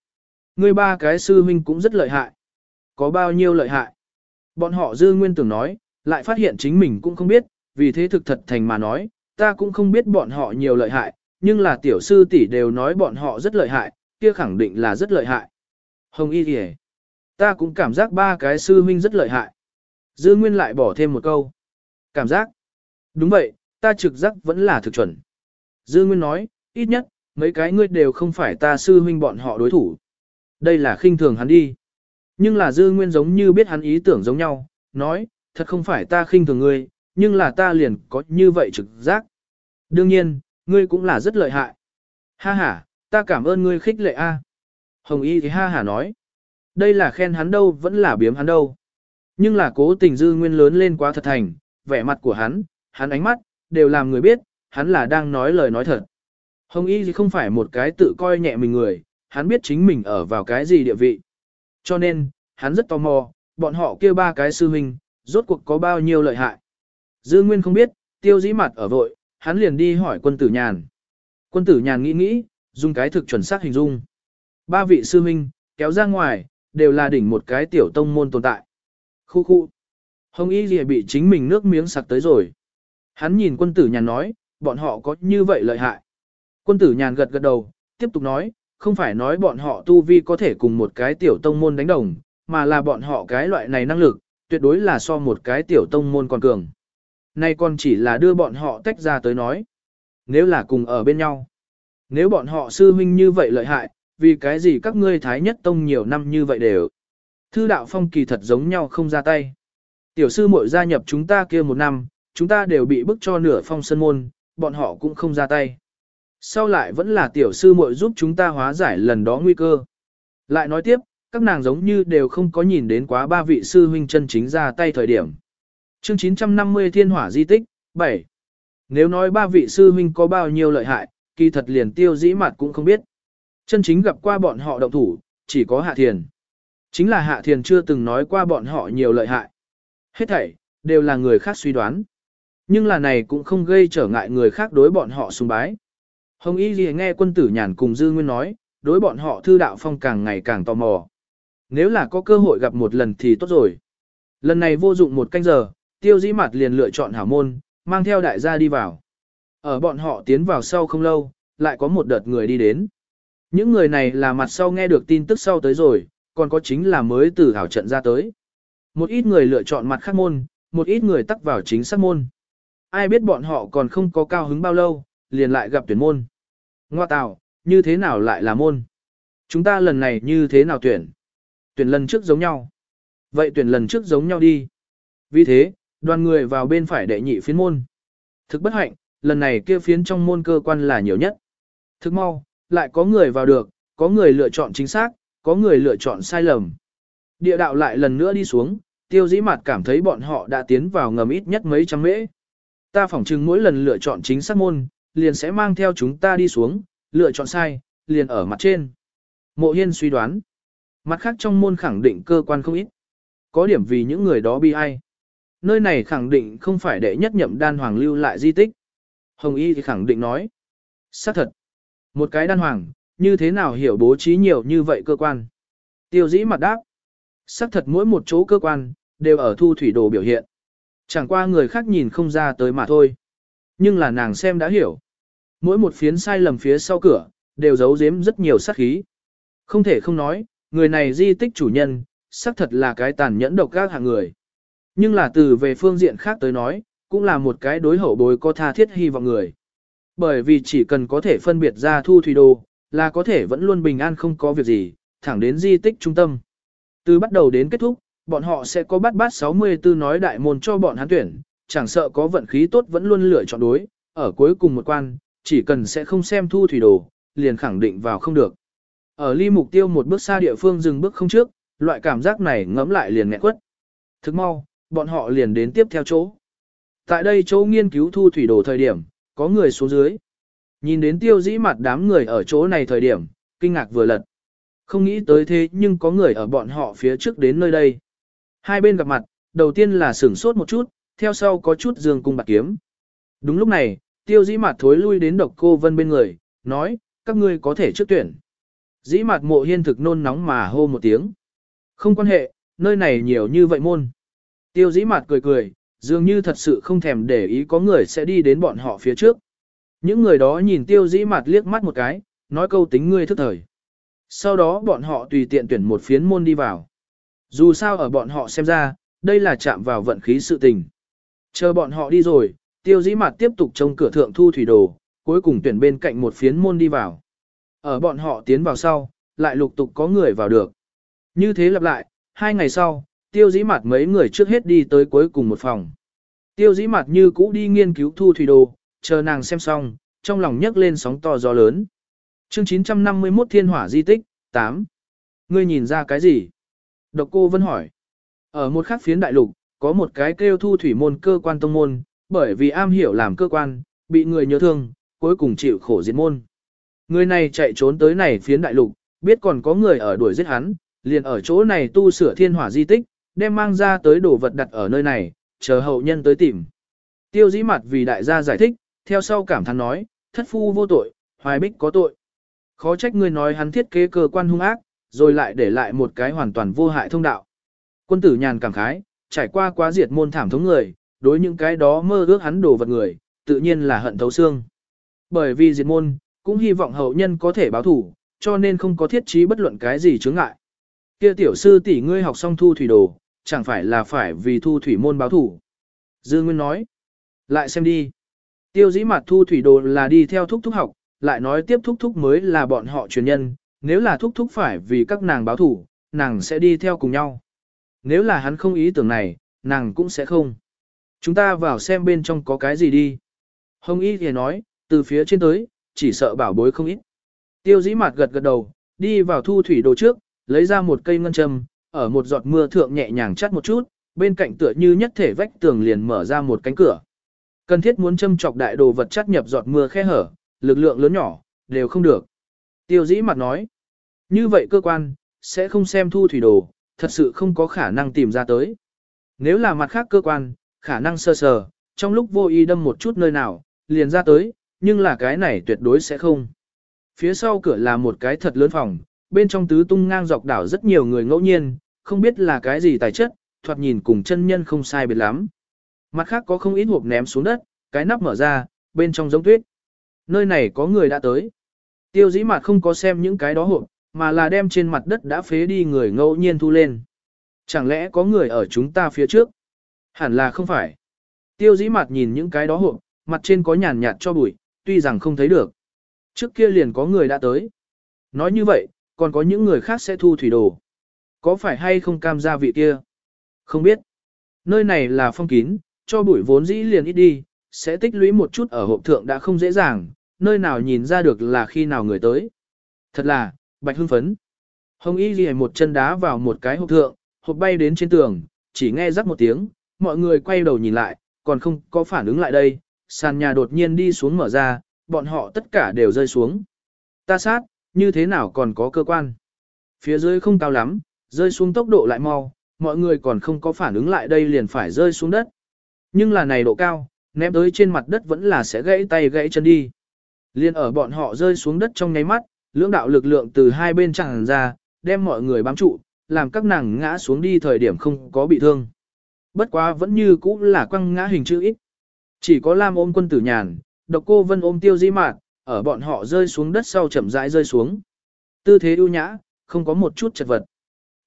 S1: ngươi ba cái sư huynh cũng rất lợi hại. Có bao nhiêu lợi hại? Bọn họ Dư Nguyên tưởng nói, lại phát hiện chính mình cũng không biết, vì thế thực thật thành mà nói, ta cũng không biết bọn họ nhiều lợi hại, nhưng là tiểu sư tỷ đều nói bọn họ rất lợi hại, kia khẳng định là rất lợi hại. Hồng Y kìa, ta cũng cảm giác ba cái sư huynh rất lợi hại. Dư Nguyên lại bỏ thêm một câu. Cảm giác. Đúng vậy, ta trực giác vẫn là thực chuẩn. Dư Nguyên nói, ít nhất, mấy cái ngươi đều không phải ta sư huynh bọn họ đối thủ. Đây là khinh thường hắn đi. Nhưng là Dư Nguyên giống như biết hắn ý tưởng giống nhau, nói, thật không phải ta khinh thường ngươi, nhưng là ta liền có như vậy trực giác. Đương nhiên, ngươi cũng là rất lợi hại. Ha ha, ta cảm ơn ngươi khích lệ a. Hồng Y thì ha ha nói, đây là khen hắn đâu vẫn là biếm hắn đâu. Nhưng là cố tình Dư Nguyên lớn lên quá thật thành, vẻ mặt của hắn, hắn ánh mắt, đều làm người biết, hắn là đang nói lời nói thật. Hồng Y thì không phải một cái tự coi nhẹ mình người, hắn biết chính mình ở vào cái gì địa vị. Cho nên, hắn rất tò mò, bọn họ kêu ba cái sư huynh, rốt cuộc có bao nhiêu lợi hại. Dư Nguyên không biết, tiêu dĩ mặt ở vội, hắn liền đi hỏi quân tử nhàn. Quân tử nhàn nghĩ nghĩ, dùng cái thực chuẩn xác hình dung. Ba vị sư huynh, kéo ra ngoài, đều là đỉnh một cái tiểu tông môn tồn tại. Khu khu. Hồng Y Lìa bị chính mình nước miếng sặc tới rồi. Hắn nhìn quân tử nhàn nói, bọn họ có như vậy lợi hại. Quân tử nhàn gật gật đầu, tiếp tục nói, không phải nói bọn họ tu vi có thể cùng một cái tiểu tông môn đánh đồng, mà là bọn họ cái loại này năng lực, tuyệt đối là so một cái tiểu tông môn còn cường. Nay còn chỉ là đưa bọn họ tách ra tới nói. Nếu là cùng ở bên nhau. Nếu bọn họ sư huynh như vậy lợi hại, vì cái gì các ngươi thái nhất tông nhiều năm như vậy đều. Thư đạo phong kỳ thật giống nhau không ra tay. Tiểu sư muội gia nhập chúng ta kia một năm, chúng ta đều bị bức cho nửa phong sân môn, bọn họ cũng không ra tay. Sau lại vẫn là tiểu sư muội giúp chúng ta hóa giải lần đó nguy cơ. Lại nói tiếp, các nàng giống như đều không có nhìn đến quá ba vị sư huynh chân chính ra tay thời điểm. Chương 950 Thiên Hỏa Di Tích, 7. Nếu nói ba vị sư huynh có bao nhiêu lợi hại, kỳ thật liền tiêu dĩ mặt cũng không biết. Chân chính gặp qua bọn họ động thủ, chỉ có Hạ Thiền. Chính là Hạ Thiền chưa từng nói qua bọn họ nhiều lợi hại. Hết thảy, đều là người khác suy đoán. Nhưng là này cũng không gây trở ngại người khác đối bọn họ sùng bái. Hồng Y Ghi nghe quân tử nhàn cùng Dư Nguyên nói, đối bọn họ thư đạo phong càng ngày càng tò mò. Nếu là có cơ hội gặp một lần thì tốt rồi. Lần này vô dụng một canh giờ, tiêu dĩ mặt liền lựa chọn hảo môn, mang theo đại gia đi vào. Ở bọn họ tiến vào sau không lâu, lại có một đợt người đi đến. Những người này là mặt sau nghe được tin tức sau tới rồi, còn có chính là mới từ hảo trận ra tới. Một ít người lựa chọn mặt khác môn, một ít người tắc vào chính xác môn. Ai biết bọn họ còn không có cao hứng bao lâu, liền lại gặp tuyển môn. Ngoa tạo, như thế nào lại là môn? Chúng ta lần này như thế nào tuyển? Tuyển lần trước giống nhau. Vậy tuyển lần trước giống nhau đi. Vì thế, đoàn người vào bên phải đệ nhị phiến môn. Thực bất hạnh, lần này kia phiến trong môn cơ quan là nhiều nhất. Thực mau, lại có người vào được, có người lựa chọn chính xác, có người lựa chọn sai lầm. Địa đạo lại lần nữa đi xuống, tiêu dĩ mặt cảm thấy bọn họ đã tiến vào ngầm ít nhất mấy trăm mễ. Ta phỏng chừng mỗi lần lựa chọn chính xác môn, liền sẽ mang theo chúng ta đi xuống, lựa chọn sai, liền ở mặt trên. Mộ hiên suy đoán, mặt khác trong môn khẳng định cơ quan không ít. Có điểm vì những người đó bi ai. Nơi này khẳng định không phải đệ nhất nhậm đan hoàng lưu lại di tích. Hồng Y thì khẳng định nói. xác thật. Một cái đan hoàng, như thế nào hiểu bố trí nhiều như vậy cơ quan? Tiêu dĩ mặt đáp. xác thật mỗi một chỗ cơ quan, đều ở thu thủy đồ biểu hiện. Chẳng qua người khác nhìn không ra tới mà thôi. Nhưng là nàng xem đã hiểu. Mỗi một phiến sai lầm phía sau cửa, đều giấu giếm rất nhiều sát khí. Không thể không nói, người này di tích chủ nhân, xác thật là cái tàn nhẫn độc các hạng người. Nhưng là từ về phương diện khác tới nói, cũng là một cái đối hậu bối có tha thiết hy vọng người. Bởi vì chỉ cần có thể phân biệt ra thu thủy đồ, là có thể vẫn luôn bình an không có việc gì, thẳng đến di tích trung tâm. Từ bắt đầu đến kết thúc, bọn họ sẽ có bắt bát 64 nói đại môn cho bọn hắn tuyển, chẳng sợ có vận khí tốt vẫn luôn lựa chọn đối, ở cuối cùng một quan, chỉ cần sẽ không xem thu thủy đồ, liền khẳng định vào không được. Ở ly mục tiêu một bước xa địa phương dừng bước không trước, loại cảm giác này ngẫm lại liền nghẹn quất. Thức mau, bọn họ liền đến tiếp theo chỗ. Tại đây chỗ nghiên cứu thu thủy đồ thời điểm, có người xuống dưới. Nhìn đến tiêu dĩ mặt đám người ở chỗ này thời điểm, kinh ngạc vừa lật. Không nghĩ tới thế nhưng có người ở bọn họ phía trước đến nơi đây. Hai bên gặp mặt, đầu tiên là sửng sốt một chút, theo sau có chút dương cung bạc kiếm. Đúng lúc này, tiêu dĩ mặt thối lui đến độc cô vân bên người, nói, các ngươi có thể trước tuyển. Dĩ mặt mộ hiên thực nôn nóng mà hô một tiếng. Không quan hệ, nơi này nhiều như vậy môn. Tiêu dĩ mặt cười cười, dường như thật sự không thèm để ý có người sẽ đi đến bọn họ phía trước. Những người đó nhìn tiêu dĩ mặt liếc mắt một cái, nói câu tính ngươi thức thời. Sau đó bọn họ tùy tiện tuyển một phiến môn đi vào. Dù sao ở bọn họ xem ra, đây là chạm vào vận khí sự tình. Chờ bọn họ đi rồi, tiêu dĩ mặt tiếp tục trông cửa thượng thu thủy đồ, cuối cùng tuyển bên cạnh một phiến môn đi vào. Ở bọn họ tiến vào sau, lại lục tục có người vào được. Như thế lặp lại, hai ngày sau, tiêu dĩ mặt mấy người trước hết đi tới cuối cùng một phòng. Tiêu dĩ mặt như cũ đi nghiên cứu thu thủy đồ, chờ nàng xem xong, trong lòng nhấc lên sóng to gió lớn. Chương 951 Thiên Hỏa Di Tích, 8. Ngươi nhìn ra cái gì? Độc cô Vân hỏi. Ở một khắc phiến đại lục, có một cái kêu thu thủy môn cơ quan tông môn, bởi vì am hiểu làm cơ quan, bị người nhớ thương, cuối cùng chịu khổ diệt môn. Người này chạy trốn tới này phiến đại lục, biết còn có người ở đuổi giết hắn, liền ở chỗ này tu sửa thiên hỏa di tích, đem mang ra tới đồ vật đặt ở nơi này, chờ hậu nhân tới tìm. Tiêu dĩ mặt vì đại gia giải thích, theo sau cảm thán nói, thất phu vô tội, hoài bích có tội. Khó trách người nói hắn thiết kế cơ quan hung ác, rồi lại để lại một cái hoàn toàn vô hại thông đạo. Quân tử nhàn cảm khái, trải qua quá diệt môn thảm thống người, đối những cái đó mơ ước hắn đồ vật người, tự nhiên là hận thấu xương. Bởi vì diệt môn, cũng hy vọng hậu nhân có thể báo thủ, cho nên không có thiết trí bất luận cái gì chướng ngại. Kia tiểu sư tỷ ngươi học xong thu thủy đồ, chẳng phải là phải vì thu thủy môn báo thủ. Dư Nguyên nói, lại xem đi. Tiêu dĩ mặt thu thủy đồ là đi theo thúc thúc học, lại nói tiếp thúc thúc mới là bọn họ truyền nhân, nếu là thúc thúc phải vì các nàng báo thủ, nàng sẽ đi theo cùng nhau. Nếu là hắn không ý tưởng này, nàng cũng sẽ không. Chúng ta vào xem bên trong có cái gì đi. Hồng Y thì nói, từ phía trên tới, chỉ sợ bảo bối không ít. Tiêu dĩ mạt gật gật đầu, đi vào thu thủy đồ trước, lấy ra một cây ngân châm, ở một giọt mưa thượng nhẹ nhàng chắt một chút, bên cạnh tựa như nhất thể vách tường liền mở ra một cánh cửa. Cần thiết muốn châm chọc đại đồ vật chắt nhập giọt mưa khe hở, lực lượng lớn nhỏ, đều không được. Tiêu dĩ mặt nói, như vậy cơ quan, sẽ không xem thu thủy đồ, thật sự không có khả năng tìm ra tới. Nếu là mặt khác cơ quan, khả năng sơ sờ, trong lúc vô ý đâm một chút nơi nào, liền ra tới, nhưng là cái này tuyệt đối sẽ không. Phía sau cửa là một cái thật lớn phòng, bên trong tứ tung ngang dọc đảo rất nhiều người ngẫu nhiên, không biết là cái gì tài chất, thoạt nhìn cùng chân nhân không sai biệt lắm. Mặt khác có không ít hộp ném xuống đất, cái nắp mở ra, bên trong giống tuyết. Nơi này có người đã tới. Tiêu dĩ mặt không có xem những cái đó hộp, mà là đem trên mặt đất đã phế đi người ngẫu nhiên thu lên. Chẳng lẽ có người ở chúng ta phía trước? Hẳn là không phải. Tiêu dĩ mặt nhìn những cái đó hộp, mặt trên có nhàn nhạt cho bụi, tuy rằng không thấy được. Trước kia liền có người đã tới. Nói như vậy, còn có những người khác sẽ thu thủy đồ. Có phải hay không cam gia vị kia? Không biết. Nơi này là phong kín, cho bụi vốn dĩ liền ít đi, sẽ tích lũy một chút ở hộp thượng đã không dễ dàng, nơi nào nhìn ra được là khi nào người tới. Thật là, bạch hưng phấn. Hồng Y ghi một chân đá vào một cái hộp thượng, hộp bay đến trên tường, chỉ nghe rắc một tiếng, mọi người quay đầu nhìn lại, còn không có phản ứng lại đây, sàn nhà đột nhiên đi xuống mở ra, bọn họ tất cả đều rơi xuống. Ta sát, như thế nào còn có cơ quan? Phía dưới không cao lắm, rơi xuống tốc độ lại mau, mọi người còn không có phản ứng lại đây liền phải rơi xuống đất. Nhưng là này độ cao, ném tới trên mặt đất vẫn là sẽ gãy tay gãy chân đi. Liên ở bọn họ rơi xuống đất trong nháy mắt, lưỡng đạo lực lượng từ hai bên chẳng ra, đem mọi người bám trụ, làm các nàng ngã xuống đi thời điểm không có bị thương. Bất quá vẫn như cũ là quăng ngã hình chữ ít. Chỉ có Lam ôm quân tử nhàn, độc cô vân ôm tiêu di mạt, ở bọn họ rơi xuống đất sau chậm rãi rơi xuống. Tư thế ưu nhã, không có một chút chật vật.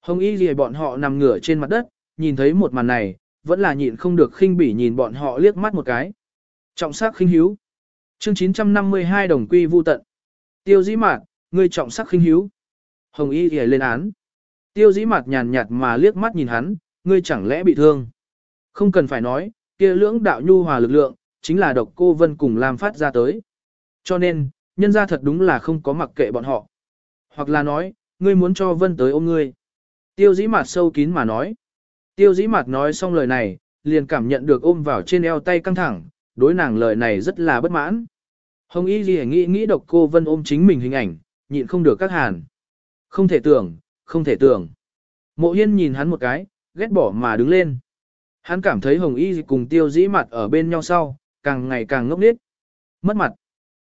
S1: Hồng y gì bọn họ nằm ngửa trên mặt đất, nhìn thấy một màn này, vẫn là nhịn không được khinh bỉ nhìn bọn họ liếc mắt một cái. Trọng sắc khinh hiếu. Chương 952 đồng quy vu tận. Tiêu dĩ mạt, ngươi trọng sắc khinh hiếu. Hồng y gì lên án. Tiêu dĩ mạt nhàn nhạt mà liếc mắt nhìn hắn, ngươi chẳng lẽ bị thương. Không cần phải nói, kia lưỡng đạo nhu hòa lực lượng, chính là độc cô vân cùng làm phát ra tới. Cho nên, nhân ra thật đúng là không có mặc kệ bọn họ. Hoặc là nói, ngươi muốn cho vân tới ôm ngươi. Tiêu dĩ mặt sâu kín mà nói. Tiêu dĩ mặt nói xong lời này, liền cảm nhận được ôm vào trên eo tay căng thẳng, đối nàng lời này rất là bất mãn. Hồng Y Ghi nghĩ nghĩ độc cô Vân ôm chính mình hình ảnh, nhịn không được các hàn. Không thể tưởng, không thể tưởng. Mộ Hiên nhìn hắn một cái, ghét bỏ mà đứng lên. Hắn cảm thấy Hồng Y cùng tiêu dĩ mặt ở bên nhau sau, càng ngày càng ngốc nghếch, Mất mặt.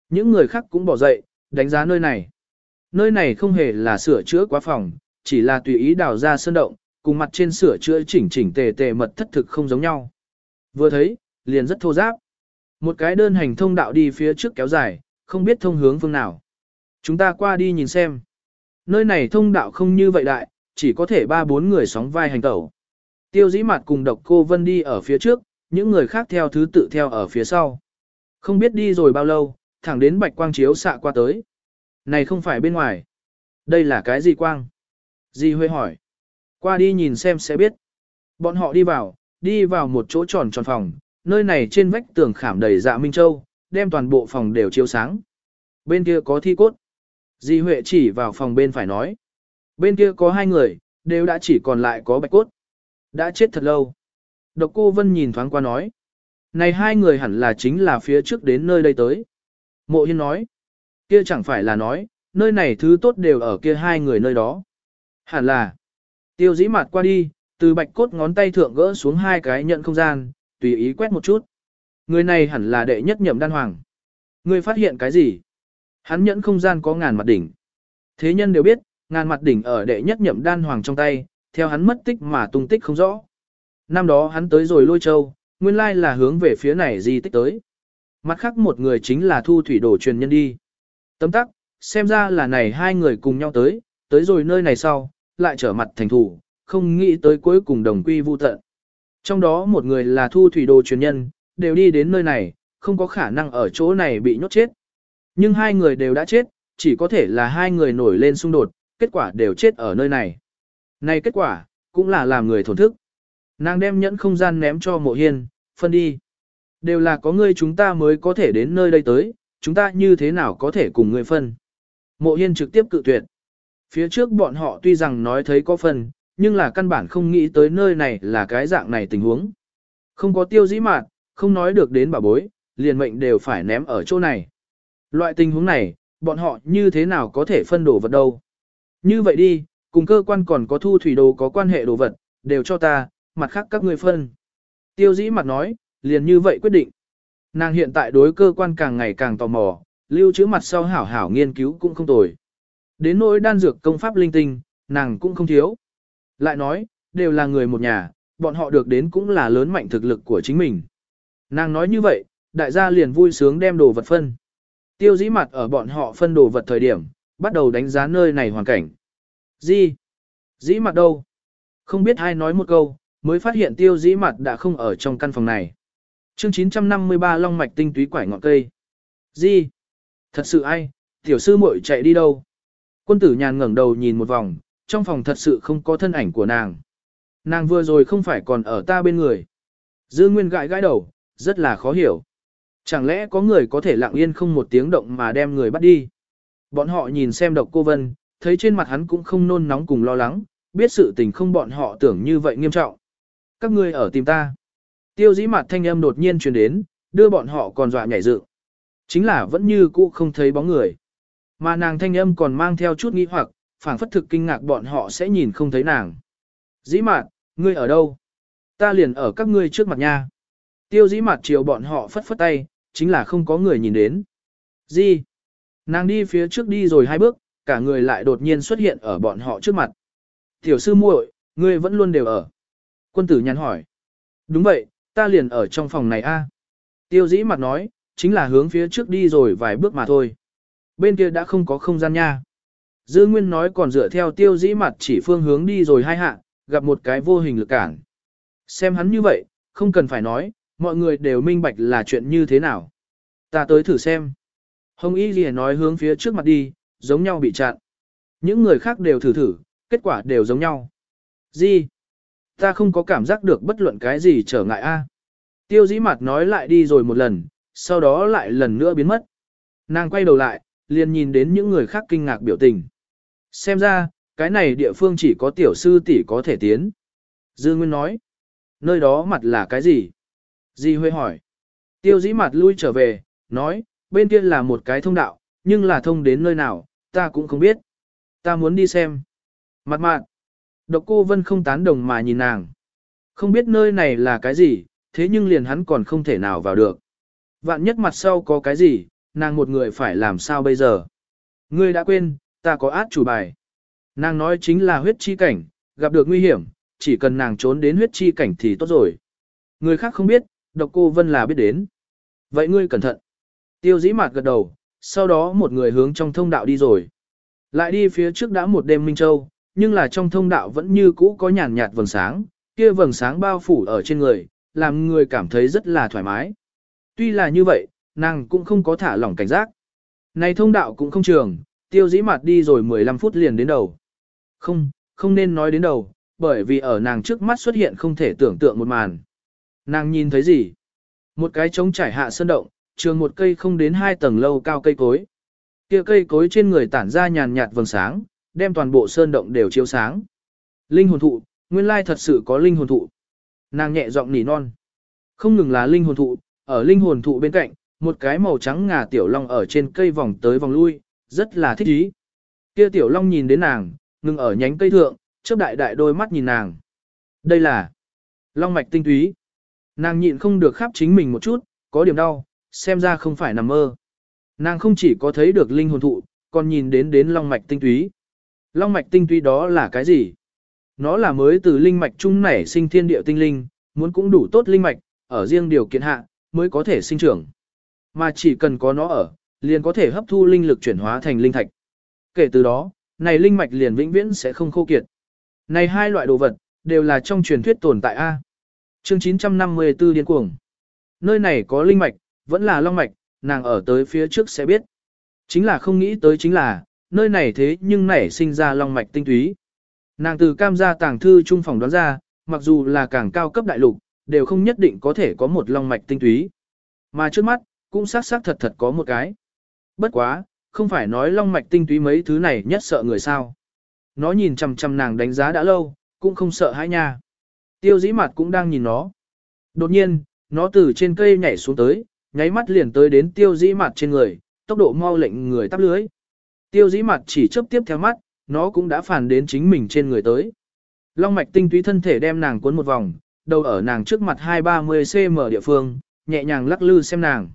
S1: Những người khác cũng bỏ dậy, đánh giá nơi này. Nơi này không hề là sửa chữa quá phòng, chỉ là tùy ý đào ra sơn động, cùng mặt trên sửa chữa chỉnh chỉnh tề tề mật thất thực không giống nhau. Vừa thấy, liền rất thô giáp. Một cái đơn hành thông đạo đi phía trước kéo dài, không biết thông hướng phương nào. Chúng ta qua đi nhìn xem. Nơi này thông đạo không như vậy đại, chỉ có thể ba bốn người sóng vai hành tẩu. Tiêu dĩ mặt cùng độc cô Vân đi ở phía trước, những người khác theo thứ tự theo ở phía sau. Không biết đi rồi bao lâu, thẳng đến bạch quang chiếu xạ qua tới. Này không phải bên ngoài. Đây là cái gì quang? Di Huê hỏi. Qua đi nhìn xem sẽ biết. Bọn họ đi vào, đi vào một chỗ tròn tròn phòng, nơi này trên vách tường khảm đầy dạ Minh Châu, đem toàn bộ phòng đều chiếu sáng. Bên kia có thi cốt. Di Huệ chỉ vào phòng bên phải nói. Bên kia có hai người, đều đã chỉ còn lại có bạch cốt. Đã chết thật lâu. Độc cô Vân nhìn thoáng qua nói. Này hai người hẳn là chính là phía trước đến nơi đây tới. Mộ Hiên nói. Kia chẳng phải là nói, nơi này thứ tốt đều ở kia hai người nơi đó. Hẳn là. Tiêu dĩ mặt qua đi, từ bạch cốt ngón tay thượng gỡ xuống hai cái nhận không gian, tùy ý quét một chút. Người này hẳn là đệ nhất nhậm đan hoàng. Người phát hiện cái gì? Hắn nhẫn không gian có ngàn mặt đỉnh. Thế nhân đều biết, ngàn mặt đỉnh ở đệ nhất nhậm đan hoàng trong tay, theo hắn mất tích mà tung tích không rõ. Năm đó hắn tới rồi lôi châu, nguyên lai là hướng về phía này di tích tới. Mặt khác một người chính là thu thủy đồ truyền nhân đi. Tấm tắc, xem ra là này hai người cùng nhau tới, tới rồi nơi này sau, lại trở mặt thành thủ, không nghĩ tới cuối cùng đồng quy vu tận. Trong đó một người là thu thủy đồ truyền nhân, đều đi đến nơi này, không có khả năng ở chỗ này bị nhốt chết. Nhưng hai người đều đã chết, chỉ có thể là hai người nổi lên xung đột, kết quả đều chết ở nơi này. Này kết quả, cũng là làm người thổn thức. Nàng đem nhẫn không gian ném cho mộ hiên, phân đi. Đều là có ngươi chúng ta mới có thể đến nơi đây tới, chúng ta như thế nào có thể cùng ngươi phân. Mộ hiên trực tiếp cự tuyệt. Phía trước bọn họ tuy rằng nói thấy có phần, nhưng là căn bản không nghĩ tới nơi này là cái dạng này tình huống. Không có tiêu dĩ mạt, không nói được đến bà bối, liền mệnh đều phải ném ở chỗ này. Loại tình huống này, bọn họ như thế nào có thể phân đổ vật đâu. Như vậy đi, cùng cơ quan còn có thu thủy đồ có quan hệ đồ vật, đều cho ta, mặt khác các ngươi phân. Tiêu dĩ mặt nói, liền như vậy quyết định. Nàng hiện tại đối cơ quan càng ngày càng tò mò, lưu trữ mặt sau hảo hảo nghiên cứu cũng không tồi. Đến nỗi đan dược công pháp linh tinh, nàng cũng không thiếu. Lại nói, đều là người một nhà, bọn họ được đến cũng là lớn mạnh thực lực của chính mình. Nàng nói như vậy, đại gia liền vui sướng đem đồ vật phân. Tiêu dĩ mặt ở bọn họ phân đồ vật thời điểm, bắt đầu đánh giá nơi này hoàn cảnh. Gì? Dĩ mặt đâu? Không biết ai nói một câu, mới phát hiện tiêu dĩ mặt đã không ở trong căn phòng này. Chương 953 Long Mạch tinh túy quải ngọn cây. Gì? Thật sự ai? Tiểu sư muội chạy đi đâu? Quân tử nhàn ngẩng đầu nhìn một vòng, trong phòng thật sự không có thân ảnh của nàng. Nàng vừa rồi không phải còn ở ta bên người. Dư Nguyên gãi gãi đầu, rất là khó hiểu. Chẳng lẽ có người có thể lặng yên không một tiếng động mà đem người bắt đi? Bọn họ nhìn xem độc cô Vân, thấy trên mặt hắn cũng không nôn nóng cùng lo lắng, biết sự tình không bọn họ tưởng như vậy nghiêm trọng. Các ngươi ở tìm ta. Tiêu dĩ mặt thanh âm đột nhiên truyền đến, đưa bọn họ còn dọa nhảy dựng. Chính là vẫn như cũ không thấy bóng người. Mà nàng thanh âm còn mang theo chút nghĩ hoặc, phảng phất thực kinh ngạc bọn họ sẽ nhìn không thấy nàng. Dĩ mạt, ngươi ở đâu? Ta liền ở các ngươi trước mặt nha. Tiêu dĩ mạt chiều bọn họ phất phất tay, chính là không có người nhìn đến. Gì? Nàng đi phía trước đi rồi hai bước, cả người lại đột nhiên xuất hiện ở bọn họ trước mặt. Tiểu sư muội, ngươi vẫn luôn đều ở. Quân tử nhắn hỏi. Đúng vậy, ta liền ở trong phòng này a. Tiêu dĩ mặt nói, chính là hướng phía trước đi rồi vài bước mà thôi. Bên kia đã không có không gian nha. Dư Nguyên nói còn dựa theo tiêu dĩ mặt chỉ phương hướng đi rồi hai hạ, gặp một cái vô hình lực cản. Xem hắn như vậy, không cần phải nói, mọi người đều minh bạch là chuyện như thế nào. Ta tới thử xem. Hồng Y Ghi nói hướng phía trước mặt đi, giống nhau bị chặn. Những người khác đều thử thử, kết quả đều giống nhau. Gì? Ta không có cảm giác được bất luận cái gì trở ngại a. Tiêu dĩ mặt nói lại đi rồi một lần, sau đó lại lần nữa biến mất. Nàng quay đầu lại, liền nhìn đến những người khác kinh ngạc biểu tình. Xem ra, cái này địa phương chỉ có tiểu sư tỷ có thể tiến. Dương Nguyên nói, nơi đó mặt là cái gì? Di Huệ hỏi. Tiêu dĩ mặt lui trở về, nói, bên kia là một cái thông đạo, nhưng là thông đến nơi nào, ta cũng không biết. Ta muốn đi xem. Mặt mạn. Độc cô Vân không tán đồng mà nhìn nàng. Không biết nơi này là cái gì, thế nhưng liền hắn còn không thể nào vào được. Vạn nhất mặt sau có cái gì, nàng một người phải làm sao bây giờ? Ngươi đã quên, ta có át chủ bài. Nàng nói chính là huyết chi cảnh, gặp được nguy hiểm, chỉ cần nàng trốn đến huyết chi cảnh thì tốt rồi. Người khác không biết, độc cô Vân là biết đến. Vậy ngươi cẩn thận. Tiêu dĩ mạt gật đầu, sau đó một người hướng trong thông đạo đi rồi. Lại đi phía trước đã một đêm Minh Châu, nhưng là trong thông đạo vẫn như cũ có nhàn nhạt vầng sáng, kia vầng sáng bao phủ ở trên người, làm người cảm thấy rất là thoải mái. Tuy là như vậy, nàng cũng không có thả lỏng cảnh giác. Này thông đạo cũng không trường, tiêu dĩ mặt đi rồi 15 phút liền đến đầu. Không, không nên nói đến đầu, bởi vì ở nàng trước mắt xuất hiện không thể tưởng tượng một màn. Nàng nhìn thấy gì? Một cái trống trải hạ sơn động, trường một cây không đến hai tầng lâu cao cây cối. Kia cây cối trên người tản ra nhàn nhạt vầng sáng, đem toàn bộ sơn động đều chiếu sáng. Linh hồn thụ, nguyên lai thật sự có linh hồn thụ. Nàng nhẹ giọng nỉ non. Không ngừng là linh hồn thụ, ở linh hồn thụ bên cạnh, một cái màu trắng ngà tiểu long ở trên cây vòng tới vòng lui, rất là thích ý. Kia tiểu long nhìn đến nàng, ngừng ở nhánh cây thượng, chớp đại đại đôi mắt nhìn nàng. Đây là long mạch tinh túy. Nàng nhịn không được khắp chính mình một chút, có điểm đau, xem ra không phải nằm mơ. Nàng không chỉ có thấy được linh hồn thụ, còn nhìn đến đến long mạch tinh túy. Long mạch tinh túy đó là cái gì? Nó là mới từ linh mạch trung nảy sinh thiên địa tinh linh, muốn cũng đủ tốt linh mạch, ở riêng điều kiện hạ, mới có thể sinh trưởng. Mà chỉ cần có nó ở, liền có thể hấp thu linh lực chuyển hóa thành linh thạch. Kể từ đó, này linh mạch liền vĩnh viễn sẽ không khô kiệt. Này hai loại đồ vật, đều là trong truyền thuyết tồn tại A. Chương 954 điên cuồng. Nơi này có linh mạch, vẫn là long mạch, nàng ở tới phía trước sẽ biết. Chính là không nghĩ tới chính là, nơi này thế nhưng nảy sinh ra long mạch tinh túy. Nàng từ cam gia tàng thư trung phòng đoán ra, mặc dù là càng cao cấp đại lục, đều không nhất định có thể có một long mạch tinh túy. Mà trước mắt, cũng xác xác thật thật có một cái. Bất quá, không phải nói long mạch tinh túy mấy thứ này nhất sợ người sao. Nó nhìn chằm chằm nàng đánh giá đã lâu, cũng không sợ hãi nha. Tiêu dĩ mặt cũng đang nhìn nó. Đột nhiên, nó từ trên cây nhảy xuống tới, nháy mắt liền tới đến tiêu dĩ mặt trên người, tốc độ mau lệnh người tắp lưới. Tiêu dĩ mặt chỉ chớp tiếp theo mắt, nó cũng đã phản đến chính mình trên người tới. Long mạch tinh túy thân thể đem nàng cuốn một vòng, đầu ở nàng trước mặt 2-30 cm địa phương, nhẹ nhàng lắc lư xem nàng.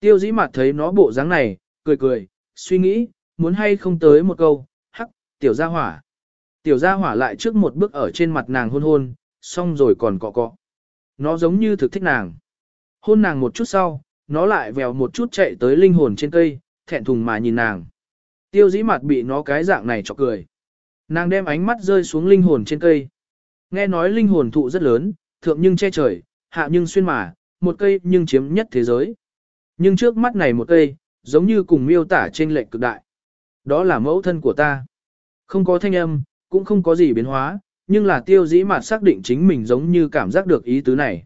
S1: Tiêu dĩ mặt thấy nó bộ dáng này, cười cười, suy nghĩ, muốn hay không tới một câu, hắc, tiểu gia hỏa. Tiểu gia hỏa lại trước một bước ở trên mặt nàng hôn hôn, xong rồi còn cọ cọ. Nó giống như thực thích nàng. Hôn nàng một chút sau, nó lại vèo một chút chạy tới linh hồn trên cây, thẹn thùng mà nhìn nàng. Tiêu dĩ mặt bị nó cái dạng này chọc cười. Nàng đem ánh mắt rơi xuống linh hồn trên cây. Nghe nói linh hồn thụ rất lớn, thượng nhưng che trời, hạ nhưng xuyên mà, một cây nhưng chiếm nhất thế giới. Nhưng trước mắt này một cây, giống như cùng miêu tả trên lệnh cực đại. Đó là mẫu thân của ta. Không có thanh âm, cũng không có gì biến hóa, nhưng là tiêu dĩ mặt xác định chính mình giống như cảm giác được ý tứ này.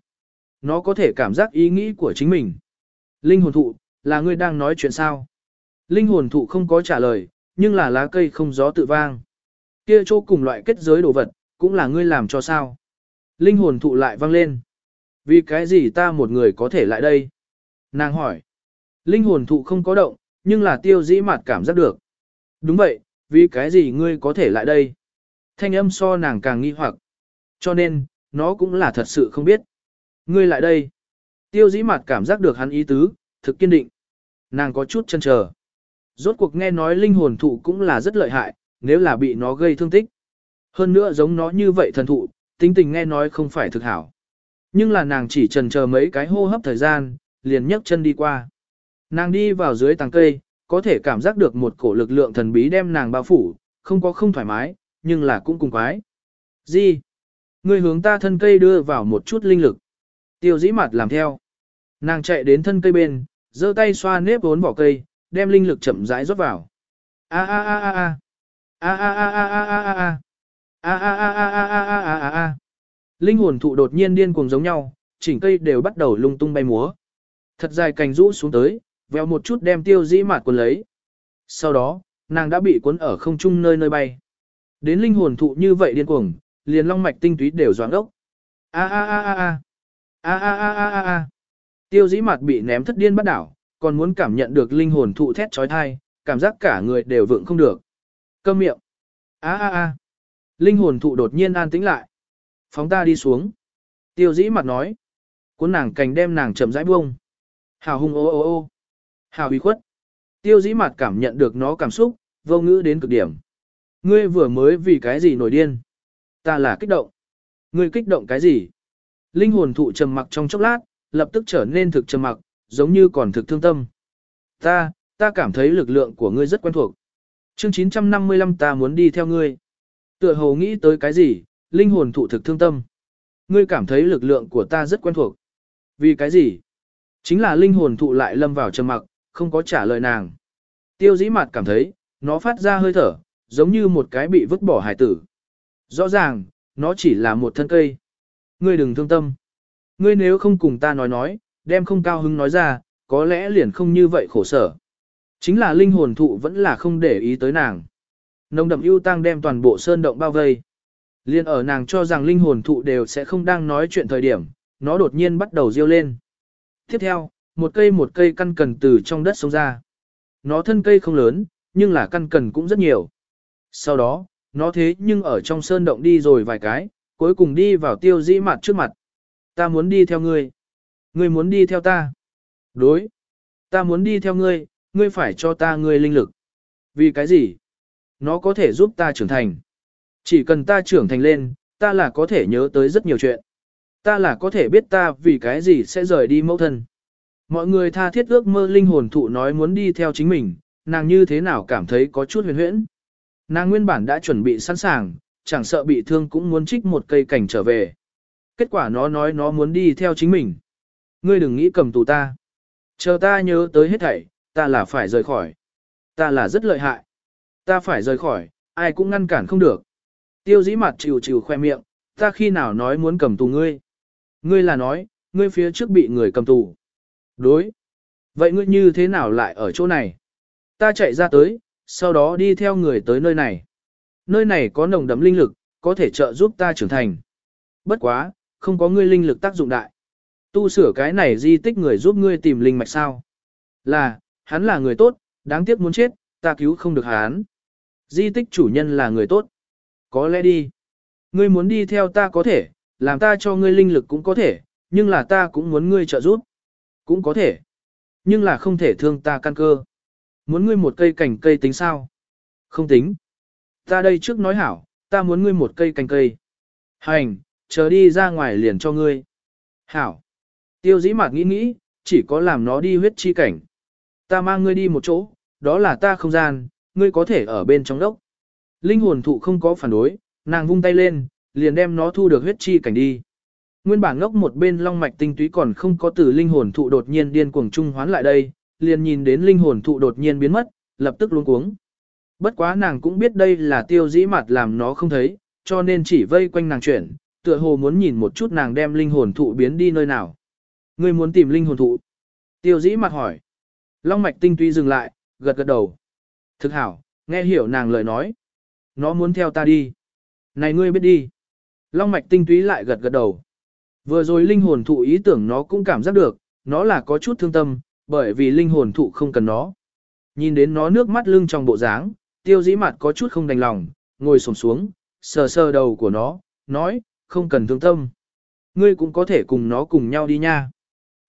S1: Nó có thể cảm giác ý nghĩ của chính mình. Linh hồn thụ, là ngươi đang nói chuyện sao? Linh hồn thụ không có trả lời, nhưng là lá cây không gió tự vang. Kia chỗ cùng loại kết giới đồ vật, cũng là ngươi làm cho sao? Linh hồn thụ lại vang lên. Vì cái gì ta một người có thể lại đây? Nàng hỏi. Linh hồn thụ không có động, nhưng là tiêu dĩ mặt cảm giác được. Đúng vậy, vì cái gì ngươi có thể lại đây? Thanh âm so nàng càng nghi hoặc. Cho nên, nó cũng là thật sự không biết. Ngươi lại đây. Tiêu dĩ mặt cảm giác được hắn ý tứ, thực kiên định. Nàng có chút chân chờ. Rốt cuộc nghe nói linh hồn thụ cũng là rất lợi hại, nếu là bị nó gây thương tích. Hơn nữa giống nó như vậy thần thụ, tính tình nghe nói không phải thực hảo. Nhưng là nàng chỉ trần chờ mấy cái hô hấp thời gian, liền nhấc chân đi qua. Nàng đi vào dưới tàng cây, có thể cảm giác được một cổ lực lượng thần bí đem nàng bao phủ, không có không thoải mái, nhưng là cũng cùng quái. Gì? Ngươi hướng ta thân cây đưa vào một chút linh lực. Tiêu dĩ mặt làm theo. Nàng chạy đến thân cây bên, giơ tay xoa nếp vốn vỏ cây, đem linh lực chậm rãi rót vào. A a a a a. A a a a a a a a. A a a a a a a a a. Linh hồn thụ đột nhiên điên cuồng giống nhau, chỉnh cây đều bắt đầu lung tung bay múa. Thật dài cành rũ xuống tới, veo một chút đem tiêu dĩ mạt cuốn lấy. Sau đó, nàng đã bị cuốn ở không trung nơi nơi bay. Đến linh hồn thụ như vậy điên cuồng, liền long mạch tinh túy đều doãn ốc. A a a a a. A a a a a a. Tiêu dĩ mặt bị ném thất điên bắt đảo, còn muốn cảm nhận được linh hồn thụ thét trói thai, cảm giác cả người đều vượng không được. Câm miệng. A a a. Linh hồn thụ đột nhiên an tĩnh lại. Phóng ta đi xuống. Tiêu dĩ mặt nói. Cuốn nàng cành đem nàng chậm rãi buông. Hào hung ô ô ô. Hào uy khuất. Tiêu dĩ mặt cảm nhận được nó cảm xúc, vô ngữ đến cực điểm. Ngươi vừa mới vì cái gì nổi điên? Ta là kích động. Ngươi kích động cái gì? Linh hồn thụ trầm mặc trong chốc lát, lập tức trở nên thực trầm mặc, giống như còn thực thương tâm. Ta, ta cảm thấy lực lượng của ngươi rất quen thuộc. Chương 955 ta muốn đi theo ngươi. Tựa hồ nghĩ tới cái gì, linh hồn thụ thực thương tâm. Ngươi cảm thấy lực lượng của ta rất quen thuộc. Vì cái gì? Chính là linh hồn thụ lại lâm vào trầm mặc, không có trả lời nàng. Tiêu dĩ mặt cảm thấy, nó phát ra hơi thở, giống như một cái bị vứt bỏ hải tử. Rõ ràng, nó chỉ là một thân cây. Ngươi đừng thương tâm. Ngươi nếu không cùng ta nói nói, đem không cao hứng nói ra, có lẽ liền không như vậy khổ sở. Chính là linh hồn thụ vẫn là không để ý tới nàng. Nồng đậm ưu tăng đem toàn bộ sơn động bao vây. Liên ở nàng cho rằng linh hồn thụ đều sẽ không đang nói chuyện thời điểm, nó đột nhiên bắt đầu riêu lên. Tiếp theo, một cây một cây căn cần từ trong đất sống ra. Nó thân cây không lớn, nhưng là căn cần cũng rất nhiều. Sau đó, nó thế nhưng ở trong sơn động đi rồi vài cái, cuối cùng đi vào tiêu dĩ mặt trước mặt. Ta muốn đi theo ngươi. Ngươi muốn đi theo ta. Đối. Ta muốn đi theo ngươi, ngươi phải cho ta ngươi linh lực. Vì cái gì? Nó có thể giúp ta trưởng thành. Chỉ cần ta trưởng thành lên, ta là có thể nhớ tới rất nhiều chuyện. Ta là có thể biết ta vì cái gì sẽ rời đi mẫu thân. Mọi người tha thiết ước mơ linh hồn thụ nói muốn đi theo chính mình, nàng như thế nào cảm thấy có chút huyền huyễn. Nàng nguyên bản đã chuẩn bị sẵn sàng, chẳng sợ bị thương cũng muốn trích một cây cảnh trở về. Kết quả nó nói nó muốn đi theo chính mình. Ngươi đừng nghĩ cầm tù ta. Chờ ta nhớ tới hết thảy, ta là phải rời khỏi. Ta là rất lợi hại. Ta phải rời khỏi, ai cũng ngăn cản không được. Tiêu dĩ mặt chịu chịu khoe miệng, ta khi nào nói muốn cầm tù ngươi. Ngươi là nói, ngươi phía trước bị người cầm tù. Đối. Vậy ngươi như thế nào lại ở chỗ này? Ta chạy ra tới, sau đó đi theo người tới nơi này. Nơi này có nồng đậm linh lực, có thể trợ giúp ta trưởng thành. Bất quá, không có ngươi linh lực tác dụng đại. Tu sửa cái này di tích người giúp ngươi tìm linh mạch sao? Là, hắn là người tốt, đáng tiếc muốn chết, ta cứu không được hắn. Di tích chủ nhân là người tốt. Có lẽ đi. Ngươi muốn đi theo ta có thể, làm ta cho ngươi linh lực cũng có thể, nhưng là ta cũng muốn ngươi trợ giúp. Cũng có thể. Nhưng là không thể thương ta căn cơ. Muốn ngươi một cây cảnh cây tính sao? Không tính. Ta đây trước nói hảo, ta muốn ngươi một cây cành cây. Hành, chờ đi ra ngoài liền cho ngươi. Hảo. Tiêu dĩ mạc nghĩ nghĩ, chỉ có làm nó đi huyết chi cảnh. Ta mang ngươi đi một chỗ, đó là ta không gian, ngươi có thể ở bên trong đốc. Linh hồn thụ không có phản đối, nàng vung tay lên, liền đem nó thu được huyết chi cảnh đi. Nguyên bản ngốc một bên long mạch tinh túy còn không có từ linh hồn thụ đột nhiên điên cuồng trung hoán lại đây, liền nhìn đến linh hồn thụ đột nhiên biến mất, lập tức luống cuống. Bất quá nàng cũng biết đây là tiêu dĩ mặt làm nó không thấy, cho nên chỉ vây quanh nàng chuyển, tựa hồ muốn nhìn một chút nàng đem linh hồn thụ biến đi nơi nào. Ngươi muốn tìm linh hồn thụ? Tiêu dĩ mặt hỏi. Long mạch tinh tuy dừng lại, gật gật đầu. Thực hảo, nghe hiểu nàng lời nói. Nó muốn theo ta đi. Này ngươi biết đi. Long mạch tinh túy lại gật gật đầu. Vừa rồi linh hồn thụ ý tưởng nó cũng cảm giác được, nó là có chút thương tâm, bởi vì linh hồn thụ không cần nó. Nhìn đến nó nước mắt lưng trong bộ dáng, tiêu dĩ mặt có chút không đành lòng, ngồi sổm xuống, sờ sờ đầu của nó, nói, không cần thương tâm. Ngươi cũng có thể cùng nó cùng nhau đi nha.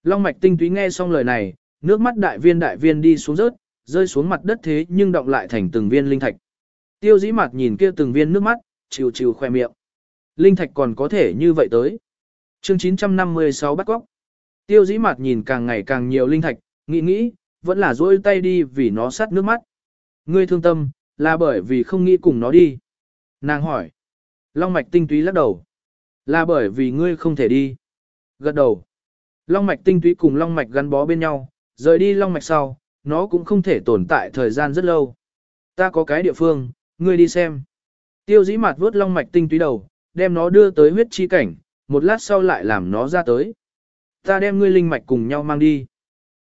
S1: Long mạch tinh túy nghe xong lời này, nước mắt đại viên đại viên đi xuống rớt, rơi xuống mặt đất thế nhưng động lại thành từng viên linh thạch. Tiêu dĩ mặt nhìn kia từng viên nước mắt, chiều chiều khoe miệng. Linh thạch còn có thể như vậy tới. Chương 956 bắt góc. Tiêu dĩ mặt nhìn càng ngày càng nhiều linh thạch, nghĩ nghĩ, vẫn là dỗi tay đi vì nó sát nước mắt. Ngươi thương tâm, là bởi vì không nghĩ cùng nó đi. Nàng hỏi. Long mạch tinh túy lắc đầu. Là bởi vì ngươi không thể đi. Gật đầu. Long mạch tinh túy cùng long mạch gắn bó bên nhau, rời đi long mạch sau, nó cũng không thể tồn tại thời gian rất lâu. Ta có cái địa phương, ngươi đi xem. Tiêu dĩ mặt vuốt long mạch tinh túy đầu, đem nó đưa tới huyết chi cảnh, một lát sau lại làm nó ra tới. Ta đem ngươi linh mạch cùng nhau mang đi.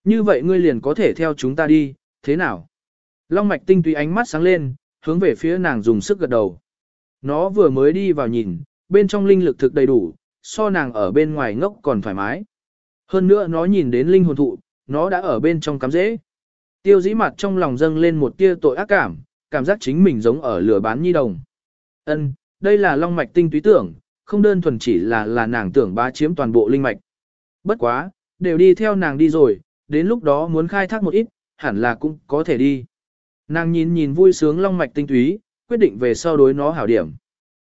S1: Như vậy ngươi liền có thể theo chúng ta đi, thế nào? Long mạch tinh túy ánh mắt sáng lên, hướng về phía nàng dùng sức gật đầu. Nó vừa mới đi vào nhìn, bên trong linh lực thực đầy đủ, so nàng ở bên ngoài ngốc còn thoải mái. Hơn nữa nó nhìn đến linh hồn thụ, nó đã ở bên trong cắm dễ. Tiêu dĩ mặt trong lòng dâng lên một tia tội ác cảm, cảm giác chính mình giống ở lửa bán nhi đồng. Ân, đây là long mạch tinh túy tưởng, không đơn thuần chỉ là là nàng tưởng bá chiếm toàn bộ linh mạch. Bất quá, đều đi theo nàng đi rồi, đến lúc đó muốn khai thác một ít, hẳn là cũng có thể đi. Nàng nhìn nhìn vui sướng long mạch tinh túy, quyết định về sau đối nó hảo điểm.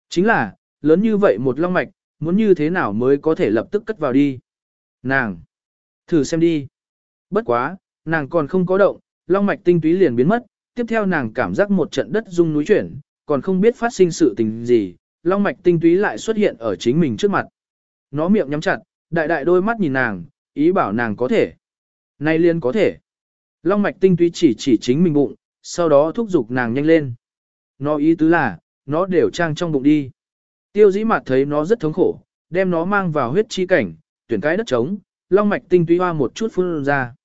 S1: Chính là, lớn như vậy một long mạch, muốn như thế nào mới có thể lập tức cất vào đi. Nàng, thử xem đi. Bất quá, nàng còn không có động, long mạch tinh túy liền biến mất, tiếp theo nàng cảm giác một trận đất rung núi chuyển, còn không biết phát sinh sự tình gì, long mạch tinh túy lại xuất hiện ở chính mình trước mặt. Nó miệng nhắm chặt, đại đại đôi mắt nhìn nàng, ý bảo nàng có thể. Nay liên có thể. Long mạch tinh túy chỉ chỉ chính mình bụng, sau đó thúc giục nàng nhanh lên. Nó ý tứ là, nó đều trang trong bụng đi. Tiêu dĩ mặt thấy nó rất thống khổ, đem nó mang vào huyết chi cảnh, tuyển cái đất trống, long mạch tinh túy hoa một chút phun ra.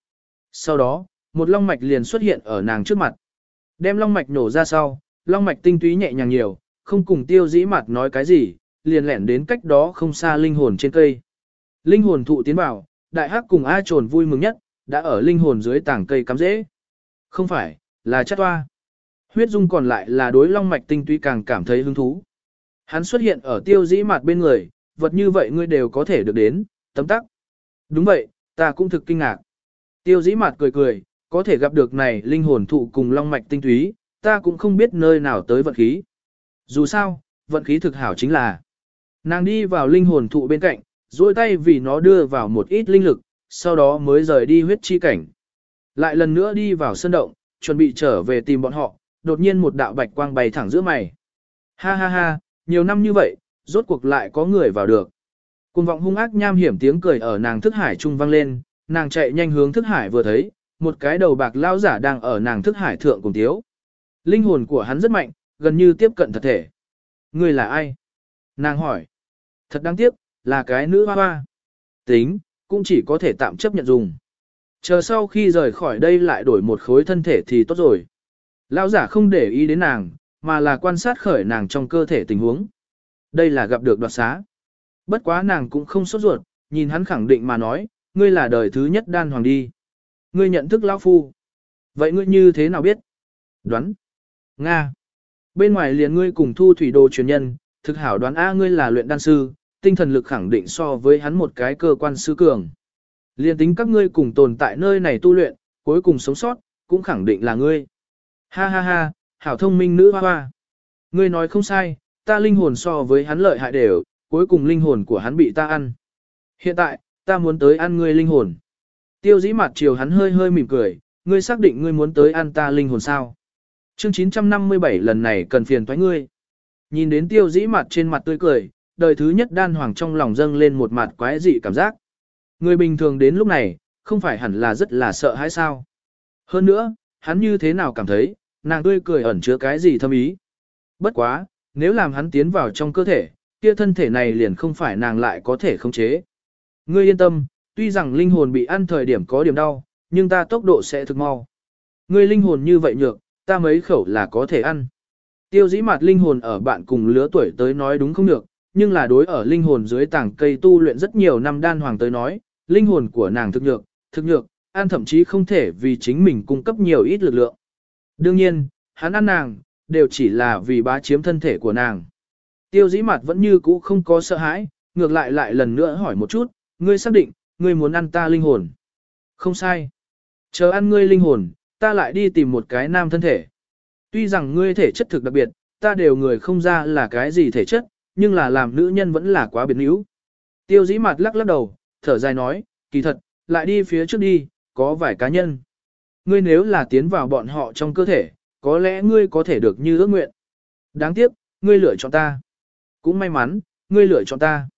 S1: Sau đó, một long mạch liền xuất hiện ở nàng trước mặt. Đem long mạch nổ ra sau, long mạch tinh túy nhẹ nhàng nhiều, không cùng tiêu dĩ mặt nói cái gì, liền lẻn đến cách đó không xa linh hồn trên cây. Linh hồn thụ tiến vào, đại hắc cùng A trồn vui mừng nhất, đã ở linh hồn dưới tảng cây cắm dễ. Không phải, là chất toa. Huyết dung còn lại là đối long mạch tinh túy càng cảm thấy hứng thú. Hắn xuất hiện ở tiêu dĩ mặt bên người, vật như vậy ngươi đều có thể được đến, tấm tắc. Đúng vậy, ta cũng thực kinh ngạc. Tiêu dĩ mặt cười cười, có thể gặp được này linh hồn thụ cùng long mạch tinh túy, ta cũng không biết nơi nào tới vận khí. Dù sao, vận khí thực hảo chính là nàng đi vào linh hồn thụ bên cạnh, duỗi tay vì nó đưa vào một ít linh lực, sau đó mới rời đi huyết chi cảnh. Lại lần nữa đi vào sân động, chuẩn bị trở về tìm bọn họ, đột nhiên một đạo bạch quang bay thẳng giữa mày. Ha ha ha, nhiều năm như vậy, rốt cuộc lại có người vào được. Cùng vọng hung ác nham hiểm tiếng cười ở nàng thức hải trung vang lên, nàng chạy nhanh hướng thức hải vừa thấy, một cái đầu bạc lao giả đang ở nàng thức hải thượng cùng tiếu. Linh hồn của hắn rất mạnh, gần như tiếp cận thật thể. Người là ai? Nàng hỏi. Thật đáng tiếc, là cái nữ hoa hoa. Tính, cũng chỉ có thể tạm chấp nhận dùng. Chờ sau khi rời khỏi đây lại đổi một khối thân thể thì tốt rồi. Lão giả không để ý đến nàng, mà là quan sát khởi nàng trong cơ thể tình huống. Đây là gặp được đoạt xá. Bất quá nàng cũng không sốt ruột, nhìn hắn khẳng định mà nói, ngươi là đời thứ nhất đan hoàng đi. Ngươi nhận thức lão phu. Vậy ngươi như thế nào biết? Đoán. Nga. Bên ngoài liền ngươi cùng thu thủy đồ truyền nhân, thực hảo đoán A ngươi là luyện đan sư, tinh thần lực khẳng định so với hắn một cái cơ quan sư cường. Liên tính các ngươi cùng tồn tại nơi này tu luyện, cuối cùng sống sót, cũng khẳng định là ngươi. Ha ha ha, hảo thông minh nữ hoa hoa. Ngươi nói không sai, ta linh hồn so với hắn lợi hại đều, cuối cùng linh hồn của hắn bị ta ăn. Hiện tại, ta muốn tới ăn ngươi linh hồn. Tiêu dĩ mặt chiều hắn hơi hơi mỉm cười, ngươi xác định ngươi muốn tới ăn ta linh hồn sao. Chương 957 lần này cần phiền toái ngươi. Nhìn đến tiêu dĩ mặt trên mặt tươi cười, đời thứ nhất đan hoàng trong lòng dâng lên một mặt quái dị cảm giác. Người bình thường đến lúc này, không phải hẳn là rất là sợ hãi sao. Hơn nữa, hắn như thế nào cảm thấy, nàng tươi cười ẩn chứa cái gì thâm ý. Bất quá, nếu làm hắn tiến vào trong cơ thể, kia thân thể này liền không phải nàng lại có thể khống chế. Ngươi yên tâm, tuy rằng linh hồn bị ăn thời điểm có điểm đau, nhưng ta tốc độ sẽ thực mau. Ngươi linh hồn như vậy nhược, ta mấy khẩu là có thể ăn. Tiêu dĩ mặt linh hồn ở bạn cùng lứa tuổi tới nói đúng không được, nhưng là đối ở linh hồn dưới tảng cây tu luyện rất nhiều năm đan hoàng tới nói, linh hồn của nàng thực nhược, thực nhược, ăn thậm chí không thể vì chính mình cung cấp nhiều ít lực lượng. Đương nhiên, hắn ăn nàng, đều chỉ là vì bá chiếm thân thể của nàng. Tiêu dĩ mặt vẫn như cũ không có sợ hãi, ngược lại lại lần nữa hỏi một chút, ngươi xác định, ngươi muốn ăn ta linh hồn. Không sai. Chờ ăn ngươi linh hồn, ta lại đi tìm một cái nam thân thể. Tuy rằng ngươi thể chất thực đặc biệt, ta đều người không ra là cái gì thể chất, nhưng là làm nữ nhân vẫn là quá biến yếu Tiêu dĩ mặt lắc lắc đầu, thở dài nói, kỳ thật, lại đi phía trước đi, có vài cá nhân. Ngươi nếu là tiến vào bọn họ trong cơ thể, có lẽ ngươi có thể được như ước nguyện. Đáng tiếc, ngươi lựa chọn ta. Cũng may mắn, ngươi lựa chọn ta.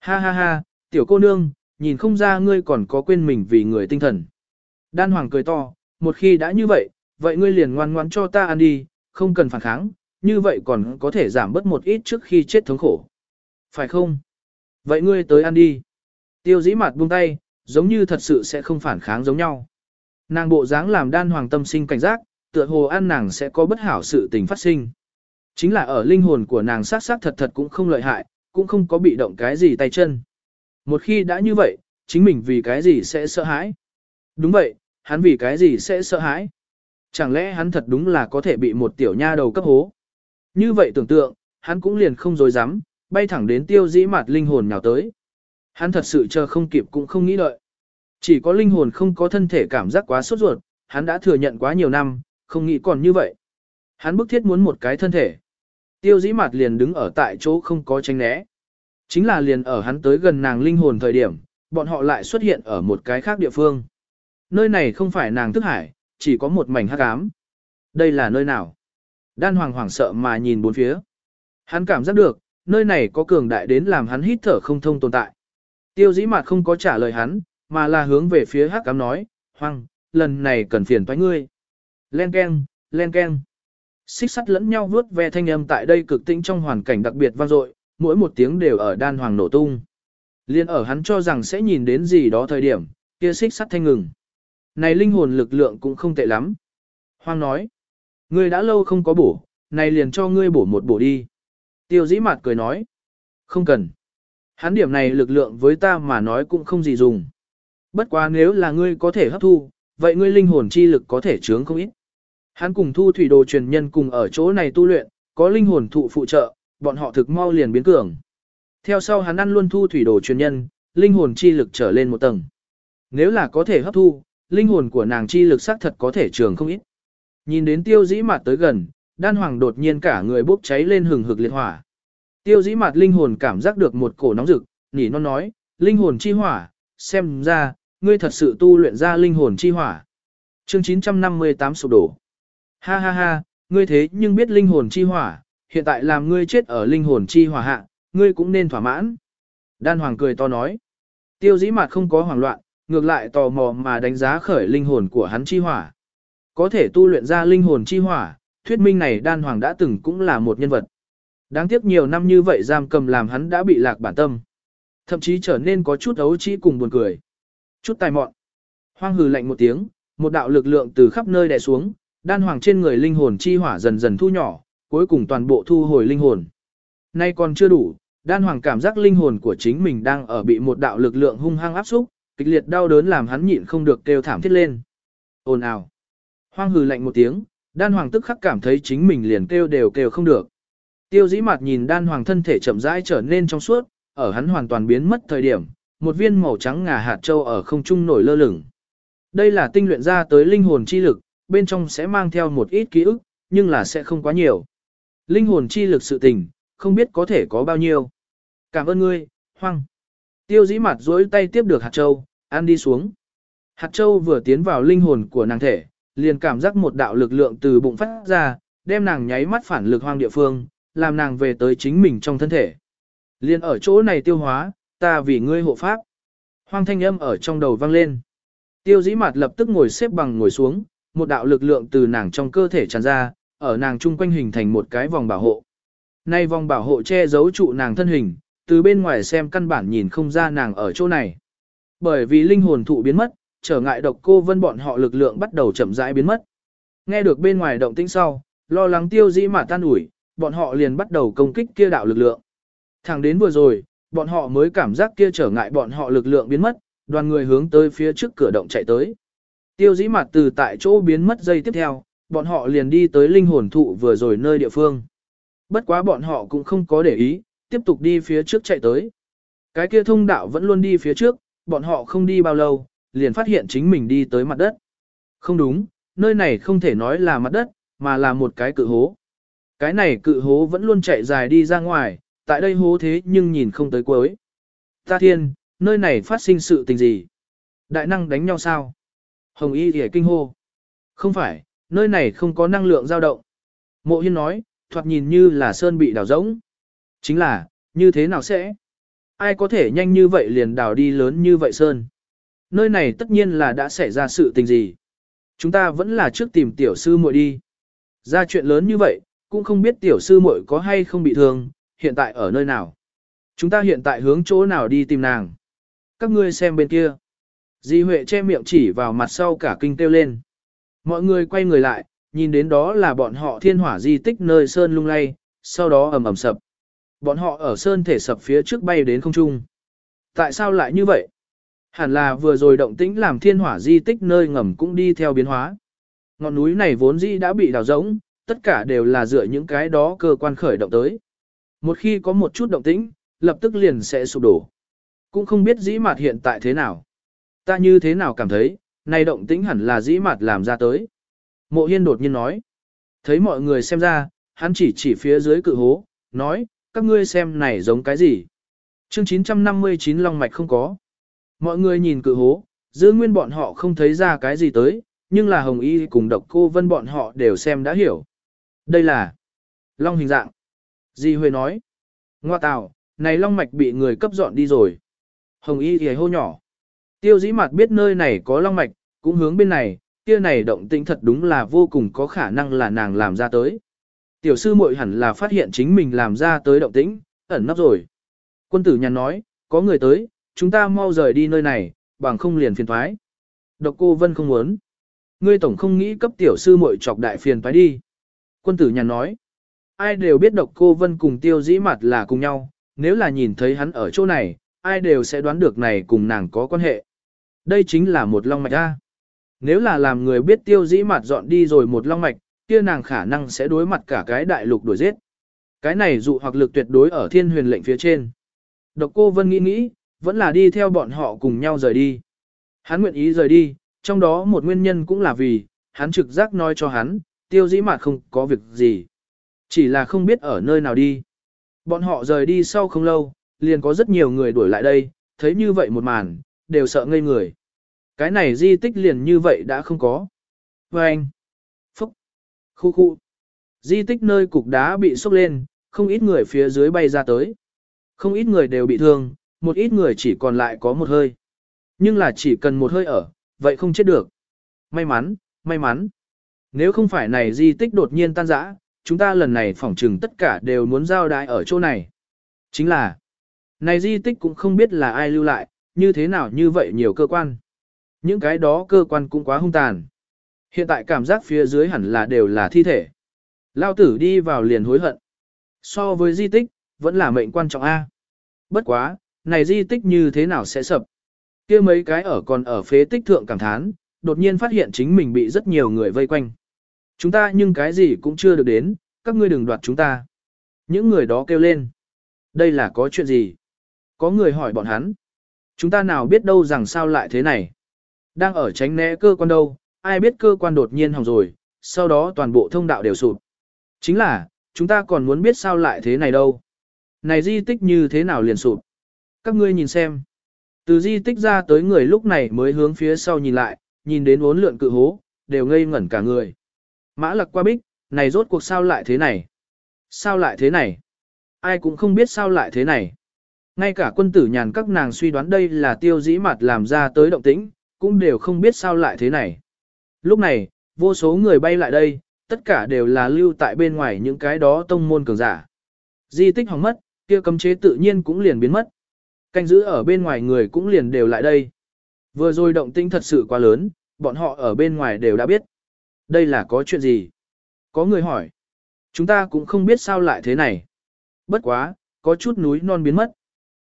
S1: Ha ha ha, tiểu cô nương, nhìn không ra ngươi còn có quên mình vì người tinh thần. Đan hoàng cười to, một khi đã như vậy, vậy ngươi liền ngoan ngoãn cho ta ăn đi, không cần phản kháng, như vậy còn có thể giảm bớt một ít trước khi chết thống khổ. Phải không? Vậy ngươi tới ăn đi. Tiêu dĩ mặt buông tay, giống như thật sự sẽ không phản kháng giống nhau. Nàng bộ dáng làm đan hoàng tâm sinh cảnh giác, tựa hồ ăn nàng sẽ có bất hảo sự tình phát sinh. Chính là ở linh hồn của nàng sát sát thật thật cũng không lợi hại, cũng không có bị động cái gì tay chân. Một khi đã như vậy, chính mình vì cái gì sẽ sợ hãi? Đúng vậy, hắn vì cái gì sẽ sợ hãi? Chẳng lẽ hắn thật đúng là có thể bị một tiểu nha đầu cấp hố? Như vậy tưởng tượng, hắn cũng liền không dối dám, bay thẳng đến tiêu dĩ mặt linh hồn nhào tới. Hắn thật sự chờ không kịp cũng không nghĩ đợi. Chỉ có linh hồn không có thân thể cảm giác quá sốt ruột, hắn đã thừa nhận quá nhiều năm, không nghĩ còn như vậy. Hắn bức thiết muốn một cái thân thể. Tiêu dĩ mặt liền đứng ở tại chỗ không có tránh né. Chính là liền ở hắn tới gần nàng linh hồn thời điểm, bọn họ lại xuất hiện ở một cái khác địa phương. Nơi này không phải nàng thức hải, chỉ có một mảnh hắc ám. Đây là nơi nào? Đan hoàng hoảng sợ mà nhìn bốn phía. Hắn cảm giác được, nơi này có cường đại đến làm hắn hít thở không thông tồn tại. Tiêu dĩ mặt không có trả lời hắn, mà là hướng về phía hắc cám nói, Hoàng, lần này cần phiền toái ngươi. Len keng, len keng. Xích sắt lẫn nhau vướt ve thanh âm tại đây cực tĩnh trong hoàn cảnh đặc biệt vang dội, mỗi một tiếng đều ở đan hoàng nổ tung. Liên ở hắn cho rằng sẽ nhìn đến gì đó thời điểm, kia xích sắt thanh ngừng. Này linh hồn lực lượng cũng không tệ lắm. Hoang nói, ngươi đã lâu không có bổ, này liền cho ngươi bổ một bổ đi. Tiêu dĩ mặt cười nói, không cần. Hắn điểm này lực lượng với ta mà nói cũng không gì dùng. Bất quá nếu là ngươi có thể hấp thu, vậy ngươi linh hồn chi lực có thể chướng không ít. Hắn cùng thu thủy đồ truyền nhân cùng ở chỗ này tu luyện, có linh hồn thụ phụ trợ, bọn họ thực mau liền biến cường. Theo sau hắn ăn luôn thu thủy đồ truyền nhân, linh hồn chi lực trở lên một tầng. Nếu là có thể hấp thu, linh hồn của nàng chi lực xác thật có thể trường không ít. Nhìn đến tiêu dĩ mặt tới gần, đan hoàng đột nhiên cả người bốc cháy lên hừng hực liệt hỏa. Tiêu dĩ mặt linh hồn cảm giác được một cổ nóng rực, nhỉ non nói, linh hồn chi hỏa, xem ra, ngươi thật sự tu luyện ra linh hồn chi hỏa. Chương 958 sụp đổ. Ha ha ha, ngươi thế nhưng biết linh hồn chi hỏa, hiện tại làm ngươi chết ở linh hồn chi hỏa hạ, ngươi cũng nên thỏa mãn. Đan Hoàng cười to nói. Tiêu dĩ mặt không có hoảng loạn, ngược lại tò mò mà đánh giá khởi linh hồn của hắn chi hỏa. Có thể tu luyện ra linh hồn chi hỏa, thuyết minh này Đan Hoàng đã từng cũng là một nhân vật. Đáng tiếc nhiều năm như vậy giam cầm làm hắn đã bị lạc bản tâm. Thậm chí trở nên có chút ấu trĩ cùng buồn cười. Chút tài mọn. Hoang hừ lạnh một tiếng, một đạo lực lượng từ khắp nơi đè xuống, đan hoàng trên người linh hồn chi hỏa dần dần thu nhỏ, cuối cùng toàn bộ thu hồi linh hồn. Nay còn chưa đủ, đan hoàng cảm giác linh hồn của chính mình đang ở bị một đạo lực lượng hung hăng áp xúc, kịch liệt đau đớn làm hắn nhịn không được kêu thảm thiết lên. Ồn ào. Hoang hừ lạnh một tiếng, đan hoàng tức khắc cảm thấy chính mình liền kêu đều kêu không được. Tiêu dĩ mặt nhìn đan hoàng thân thể chậm rãi trở nên trong suốt, ở hắn hoàn toàn biến mất thời điểm, một viên màu trắng ngà hạt châu ở không trung nổi lơ lửng. Đây là tinh luyện ra tới linh hồn chi lực, bên trong sẽ mang theo một ít ký ức, nhưng là sẽ không quá nhiều. Linh hồn chi lực sự tình, không biết có thể có bao nhiêu. Cảm ơn ngươi, hoang. Tiêu dĩ mặt duỗi tay tiếp được hạt châu, ăn đi xuống. Hạt châu vừa tiến vào linh hồn của nàng thể, liền cảm giác một đạo lực lượng từ bụng phát ra, đem nàng nháy mắt phản lực hoang địa phương, làm nàng về tới chính mình trong thân thể. Liền ở chỗ này tiêu hóa, ta vì ngươi hộ pháp. Hoang thanh âm ở trong đầu vang lên. Tiêu dĩ mặt lập tức ngồi xếp bằng ngồi xuống, một đạo lực lượng từ nàng trong cơ thể tràn ra, ở nàng chung quanh hình thành một cái vòng bảo hộ. Nay vòng bảo hộ che giấu trụ nàng thân hình, từ bên ngoài xem căn bản nhìn không ra nàng ở chỗ này. Bởi vì linh hồn thụ biến mất, trở ngại độc cô vân bọn họ lực lượng bắt đầu chậm rãi biến mất. Nghe được bên ngoài động tĩnh sau, lo lắng tiêu dĩ mà tan ủi, bọn họ liền bắt đầu công kích kia đạo lực lượng. Thẳng đến vừa rồi, bọn họ mới cảm giác kia trở ngại bọn họ lực lượng biến mất, đoàn người hướng tới phía trước cửa động chạy tới. Tiêu dĩ mặt từ tại chỗ biến mất giây tiếp theo, bọn họ liền đi tới linh hồn thụ vừa rồi nơi địa phương. Bất quá bọn họ cũng không có để ý, tiếp tục đi phía trước chạy tới. Cái kia thông đạo vẫn luôn đi phía trước, bọn họ không đi bao lâu, liền phát hiện chính mình đi tới mặt đất. Không đúng, nơi này không thể nói là mặt đất, mà là một cái cự hố. Cái này cự hố vẫn luôn chạy dài đi ra ngoài, tại đây hố thế nhưng nhìn không tới cuối. Ta thiên, nơi này phát sinh sự tình gì? Đại năng đánh nhau sao? Hồng Y thì kinh hô. Không phải, nơi này không có năng lượng dao động. Mộ Hiên nói, thoạt nhìn như là sơn bị đào rỗng. Chính là, như thế nào sẽ? Ai có thể nhanh như vậy liền đào đi lớn như vậy sơn? Nơi này tất nhiên là đã xảy ra sự tình gì? Chúng ta vẫn là trước tìm tiểu sư muội đi. Ra chuyện lớn như vậy, cũng không biết tiểu sư muội có hay không bị thương, hiện tại ở nơi nào. Chúng ta hiện tại hướng chỗ nào đi tìm nàng. Các ngươi xem bên kia. Di Huệ che miệng chỉ vào mặt sau cả kinh kêu lên. Mọi người quay người lại, nhìn đến đó là bọn họ thiên hỏa di tích nơi sơn lung lay, sau đó ầm ầm sập. Bọn họ ở sơn thể sập phía trước bay đến không trung. Tại sao lại như vậy? Hẳn là vừa rồi động tĩnh làm thiên hỏa di tích nơi ngầm cũng đi theo biến hóa. Ngọn núi này vốn dĩ đã bị đào rỗng, tất cả đều là dựa những cái đó cơ quan khởi động tới. Một khi có một chút động tĩnh, lập tức liền sẽ sụp đổ. Cũng không biết dĩ mạt hiện tại thế nào. Ta như thế nào cảm thấy, này động tĩnh hẳn là dĩ mạt làm ra tới. Mộ hiên đột nhiên nói. Thấy mọi người xem ra, hắn chỉ chỉ phía dưới cự hố, nói, các ngươi xem này giống cái gì. Chương 959 Long Mạch không có. Mọi người nhìn cự hố, giữ nguyên bọn họ không thấy ra cái gì tới, nhưng là Hồng Y cùng độc cô vân bọn họ đều xem đã hiểu. Đây là Long hình dạng. Di Huệ nói. Ngoa tào, này Long Mạch bị người cấp dọn đi rồi. Hồng Y thì hô nhỏ. Tiêu dĩ mặt biết nơi này có Long Mạch, cũng hướng bên này, kia này động tĩnh thật đúng là vô cùng có khả năng là nàng làm ra tới. Tiểu sư muội hẳn là phát hiện chính mình làm ra tới động tĩnh, ẩn nấp rồi. Quân tử nhàn nói, có người tới, chúng ta mau rời đi nơi này, bằng không liền phiền thoái. Độc cô Vân không muốn. Ngươi tổng không nghĩ cấp tiểu sư muội chọc đại phiền thoái đi. Quân tử nhà nói, ai đều biết độc cô Vân cùng tiêu dĩ mặt là cùng nhau, nếu là nhìn thấy hắn ở chỗ này, ai đều sẽ đoán được này cùng nàng có quan hệ. Đây chính là một long mạch A. Nếu là làm người biết tiêu dĩ mặt dọn đi rồi một long mạch, kia nàng khả năng sẽ đối mặt cả cái đại lục đuổi giết. Cái này dụ hoặc lực tuyệt đối ở thiên huyền lệnh phía trên. Độc cô Vân nghĩ nghĩ, vẫn là đi theo bọn họ cùng nhau rời đi. Hắn nguyện ý rời đi, trong đó một nguyên nhân cũng là vì, hắn trực giác nói cho hắn, tiêu dĩ mặt không có việc gì. Chỉ là không biết ở nơi nào đi. Bọn họ rời đi sau không lâu, liền có rất nhiều người đuổi lại đây, thấy như vậy một màn, đều sợ ngây người. Cái này di tích liền như vậy đã không có. Và anh, phúc, khu khu. Di tích nơi cục đá bị sốc lên, không ít người phía dưới bay ra tới. Không ít người đều bị thương, một ít người chỉ còn lại có một hơi. Nhưng là chỉ cần một hơi ở, vậy không chết được. May mắn, may mắn. Nếu không phải này di tích đột nhiên tan rã, chúng ta lần này phỏng trừng tất cả đều muốn giao đái ở chỗ này. Chính là, này di tích cũng không biết là ai lưu lại, như thế nào như vậy nhiều cơ quan. Những cái đó cơ quan cũng quá hung tàn. Hiện tại cảm giác phía dưới hẳn là đều là thi thể. Lao tử đi vào liền hối hận. So với di tích, vẫn là mệnh quan trọng A. Bất quá, này di tích như thế nào sẽ sập? kia mấy cái ở còn ở phế tích thượng cảm thán, đột nhiên phát hiện chính mình bị rất nhiều người vây quanh. Chúng ta nhưng cái gì cũng chưa được đến, các ngươi đừng đoạt chúng ta. Những người đó kêu lên. Đây là có chuyện gì? Có người hỏi bọn hắn. Chúng ta nào biết đâu rằng sao lại thế này. Đang ở tránh né cơ quan đâu, ai biết cơ quan đột nhiên hỏng rồi, sau đó toàn bộ thông đạo đều sụp. Chính là, chúng ta còn muốn biết sao lại thế này đâu. Này di tích như thế nào liền sụp. Các ngươi nhìn xem. Từ di tích ra tới người lúc này mới hướng phía sau nhìn lại, nhìn đến bốn lượn cự hố, đều ngây ngẩn cả người. Mã lặc qua bích, này rốt cuộc sao lại thế này? Sao lại thế này? Ai cũng không biết sao lại thế này. Ngay cả quân tử nhàn các nàng suy đoán đây là tiêu dĩ mặt làm ra tới động tĩnh, cũng đều không biết sao lại thế này. Lúc này, vô số người bay lại đây, tất cả đều là lưu tại bên ngoài những cái đó tông môn cường giả. Di tích hỏng mất, kia cấm chế tự nhiên cũng liền biến mất. Canh giữ ở bên ngoài người cũng liền đều lại đây. Vừa rồi động tĩnh thật sự quá lớn, bọn họ ở bên ngoài đều đã biết. Đây là có chuyện gì? Có người hỏi. Chúng ta cũng không biết sao lại thế này. Bất quá, có chút núi non biến mất.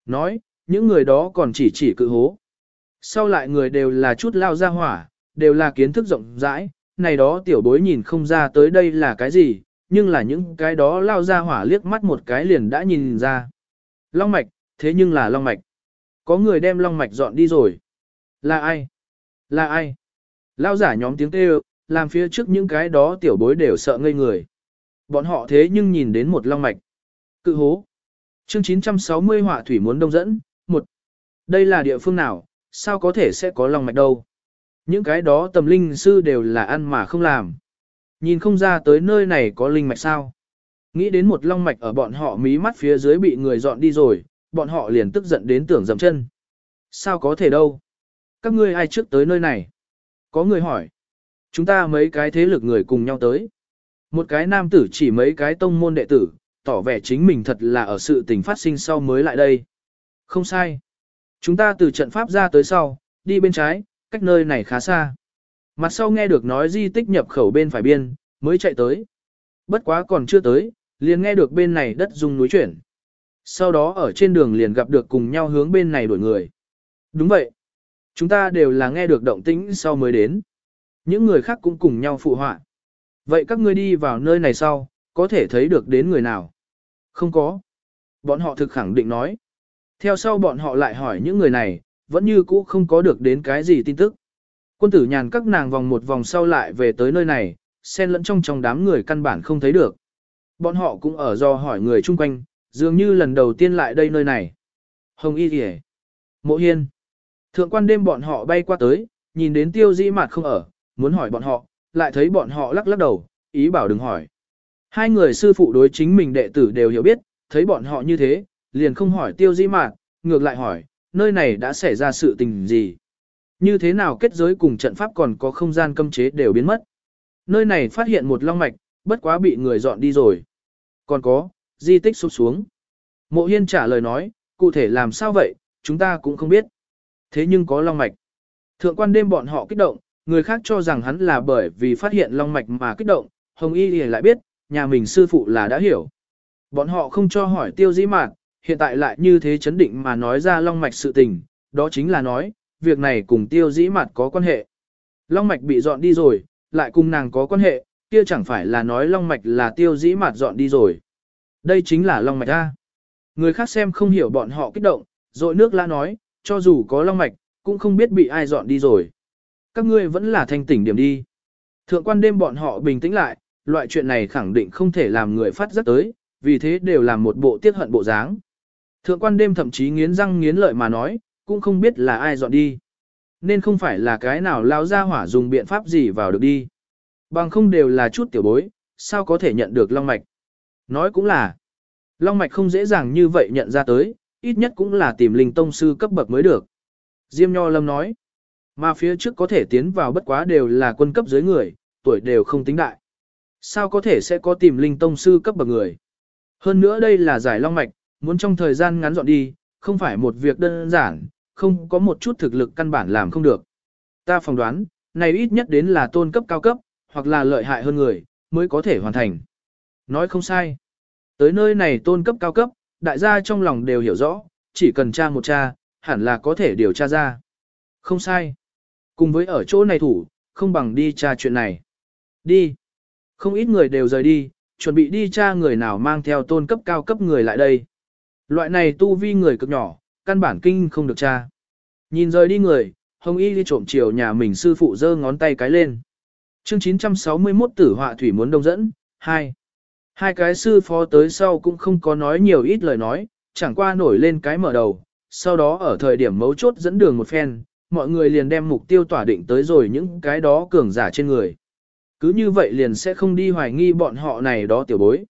S1: Nói, những người đó còn chỉ chỉ cự hố. Sau lại người đều là chút lao ra hỏa, đều là kiến thức rộng rãi, này đó tiểu bối nhìn không ra tới đây là cái gì, nhưng là những cái đó lao ra hỏa liếc mắt một cái liền đã nhìn ra. Long mạch, thế nhưng là long mạch. Có người đem long mạch dọn đi rồi. Là ai? Là ai? Lao giả nhóm tiếng kêu, làm phía trước những cái đó tiểu bối đều sợ ngây người. Bọn họ thế nhưng nhìn đến một long mạch. Cự hố. Chương 960 họa thủy muốn đông dẫn. một Đây là địa phương nào, sao có thể sẽ có long mạch đâu? Những cái đó tầm linh sư đều là ăn mà không làm. Nhìn không ra tới nơi này có linh mạch sao. Nghĩ đến một long mạch ở bọn họ mí mắt phía dưới bị người dọn đi rồi, bọn họ liền tức giận đến tưởng dầm chân. Sao có thể đâu? Các ngươi ai trước tới nơi này? Có người hỏi. Chúng ta mấy cái thế lực người cùng nhau tới. Một cái nam tử chỉ mấy cái tông môn đệ tử, tỏ vẻ chính mình thật là ở sự tình phát sinh sau mới lại đây. Không sai. Chúng ta từ trận pháp ra tới sau, đi bên trái, cách nơi này khá xa. Mặt sau nghe được nói di tích nhập khẩu bên phải biên, mới chạy tới. Bất quá còn chưa tới, liền nghe được bên này đất rung núi chuyển. Sau đó ở trên đường liền gặp được cùng nhau hướng bên này đuổi người. Đúng vậy. Chúng ta đều là nghe được động tĩnh sau mới đến. Những người khác cũng cùng nhau phụ họa. Vậy các ngươi đi vào nơi này sau, có thể thấy được đến người nào? Không có. Bọn họ thực khẳng định nói. Theo sau bọn họ lại hỏi những người này, vẫn như cũ không có được đến cái gì tin tức. Quân tử nhàn các nàng vòng một vòng sau lại về tới nơi này, xen lẫn trong trong đám người căn bản không thấy được. Bọn họ cũng ở do hỏi người chung quanh, dường như lần đầu tiên lại đây nơi này. Hồng Y Kìa, Mộ Hiên. Thượng quan đêm bọn họ bay qua tới, nhìn đến tiêu dĩ mạt không ở, muốn hỏi bọn họ, lại thấy bọn họ lắc lắc đầu, ý bảo đừng hỏi. Hai người sư phụ đối chính mình đệ tử đều hiểu biết, thấy bọn họ như thế, liền không hỏi tiêu dĩ mạn, ngược lại hỏi, nơi này đã xảy ra sự tình gì? Như thế nào kết giới cùng trận pháp còn có không gian cấm chế đều biến mất? Nơi này phát hiện một long mạch, bất quá bị người dọn đi rồi. Còn có, di tích sụp xuống. Mộ hiên trả lời nói, cụ thể làm sao vậy, chúng ta cũng không biết. Thế nhưng có long mạch. Thượng quan đêm bọn họ kích động, người khác cho rằng hắn là bởi vì phát hiện long mạch mà kích động, Hồng Y thì lại biết, nhà mình sư phụ là đã hiểu. Bọn họ không cho hỏi tiêu dĩ mạn, hiện tại lại như thế chấn định mà nói ra long mạch sự tình, đó chính là nói, việc này cùng tiêu dĩ mạn có quan hệ. Long mạch bị dọn đi rồi, lại cùng nàng có quan hệ, kia chẳng phải là nói long mạch là tiêu dĩ mạt dọn đi rồi. Đây chính là long mạch A. Người khác xem không hiểu bọn họ kích động, rồi nước la nói, cho dù có long mạch, cũng không biết bị ai dọn đi rồi. Các ngươi vẫn là thanh tỉnh điểm đi. Thượng quan đêm bọn họ bình tĩnh lại, loại chuyện này khẳng định không thể làm người phát rất tới, vì thế đều làm một bộ tiết hận bộ dáng. Thượng quan đêm thậm chí nghiến răng nghiến lợi mà nói, cũng không biết là ai dọn đi. Nên không phải là cái nào lao ra hỏa dùng biện pháp gì vào được đi. Bằng không đều là chút tiểu bối, sao có thể nhận được long mạch. Nói cũng là, long mạch không dễ dàng như vậy nhận ra tới, ít nhất cũng là tìm linh tông sư cấp bậc mới được. Diêm Nho Lâm nói, mà phía trước có thể tiến vào bất quá đều là quân cấp dưới người, tuổi đều không tính đại. Sao có thể sẽ có tìm linh tông sư cấp bậc người? Hơn nữa đây là giải long mạch, muốn trong thời gian ngắn dọn đi, không phải một việc đơn giản, không có một chút thực lực căn bản làm không được. Ta phỏng đoán, này ít nhất đến là tôn cấp cao cấp, hoặc là lợi hại hơn người, mới có thể hoàn thành. Nói không sai. Tới nơi này tôn cấp cao cấp, đại gia trong lòng đều hiểu rõ, chỉ cần tra một tra, hẳn là có thể điều tra ra. Không sai. Cùng với ở chỗ này thủ, không bằng đi tra chuyện này. Đi. Không ít người đều rời đi, chuẩn bị đi tra người nào mang theo tôn cấp cao cấp người lại đây. Loại này tu vi người cực nhỏ, căn bản kinh không được tra. Nhìn rời đi người, Hồng Y đi trộm chiều nhà mình sư phụ giơ ngón tay cái lên. Chương 961 tử họa thủy muốn đông dẫn, 2. Hai cái sư phó tới sau cũng không có nói nhiều ít lời nói, chẳng qua nổi lên cái mở đầu, sau đó ở thời điểm mấu chốt dẫn đường một phen, mọi người liền đem mục tiêu tỏa định tới rồi những cái đó cường giả trên người. Cứ như vậy liền sẽ không đi hoài nghi bọn họ này đó tiểu bối.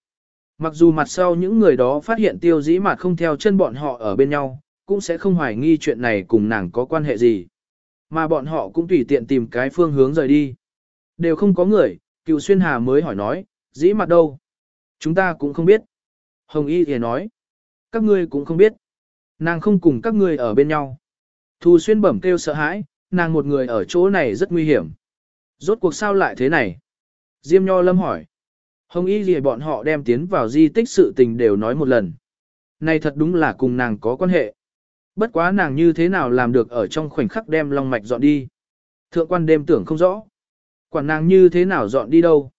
S1: Mặc dù mặt sau những người đó phát hiện tiêu dĩ mặt không theo chân bọn họ ở bên nhau, cũng sẽ không hoài nghi chuyện này cùng nàng có quan hệ gì. Mà bọn họ cũng tùy tiện tìm cái phương hướng rời đi. Đều không có người, cựu xuyên hà mới hỏi nói, dĩ mặt đâu? Chúng ta cũng không biết. Hồng Y thì nói, các ngươi cũng không biết. Nàng không cùng các ngươi ở bên nhau. Thu xuyên bẩm kêu sợ hãi, nàng một người ở chỗ này rất nguy hiểm. Rốt cuộc sao lại thế này? Diêm Nho Lâm hỏi. Hồng Y gì bọn họ đem tiến vào di tích sự tình đều nói một lần. Này thật đúng là cùng nàng có quan hệ. Bất quá nàng như thế nào làm được ở trong khoảnh khắc đem long mạch dọn đi. Thượng quan đêm tưởng không rõ. Quản nàng như thế nào dọn đi đâu.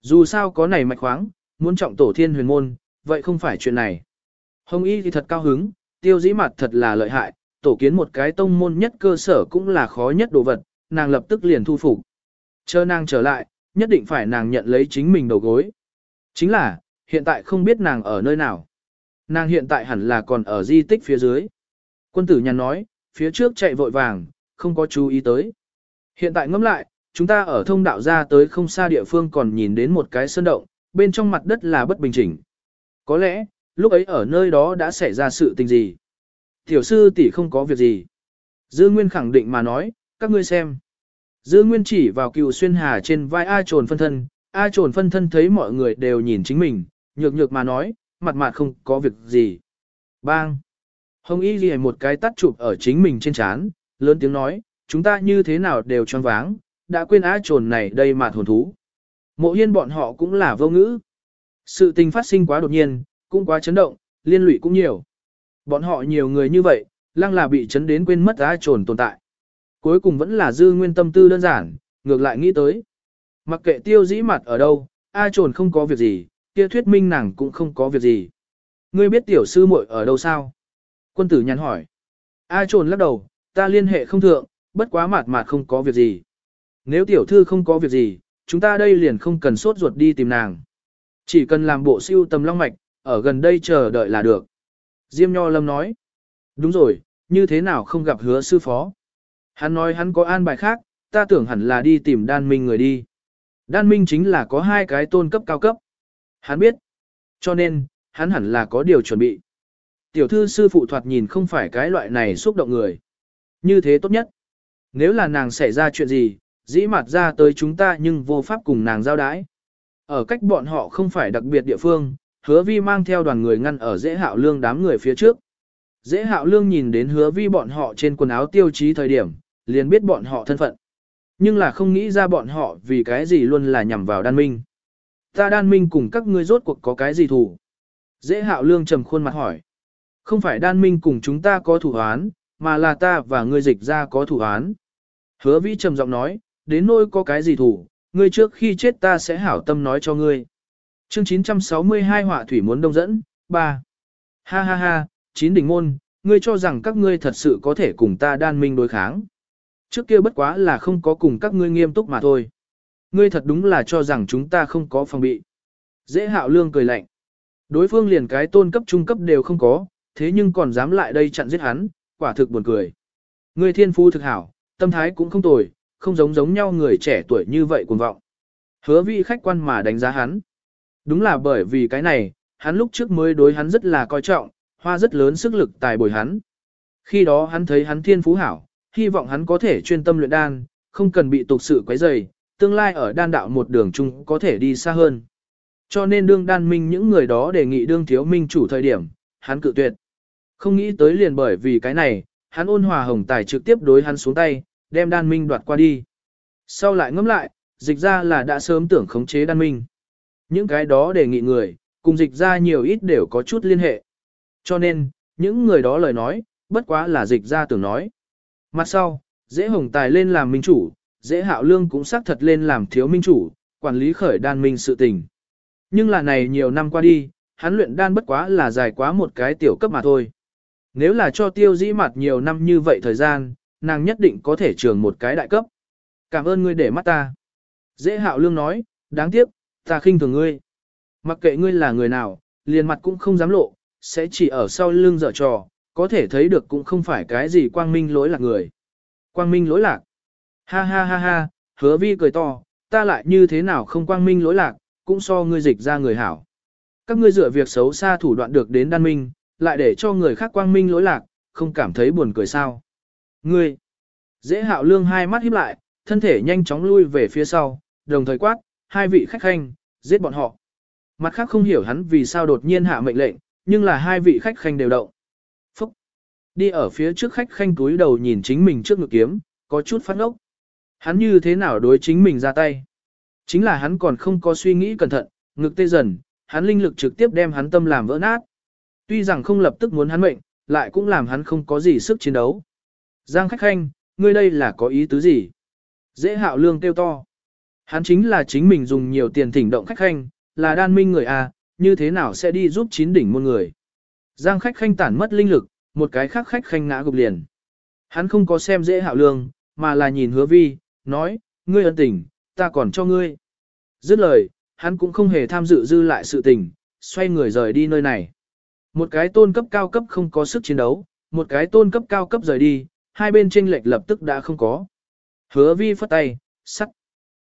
S1: Dù sao có này mạch khoáng, muốn trọng tổ thiên huyền môn, vậy không phải chuyện này. Hồng Y thì thật cao hứng, tiêu dĩ mặt thật là lợi hại, tổ kiến một cái tông môn nhất cơ sở cũng là khó nhất đồ vật, nàng lập tức liền thu phục. Chờ nàng trở lại, nhất định phải nàng nhận lấy chính mình đầu gối. Chính là, hiện tại không biết nàng ở nơi nào. Nàng hiện tại hẳn là còn ở di tích phía dưới. Quân tử nhàn nói, phía trước chạy vội vàng, không có chú ý tới. Hiện tại ngẫm lại, chúng ta ở thông đạo ra tới không xa địa phương còn nhìn đến một cái sơn động, bên trong mặt đất là bất bình chỉnh. Có lẽ, lúc ấy ở nơi đó đã xảy ra sự tình gì. Tiểu sư tỷ không có việc gì. Dư Nguyên khẳng định mà nói, các ngươi xem. Dư Nguyên chỉ vào cựu xuyên hà trên vai A trồn phân thân, A trồn phân thân thấy mọi người đều nhìn chính mình, nhược nhược mà nói, mặt mặt không có việc gì. Bang! Hồng Y ghi một cái tắt chụp ở chính mình trên chán, lớn tiếng nói, chúng ta như thế nào đều choáng váng, đã quên A trồn này đây mà hồn thú. Mộ hiên bọn họ cũng là vô ngữ. Sự tình phát sinh quá đột nhiên, cũng quá chấn động, liên lụy cũng nhiều. Bọn họ nhiều người như vậy, lăng là bị chấn đến quên mất ai trồn tồn tại. Cuối cùng vẫn là dư nguyên tâm tư đơn giản, ngược lại nghĩ tới. Mặc kệ tiêu dĩ mặt ở đâu, A trồn không có việc gì, kia thuyết minh nàng cũng không có việc gì. Ngươi biết tiểu sư muội ở đâu sao? Quân tử nhắn hỏi. A trồn lắc đầu, ta liên hệ không thượng, bất quá mạt mạt không có việc gì. Nếu tiểu thư không có việc gì, chúng ta đây liền không cần sốt ruột đi tìm nàng. Chỉ cần làm bộ siêu tầm long mạch, ở gần đây chờ đợi là được. Diêm Nho Lâm nói. Đúng rồi, như thế nào không gặp hứa sư phó. Hắn nói hắn có an bài khác, ta tưởng hẳn là đi tìm đan minh người đi. Đan minh chính là có hai cái tôn cấp cao cấp. Hắn biết. Cho nên, hắn hẳn là có điều chuẩn bị. Tiểu thư sư phụ thoạt nhìn không phải cái loại này xúc động người. Như thế tốt nhất. Nếu là nàng xảy ra chuyện gì, dĩ mặt ra tới chúng ta nhưng vô pháp cùng nàng giao đái. Ở cách bọn họ không phải đặc biệt địa phương, hứa vi mang theo đoàn người ngăn ở dễ hạo lương đám người phía trước. Dễ hạo lương nhìn đến hứa vi bọn họ trên quần áo tiêu chí thời điểm, liền biết bọn họ thân phận. Nhưng là không nghĩ ra bọn họ vì cái gì luôn là nhằm vào đan minh. Ta đan minh cùng các ngươi rốt cuộc có cái gì thủ? Dễ hạo lương trầm khuôn mặt hỏi. Không phải đan minh cùng chúng ta có thủ án, mà là ta và ngươi dịch ra có thủ án. Hứa vi trầm giọng nói, đến nỗi có cái gì thủ, ngươi trước khi chết ta sẽ hảo tâm nói cho ngươi. Chương 962 họa thủy muốn đông dẫn, 3. Ha ha ha, chín đỉnh môn, ngươi cho rằng các ngươi thật sự có thể cùng ta đan minh đối kháng. Trước kia bất quá là không có cùng các ngươi nghiêm túc mà thôi. Ngươi thật đúng là cho rằng chúng ta không có phòng bị. Dễ hạo lương cười lạnh. Đối phương liền cái tôn cấp trung cấp đều không có, thế nhưng còn dám lại đây chặn giết hắn, quả thực buồn cười. Ngươi thiên phu thực hảo, tâm thái cũng không tồi, không giống giống nhau người trẻ tuổi như vậy cuồng vọng. Hứa vị khách quan mà đánh giá hắn. Đúng là bởi vì cái này, hắn lúc trước mới đối hắn rất là coi trọng, hoa rất lớn sức lực tài bồi hắn. Khi đó hắn thấy hắn thiên phú hảo, hy vọng hắn có thể chuyên tâm luyện đan, không cần bị tục sự quấy rầy, tương lai ở đan đạo một đường chung có thể đi xa hơn. Cho nên đương đan minh những người đó đề nghị đương thiếu minh chủ thời điểm, hắn cự tuyệt. Không nghĩ tới liền bởi vì cái này, hắn ôn hòa hồng tài trực tiếp đối hắn xuống tay, đem đan minh đoạt qua đi. Sau lại ngẫm lại, dịch ra là đã sớm tưởng khống chế đan minh. Những cái đó đề nghị người, cùng dịch ra nhiều ít đều có chút liên hệ. Cho nên, những người đó lời nói, bất quá là dịch ra tưởng nói. Mặt sau, dễ hồng tài lên làm minh chủ, dễ hạo lương cũng xác thật lên làm thiếu minh chủ, quản lý khởi đan minh sự tình. Nhưng là này nhiều năm qua đi, hắn luyện đan bất quá là dài quá một cái tiểu cấp mà thôi. Nếu là cho tiêu dĩ mặt nhiều năm như vậy thời gian, nàng nhất định có thể trường một cái đại cấp. Cảm ơn ngươi để mắt ta. Dễ hạo lương nói, đáng tiếc, ta khinh thường ngươi. Mặc kệ ngươi là người nào, liền mặt cũng không dám lộ, sẽ chỉ ở sau lưng dở trò, có thể thấy được cũng không phải cái gì quang minh lỗi lạc người. Quang minh lỗi lạc. Ha ha ha ha, hứa vi cười to, ta lại như thế nào không quang minh lỗi lạc, cũng so ngươi dịch ra người hảo. Các ngươi dựa việc xấu xa thủ đoạn được đến đan minh, lại để cho người khác quang minh lỗi lạc, không cảm thấy buồn cười sao. Ngươi, dễ hạo lương hai mắt híp lại, thân thể nhanh chóng lui về phía sau, đồng thời quát, hai vị khách khanh, giết bọn họ. Mặt khác không hiểu hắn vì sao đột nhiên hạ mệnh lệnh, nhưng là hai vị khách khanh đều động. Phúc! Đi ở phía trước khách khanh túi đầu nhìn chính mình trước ngực kiếm, có chút phát ngốc. Hắn như thế nào đối chính mình ra tay? Chính là hắn còn không có suy nghĩ cẩn thận, ngực tê dần, hắn linh lực trực tiếp đem hắn tâm làm vỡ nát. Tuy rằng không lập tức muốn hắn mệnh, lại cũng làm hắn không có gì sức chiến đấu. Giang khách khanh, ngươi đây là có ý tứ gì? Dễ hạo lương kêu to. Hắn chính là chính mình dùng nhiều tiền thỉnh động khách khanh, là đan minh người à, như thế nào sẽ đi giúp chín đỉnh môn người. Giang khách khanh tản mất linh lực, một cái khác khách khanh ngã gục liền. Hắn không có xem dễ hạo lương, mà là nhìn hứa vi, nói, ngươi ân tình, ta còn cho ngươi. Dứt lời, hắn cũng không hề tham dự dư lại sự tình, xoay người rời đi nơi này. Một cái tôn cấp cao cấp không có sức chiến đấu, một cái tôn cấp cao cấp rời đi, hai bên tranh lệch lập tức đã không có. Hứa vi phất tay, sắt.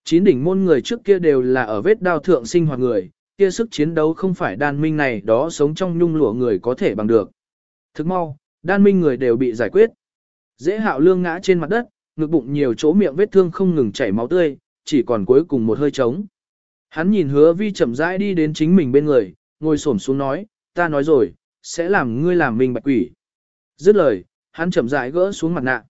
S1: Chín đỉnh môn người trước kia đều là ở vết đao thượng sinh hoạt người, kia sức chiến đấu không phải đan minh này đó sống trong nhung lụa người có thể bằng được. Thức mau, đan minh người đều bị giải quyết. Dễ hạo lương ngã trên mặt đất, ngực bụng nhiều chỗ miệng vết thương không ngừng chảy máu tươi, chỉ còn cuối cùng một hơi trống. Hắn nhìn hứa vi chậm rãi đi đến chính mình bên người, ngồi xổm xuống nói, ta nói rồi, sẽ làm ngươi làm mình bạch quỷ. Dứt lời, hắn chậm rãi gỡ xuống mặt nạ.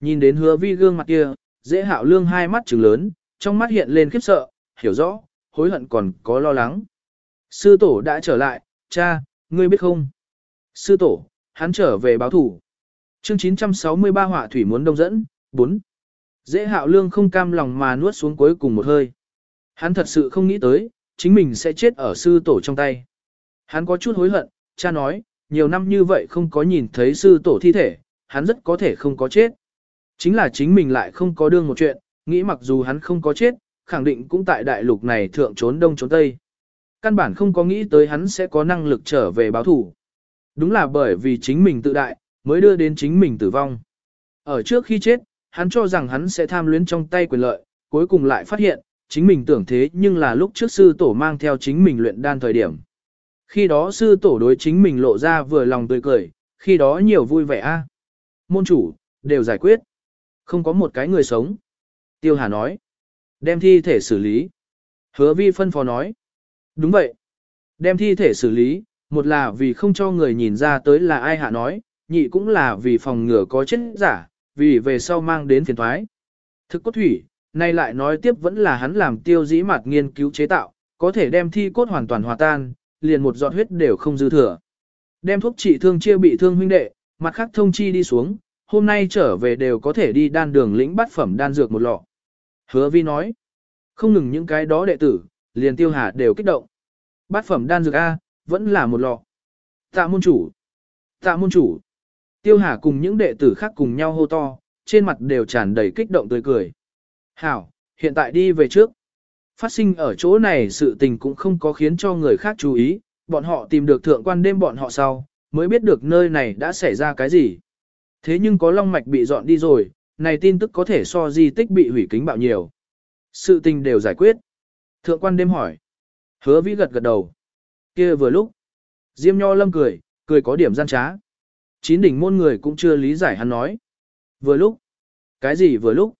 S1: Nhìn đến hứa vi gương mặt kia, dễ hạo lương hai mắt trừng lớn, trong mắt hiện lên khiếp sợ, hiểu rõ, hối hận còn có lo lắng. Sư tổ đã trở lại, cha, ngươi biết không? Sư tổ, hắn trở về báo thủ. Chương 963 họa thủy muốn đông dẫn, 4. Dễ hạo lương không cam lòng mà nuốt xuống cuối cùng một hơi. Hắn thật sự không nghĩ tới, chính mình sẽ chết ở sư tổ trong tay. Hắn có chút hối hận, cha nói, nhiều năm như vậy không có nhìn thấy sư tổ thi thể, hắn rất có thể không có chết. Chính là chính mình lại không có đương một chuyện, nghĩ mặc dù hắn không có chết, khẳng định cũng tại đại lục này thượng trốn đông trốn tây. Căn bản không có nghĩ tới hắn sẽ có năng lực trở về báo thủ. Đúng là bởi vì chính mình tự đại, mới đưa đến chính mình tử vong. Ở trước khi chết, hắn cho rằng hắn sẽ tham luyến trong tay quyền lợi, cuối cùng lại phát hiện, chính mình tưởng thế nhưng là lúc trước sư tổ mang theo chính mình luyện đan thời điểm. Khi đó sư tổ đối chính mình lộ ra vừa lòng tươi cười, khi đó nhiều vui vẻ a. Môn chủ, đều giải quyết. Không có một cái người sống. Tiêu Hà nói. Đem thi thể xử lý. Hứa vi phân phó nói. Đúng vậy. Đem thi thể xử lý, một là vì không cho người nhìn ra tới là ai hạ nói, nhị cũng là vì phòng ngừa có chết giả, vì về sau mang đến phiền thoái. Thực cốt thủy, nay lại nói tiếp vẫn là hắn làm tiêu dĩ mặt nghiên cứu chế tạo, có thể đem thi cốt hoàn toàn hòa tan, liền một giọt huyết đều không dư thừa. Đem thuốc trị thương chia bị thương huynh đệ, mặt khác thông chi đi xuống, hôm nay trở về đều có thể đi đan đường lĩnh bát phẩm đan dược một lọ. Hứa vi nói, không ngừng những cái đó đệ tử, liền tiêu hà đều kích động. Bát phẩm đan dược A, vẫn là một lọ. Tạ môn chủ, tạ môn chủ. Tiêu hà cùng những đệ tử khác cùng nhau hô to, trên mặt đều tràn đầy kích động tươi cười. Hảo, hiện tại đi về trước. Phát sinh ở chỗ này sự tình cũng không có khiến cho người khác chú ý, bọn họ tìm được thượng quan đêm bọn họ sau, mới biết được nơi này đã xảy ra cái gì. Thế nhưng có long mạch bị dọn đi rồi, này tin tức có thể so di tích bị hủy kính bạo nhiều. Sự tình đều giải quyết. Thượng quan đêm hỏi. Hứa vĩ gật gật đầu. kia vừa lúc. Diêm nho lâm cười, cười có điểm gian trá. Chín đỉnh môn người cũng chưa lý giải hắn nói. Vừa lúc. Cái gì vừa lúc?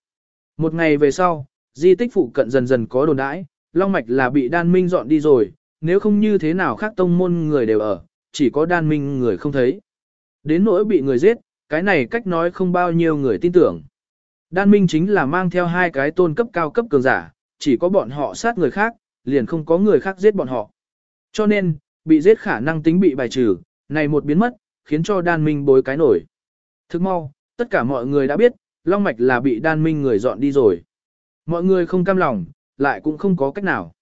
S1: Một ngày về sau, di tích phụ cận dần dần có đồn đãi, long mạch là bị đan minh dọn đi rồi, nếu không như thế nào khác tông môn người đều ở, chỉ có đan minh người không thấy. Đến nỗi bị người giết, cái này cách nói không bao nhiêu người tin tưởng. Đan minh chính là mang theo hai cái tôn cấp cao cấp cường giả, chỉ có bọn họ sát người khác, liền không có người khác giết bọn họ. Cho nên, bị giết khả năng tính bị bài trừ, này một biến mất, khiến cho đan minh bối cái nổi. Thức mau, tất cả mọi người đã biết, Long Mạch là bị đan minh người dọn đi rồi. Mọi người không cam lòng, lại cũng không có cách nào.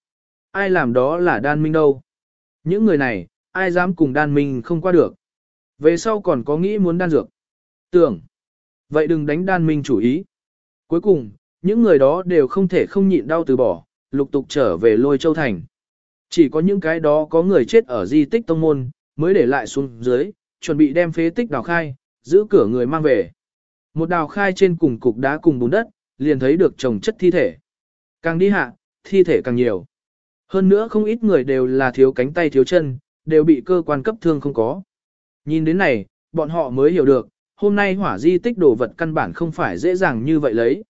S1: ai làm đó là đan minh đâu. Những người này, ai dám cùng đan minh không qua được. Về sau còn có nghĩ muốn đan dược. Tưởng. Vậy đừng đánh đan minh chủ ý. Cuối cùng, những người đó đều không thể không nhịn đau từ bỏ, lục tục trở về lôi châu thành. Chỉ có những cái đó có người chết ở di tích tông môn, mới để lại xuống dưới, chuẩn bị đem phế tích đào khai, giữ cửa người mang về. Một đào khai trên cùng cục đá cùng bùn đất, liền thấy được trồng chất thi thể. Càng đi hạ, thi thể càng nhiều. Hơn nữa không ít người đều là thiếu cánh tay thiếu chân, đều bị cơ quan cấp thương không có. Nhìn đến này, bọn họ mới hiểu được, hôm nay hỏa di tích đồ vật căn bản không phải dễ dàng như vậy lấy.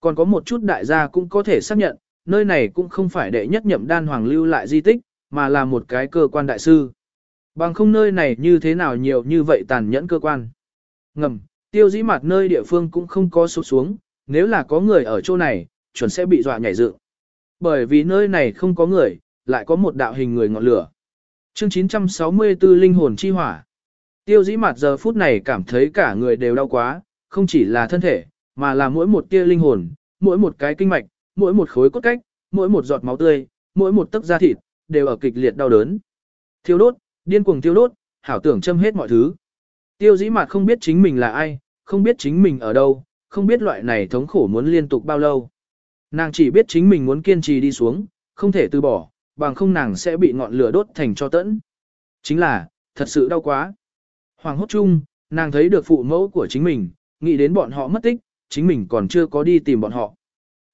S1: Còn có một chút đại gia cũng có thể xác nhận, nơi này cũng không phải đệ nhất nhậm đan hoàng lưu lại di tích, mà là một cái cơ quan đại sư. Bằng không nơi này như thế nào nhiều như vậy tàn nhẫn cơ quan. Ngầm, tiêu dĩ mặt nơi địa phương cũng không có sụp xuống, nếu là có người ở chỗ này, chuẩn sẽ bị dọa nhảy dựng. Bởi vì nơi này không có người, lại có một đạo hình người ngọn lửa. Chương 964 Linh hồn chi hỏa. Tiêu dĩ mặt giờ phút này cảm thấy cả người đều đau quá, không chỉ là thân thể, mà là mỗi một tia linh hồn, mỗi một cái kinh mạch, mỗi một khối cốt cách, mỗi một giọt máu tươi, mỗi một tấc da thịt, đều ở kịch liệt đau đớn. Thiêu đốt, điên cuồng thiêu đốt, hảo tưởng châm hết mọi thứ. Tiêu dĩ mặt không biết chính mình là ai, không biết chính mình ở đâu, không biết loại này thống khổ muốn liên tục bao lâu. Nàng chỉ biết chính mình muốn kiên trì đi xuống, không thể từ bỏ, bằng không nàng sẽ bị ngọn lửa đốt thành cho tẫn. Chính là, thật sự đau quá. Hoàng hốt chung, nàng thấy được phụ mẫu của chính mình, nghĩ đến bọn họ mất tích, chính mình còn chưa có đi tìm bọn họ.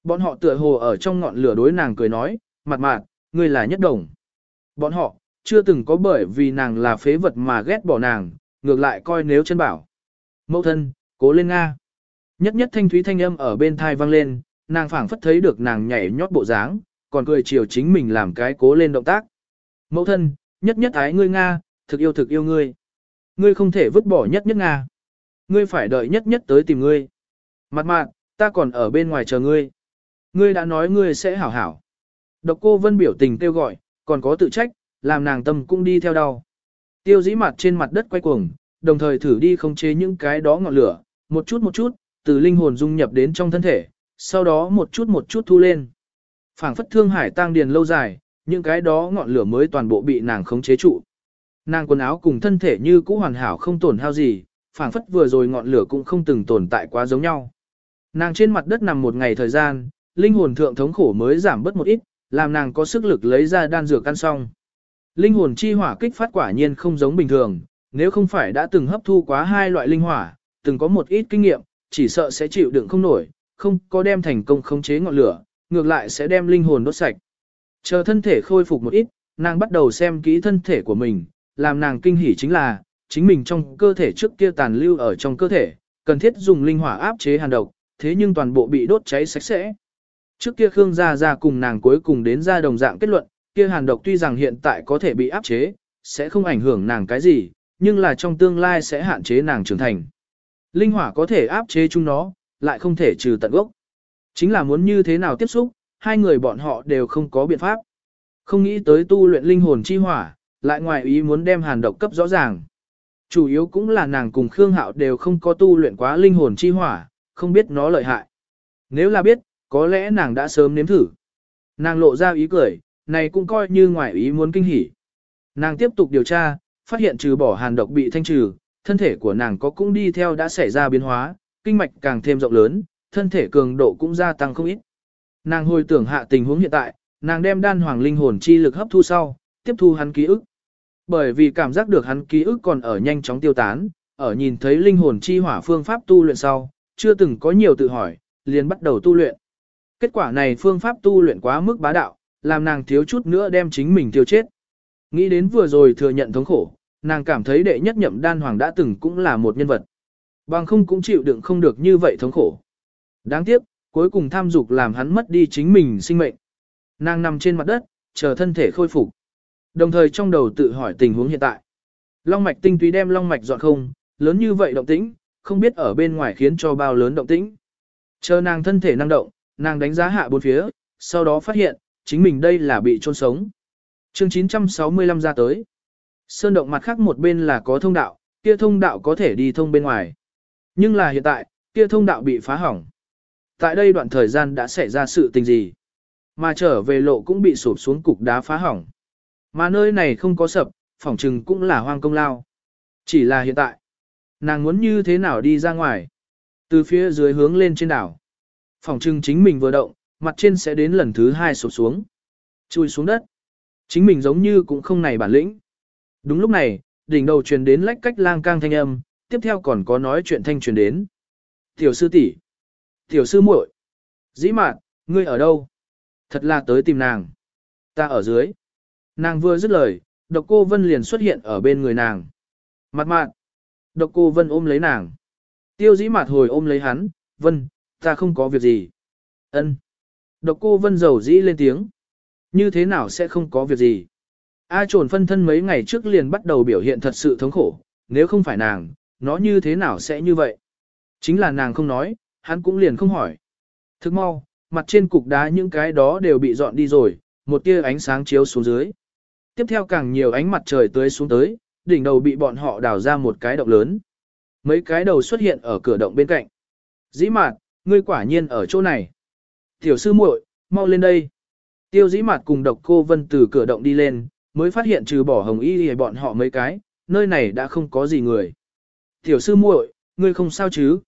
S1: Bọn họ tựa hồ ở trong ngọn lửa đối nàng cười nói, mặt mạt, ngươi là nhất đồng. Bọn họ, chưa từng có bởi vì nàng là phế vật mà ghét bỏ nàng, ngược lại coi nếu chân bảo. Mẫu thân, cố lên Nga. Nhất nhất thanh thúy thanh âm ở bên thai vang lên, nàng phảng phất thấy được nàng nhảy nhót bộ dáng, còn cười chiều chính mình làm cái cố lên động tác. Mẫu thân, nhất nhất ái ngươi Nga, thực yêu thực yêu ngươi. Ngươi không thể vứt bỏ nhất nhất Nga. Ngươi phải đợi nhất nhất tới tìm ngươi. Mặt mạn, ta còn ở bên ngoài chờ ngươi. Ngươi đã nói ngươi sẽ hảo hảo. Độc cô vân biểu tình kêu gọi, còn có tự trách, làm nàng tâm cũng đi theo đau. Tiêu dĩ mặt trên mặt đất quay cuồng, đồng thời thử đi khống chế những cái đó ngọn lửa, một chút một chút, từ linh hồn dung nhập đến trong thân thể, sau đó một chút một chút thu lên. phảng phất thương hải tang điền lâu dài, những cái đó ngọn lửa mới toàn bộ bị nàng khống chế trụ. Nàng quần áo cùng thân thể như cũ hoàn hảo không tổn hao gì, phảng phất vừa rồi ngọn lửa cũng không từng tồn tại quá giống nhau. Nàng trên mặt đất nằm một ngày thời gian, linh hồn thượng thống khổ mới giảm bớt một ít, làm nàng có sức lực lấy ra đan dược ăn xong. Linh hồn chi hỏa kích phát quả nhiên không giống bình thường, nếu không phải đã từng hấp thu quá hai loại linh hỏa, từng có một ít kinh nghiệm, chỉ sợ sẽ chịu đựng không nổi, không có đem thành công khống chế ngọn lửa, ngược lại sẽ đem linh hồn đốt sạch. Chờ thân thể khôi phục một ít, nàng bắt đầu xem kỹ thân thể của mình, làm nàng kinh hỉ chính là, chính mình trong cơ thể trước kia tàn lưu ở trong cơ thể, cần thiết dùng linh hỏa áp chế hàn độc, thế nhưng toàn bộ bị đốt cháy sạch sẽ. Trước kia Khương Gia Gia cùng nàng cuối cùng đến ra đồng dạng kết luận, kia hàn độc tuy rằng hiện tại có thể bị áp chế, sẽ không ảnh hưởng nàng cái gì, nhưng là trong tương lai sẽ hạn chế nàng trưởng thành. Linh hỏa có thể áp chế chúng nó, lại không thể trừ tận gốc. Chính là muốn như thế nào tiếp xúc, hai người bọn họ đều không có biện pháp. Không nghĩ tới tu luyện linh hồn chi hỏa, lại ngoài ý muốn đem hàn độc cấp rõ ràng. Chủ yếu cũng là nàng cùng Khương Hạo đều không có tu luyện quá linh hồn chi hỏa, không biết nó lợi hại. Nếu là biết, có lẽ nàng đã sớm nếm thử. Nàng lộ ra ý cười, này cũng coi như ngoài ý muốn kinh hỉ. Nàng tiếp tục điều tra, phát hiện trừ bỏ hàn độc bị thanh trừ, thân thể của nàng có cũng đi theo đã xảy ra biến hóa, kinh mạch càng thêm rộng lớn, thân thể cường độ cũng gia tăng không ít. Nàng hồi tưởng hạ tình huống hiện tại, nàng đem đan hoàng linh hồn chi lực hấp thu sau, tiếp thu hắn ký ức. Bởi vì cảm giác được hắn ký ức còn ở nhanh chóng tiêu tán, ở nhìn thấy linh hồn chi hỏa phương pháp tu luyện sau, chưa từng có nhiều tự hỏi, liền bắt đầu tu luyện. Kết quả này phương pháp tu luyện quá mức bá đạo, làm nàng thiếu chút nữa đem chính mình tiêu chết. Nghĩ đến vừa rồi thừa nhận thống khổ, nàng cảm thấy đệ nhất nhậm đan hoàng đã từng cũng là một nhân vật. Bằng không cũng chịu đựng không được như vậy thống khổ. Đáng tiếc, cuối cùng tham dục làm hắn mất đi chính mình sinh mệnh. Nàng nằm trên mặt đất, chờ thân thể khôi phục. Đồng thời trong đầu tự hỏi tình huống hiện tại. Long mạch tinh túy đem long mạch dọn không, lớn như vậy động tĩnh, không biết ở bên ngoài khiến cho bao lớn động tĩnh. Chờ nàng thân thể năng động, nàng đánh giá hạ bốn phía, sau đó phát hiện, chính mình đây là bị chôn sống. Chương 965 ra tới. Sơn động mặt khác một bên là có thông đạo, kia thông đạo có thể đi thông bên ngoài. Nhưng là hiện tại, kia thông đạo bị phá hỏng. Tại đây đoạn thời gian đã xảy ra sự tình gì? Mà trở về lộ cũng bị sụp xuống cục đá phá hỏng. Mà nơi này không có sập, phỏng trừng cũng là hoang công lao. Chỉ là hiện tại, nàng muốn như thế nào đi ra ngoài. Từ phía dưới hướng lên trên đảo. Phỏng trừng chính mình vừa động, mặt trên sẽ đến lần thứ hai sụp xuống. Chui xuống đất. Chính mình giống như cũng không này bản lĩnh. Đúng lúc này, đỉnh đầu truyền đến lách cách lang cang thanh âm, tiếp theo còn có nói chuyện thanh truyền đến. Tiểu sư tỷ, Tiểu sư muội, Dĩ mạn, ngươi ở đâu? Thật là tới tìm nàng. Ta ở dưới. Nàng vừa dứt lời, độc cô Vân liền xuất hiện ở bên người nàng. Mặt mạn. Độc cô Vân ôm lấy nàng. Tiêu dĩ mạt hồi ôm lấy hắn, Vân, ta không có việc gì. ân Độc cô Vân giàu dĩ lên tiếng. Như thế nào sẽ không có việc gì? A trồn phân thân mấy ngày trước liền bắt đầu biểu hiện thật sự thống khổ, nếu không phải nàng, nó như thế nào sẽ như vậy? Chính là nàng không nói, hắn cũng liền không hỏi. Thức mau, mặt trên cục đá những cái đó đều bị dọn đi rồi, một tia ánh sáng chiếu xuống dưới. Tiếp theo càng nhiều ánh mặt trời tưới xuống tới, đỉnh đầu bị bọn họ đào ra một cái động lớn. Mấy cái đầu xuất hiện ở cửa động bên cạnh. Dĩ mạt, ngươi quả nhiên ở chỗ này. Tiểu sư muội, mau lên đây. Tiêu dĩ mạt cùng độc cô vân từ cửa động đi lên, mới phát hiện trừ bỏ hồng y thì bọn họ mấy cái, nơi này đã không có gì người. Tiểu sư muội, ngươi không sao chứ?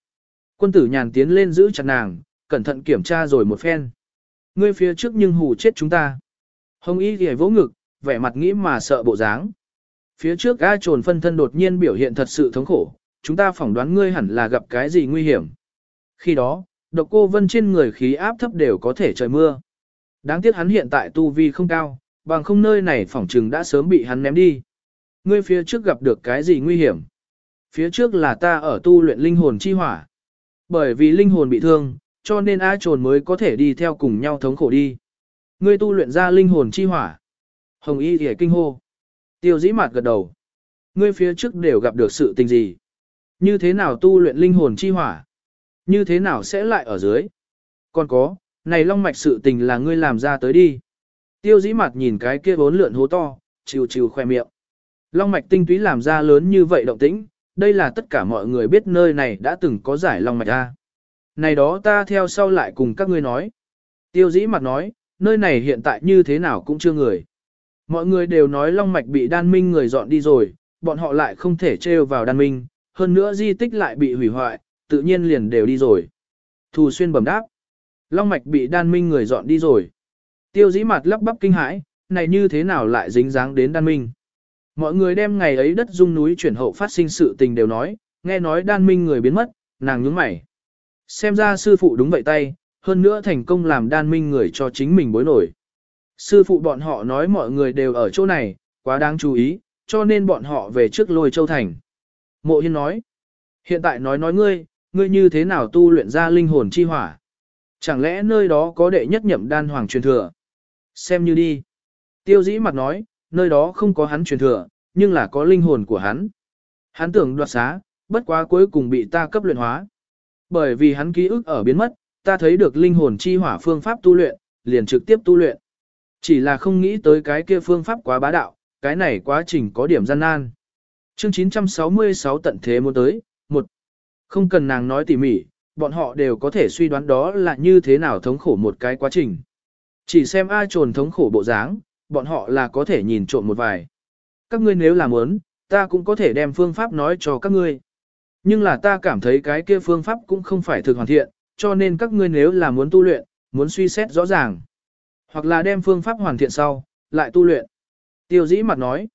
S1: Quân tử nhàn tiến lên giữ chặt nàng, cẩn thận kiểm tra rồi một phen. Ngươi phía trước nhưng hù chết chúng ta. Hồng y thì vỗ ngực, vẻ mặt nghĩ mà sợ bộ dáng. Phía trước A trồn phân thân đột nhiên biểu hiện thật sự thống khổ, chúng ta phỏng đoán ngươi hẳn là gặp cái gì nguy hiểm. Khi đó, độc cô vân trên người khí áp thấp đều có thể trời mưa. Đáng tiếc hắn hiện tại tu vi không cao, bằng không nơi này phỏng trừng đã sớm bị hắn ném đi. Ngươi phía trước gặp được cái gì nguy hiểm? Phía trước là ta ở tu luyện linh hồn chi hỏa. Bởi vì linh hồn bị thương, cho nên A trồn mới có thể đi theo cùng nhau thống khổ đi. Ngươi tu luyện ra linh hồn chi hỏa. Hồng y thì kinh hô. Tiêu dĩ mạt gật đầu. Ngươi phía trước đều gặp được sự tình gì? Như thế nào tu luyện linh hồn chi hỏa? Như thế nào sẽ lại ở dưới? Còn có, này long mạch sự tình là ngươi làm ra tới đi. Tiêu dĩ mặt nhìn cái kia bốn lượn hố to, chiều chiều khoe miệng. Long mạch tinh túy làm ra lớn như vậy động tĩnh, đây là tất cả mọi người biết nơi này đã từng có giải long mạch ra. Này đó ta theo sau lại cùng các ngươi nói. Tiêu dĩ mặt nói, nơi này hiện tại như thế nào cũng chưa người. Mọi người đều nói long mạch bị đan minh người dọn đi rồi, bọn họ lại không thể trêu vào đan minh, hơn nữa di tích lại bị hủy hoại, tự nhiên liền đều đi rồi. Thù xuyên bẩm đáp. Long mạch bị đan minh người dọn đi rồi. Tiêu dĩ mặt lắp bắp kinh hãi, này như thế nào lại dính dáng đến đan minh. Mọi người đem ngày ấy đất dung núi chuyển hậu phát sinh sự tình đều nói, nghe nói đan minh người biến mất, nàng nhướng mày. Xem ra sư phụ đúng vậy tay, hơn nữa thành công làm đan minh người cho chính mình bối nổi. Sư phụ bọn họ nói mọi người đều ở chỗ này, quá đáng chú ý, cho nên bọn họ về trước lôi châu thành. Mộ hiên nói, hiện tại nói nói ngươi, ngươi như thế nào tu luyện ra linh hồn chi hỏa. Chẳng lẽ nơi đó có đệ nhất nhậm đan hoàng truyền thừa? Xem như đi. Tiêu dĩ mặt nói, nơi đó không có hắn truyền thừa, nhưng là có linh hồn của hắn. Hắn tưởng đoạt xá, bất quá cuối cùng bị ta cấp luyện hóa. Bởi vì hắn ký ức ở biến mất, ta thấy được linh hồn chi hỏa phương pháp tu luyện, liền trực tiếp tu luyện. Chỉ là không nghĩ tới cái kia phương pháp quá bá đạo, cái này quá trình có điểm gian nan. Chương 966 tận thế muốn tới, một Không cần nàng nói tỉ mỉ, bọn họ đều có thể suy đoán đó là như thế nào thống khổ một cái quá trình. Chỉ xem ai trồn thống khổ bộ dáng, bọn họ là có thể nhìn trộm một vài. Các ngươi nếu làm muốn, ta cũng có thể đem phương pháp nói cho các ngươi. Nhưng là ta cảm thấy cái kia phương pháp cũng không phải thực hoàn thiện, cho nên các ngươi nếu là muốn tu luyện, muốn suy xét rõ ràng. Hoặc là đem phương pháp hoàn thiện sau, lại tu luyện. Tiêu dĩ mặt nói,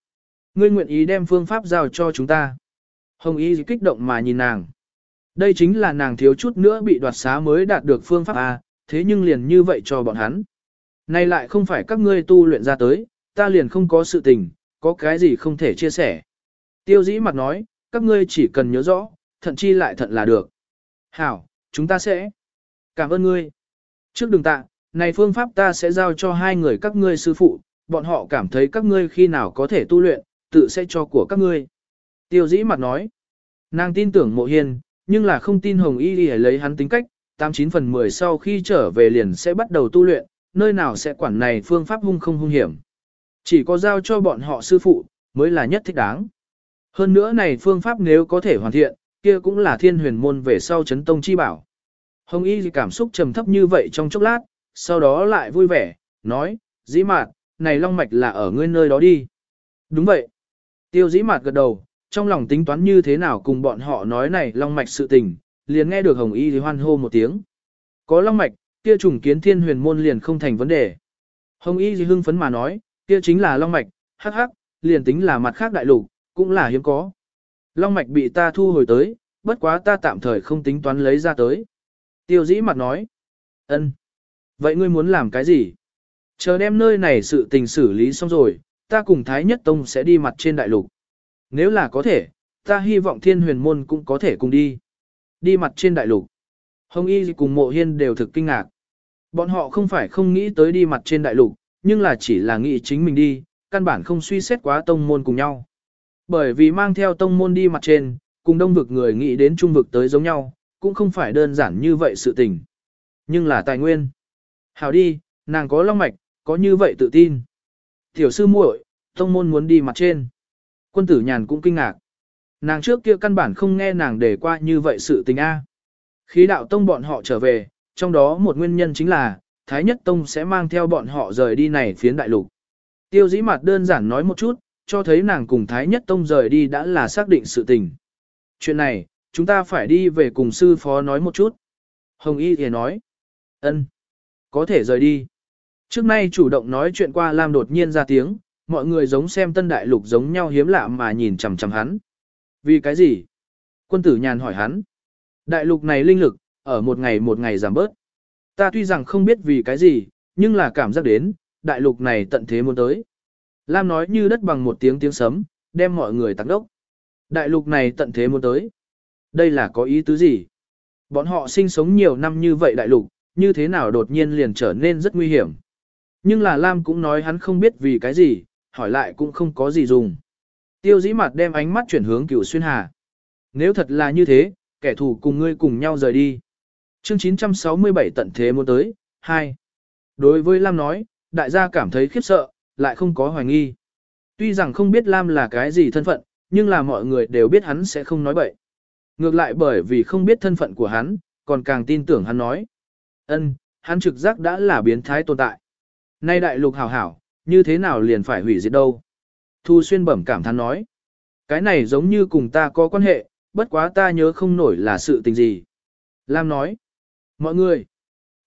S1: ngươi nguyện ý đem phương pháp giao cho chúng ta. Hồng Y kích động mà nhìn nàng. Đây chính là nàng thiếu chút nữa bị đoạt xá mới đạt được phương pháp A, thế nhưng liền như vậy cho bọn hắn. Này lại không phải các ngươi tu luyện ra tới, ta liền không có sự tình, có cái gì không thể chia sẻ. Tiêu dĩ mặt nói, các ngươi chỉ cần nhớ rõ, thận chi lại thận là được. Hảo, chúng ta sẽ. Cảm ơn ngươi. Trước đường tạ, này phương pháp ta sẽ giao cho hai người các ngươi sư phụ, bọn họ cảm thấy các ngươi khi nào có thể tu luyện, tự sẽ cho của các ngươi. Tiêu dĩ mặt nói, nàng tin tưởng mộ hiên, nhưng là không tin Hồng Y đi lấy hắn tính cách, 89 phần 10 sau khi trở về liền sẽ bắt đầu tu luyện, nơi nào sẽ quản này phương pháp hung không hung hiểm. Chỉ có giao cho bọn họ sư phụ, mới là nhất thích đáng. Hơn nữa này phương pháp nếu có thể hoàn thiện, kia cũng là thiên huyền môn về sau chấn tông chi bảo. Hồng Y cảm xúc trầm thấp như vậy trong chốc lát, sau đó lại vui vẻ, nói, dĩ mạt, này long mạch là ở ngươi nơi đó đi. Đúng vậy. Tiêu dĩ mạt gật đầu, trong lòng tính toán như thế nào cùng bọn họ nói này long mạch sự tình, liền nghe được hồng y thì hoan hô một tiếng. Có long mạch, kia trùng kiến thiên huyền môn liền không thành vấn đề. Hồng y thì hưng phấn mà nói, kia chính là long mạch, hắc hắc, liền tính là mặt khác đại lục, cũng là hiếm có. Long mạch bị ta thu hồi tới, bất quá ta tạm thời không tính toán lấy ra tới. Tiêu dĩ mặt nói, ân, Vậy ngươi muốn làm cái gì? Chờ đem nơi này sự tình xử lý xong rồi, ta cùng Thái Nhất Tông sẽ đi mặt trên đại lục. Nếu là có thể, ta hy vọng thiên huyền môn cũng có thể cùng đi. Đi mặt trên đại lục. Hồng Y cùng mộ hiên đều thực kinh ngạc. Bọn họ không phải không nghĩ tới đi mặt trên đại lục, nhưng là chỉ là nghĩ chính mình đi, căn bản không suy xét quá tông môn cùng nhau. Bởi vì mang theo tông môn đi mặt trên, cùng đông vực người nghĩ đến trung vực tới giống nhau, cũng không phải đơn giản như vậy sự tình. Nhưng là tài nguyên. Hảo đi, nàng có long mạch, có như vậy tự tin. Tiểu sư muội, tông môn muốn đi mặt trên. Quân tử nhàn cũng kinh ngạc. Nàng trước kia căn bản không nghe nàng để qua như vậy sự tình A. Khí đạo tông bọn họ trở về, trong đó một nguyên nhân chính là, Thái Nhất Tông sẽ mang theo bọn họ rời đi này phiến đại lục. Tiêu dĩ mặt đơn giản nói một chút, cho thấy nàng cùng Thái Nhất Tông rời đi đã là xác định sự tình. Chuyện này, chúng ta phải đi về cùng sư phó nói một chút. Hồng Y thì nói, ân, có thể rời đi. Trước nay chủ động nói chuyện qua Lam đột nhiên ra tiếng, mọi người giống xem tân đại lục giống nhau hiếm lạ mà nhìn chằm chằm hắn. Vì cái gì? Quân tử nhàn hỏi hắn. Đại lục này linh lực, ở một ngày một ngày giảm bớt. Ta tuy rằng không biết vì cái gì, nhưng là cảm giác đến, đại lục này tận thế muốn tới. Lam nói như đất bằng một tiếng tiếng sấm, đem mọi người tăng đốc. Đại lục này tận thế muốn tới. Đây là có ý tứ gì? Bọn họ sinh sống nhiều năm như vậy đại lục, như thế nào đột nhiên liền trở nên rất nguy hiểm. Nhưng là Lam cũng nói hắn không biết vì cái gì, hỏi lại cũng không có gì dùng. Tiêu dĩ mặt đem ánh mắt chuyển hướng cửu xuyên hà. Nếu thật là như thế, kẻ thù cùng ngươi cùng nhau rời đi. Chương 967 tận thế muốn tới, 2. Đối với Lam nói, đại gia cảm thấy khiếp sợ, lại không có hoài nghi. Tuy rằng không biết Lam là cái gì thân phận, nhưng là mọi người đều biết hắn sẽ không nói bậy. Ngược lại bởi vì không biết thân phận của hắn, còn càng tin tưởng hắn nói. Ân, hắn trực giác đã là biến thái tồn tại. Nay đại lục hảo hảo, như thế nào liền phải hủy diệt đâu? Thu xuyên bẩm cảm thán nói. Cái này giống như cùng ta có quan hệ, bất quá ta nhớ không nổi là sự tình gì. Lam nói. Mọi người,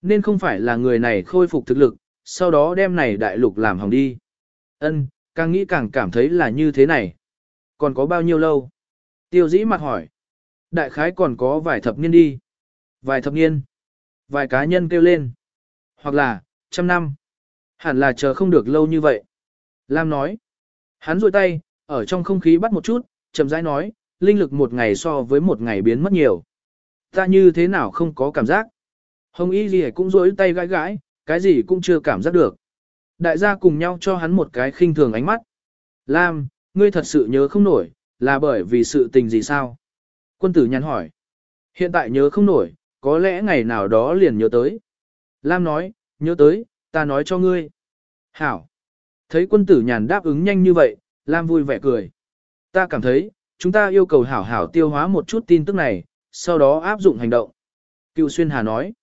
S1: nên không phải là người này khôi phục thực lực, sau đó đem này đại lục làm hỏng đi. Ân, càng nghĩ càng cảm thấy là như thế này. Còn có bao nhiêu lâu? Tiêu dĩ mặt hỏi. Đại khái còn có vài thập niên đi. Vài thập niên. Vài cá nhân kêu lên. Hoặc là, trăm năm. Hẳn là chờ không được lâu như vậy. Lam nói. Hắn rôi tay, ở trong không khí bắt một chút, chậm rãi nói, linh lực một ngày so với một ngày biến mất nhiều. Ta như thế nào không có cảm giác. Hồng Y Ghi cũng rối tay gãi gãi, cái gì cũng chưa cảm giác được. Đại gia cùng nhau cho hắn một cái khinh thường ánh mắt. Lam, ngươi thật sự nhớ không nổi, là bởi vì sự tình gì sao? Quân tử nhắn hỏi. Hiện tại nhớ không nổi, có lẽ ngày nào đó liền nhớ tới. Lam nói, nhớ tới, ta nói cho ngươi. Hảo. Thấy quân tử nhàn đáp ứng nhanh như vậy, Lam vui vẻ cười. Ta cảm thấy, chúng ta yêu cầu hảo hảo tiêu hóa một chút tin tức này, sau đó áp dụng hành động. Cựu Xuyên Hà nói,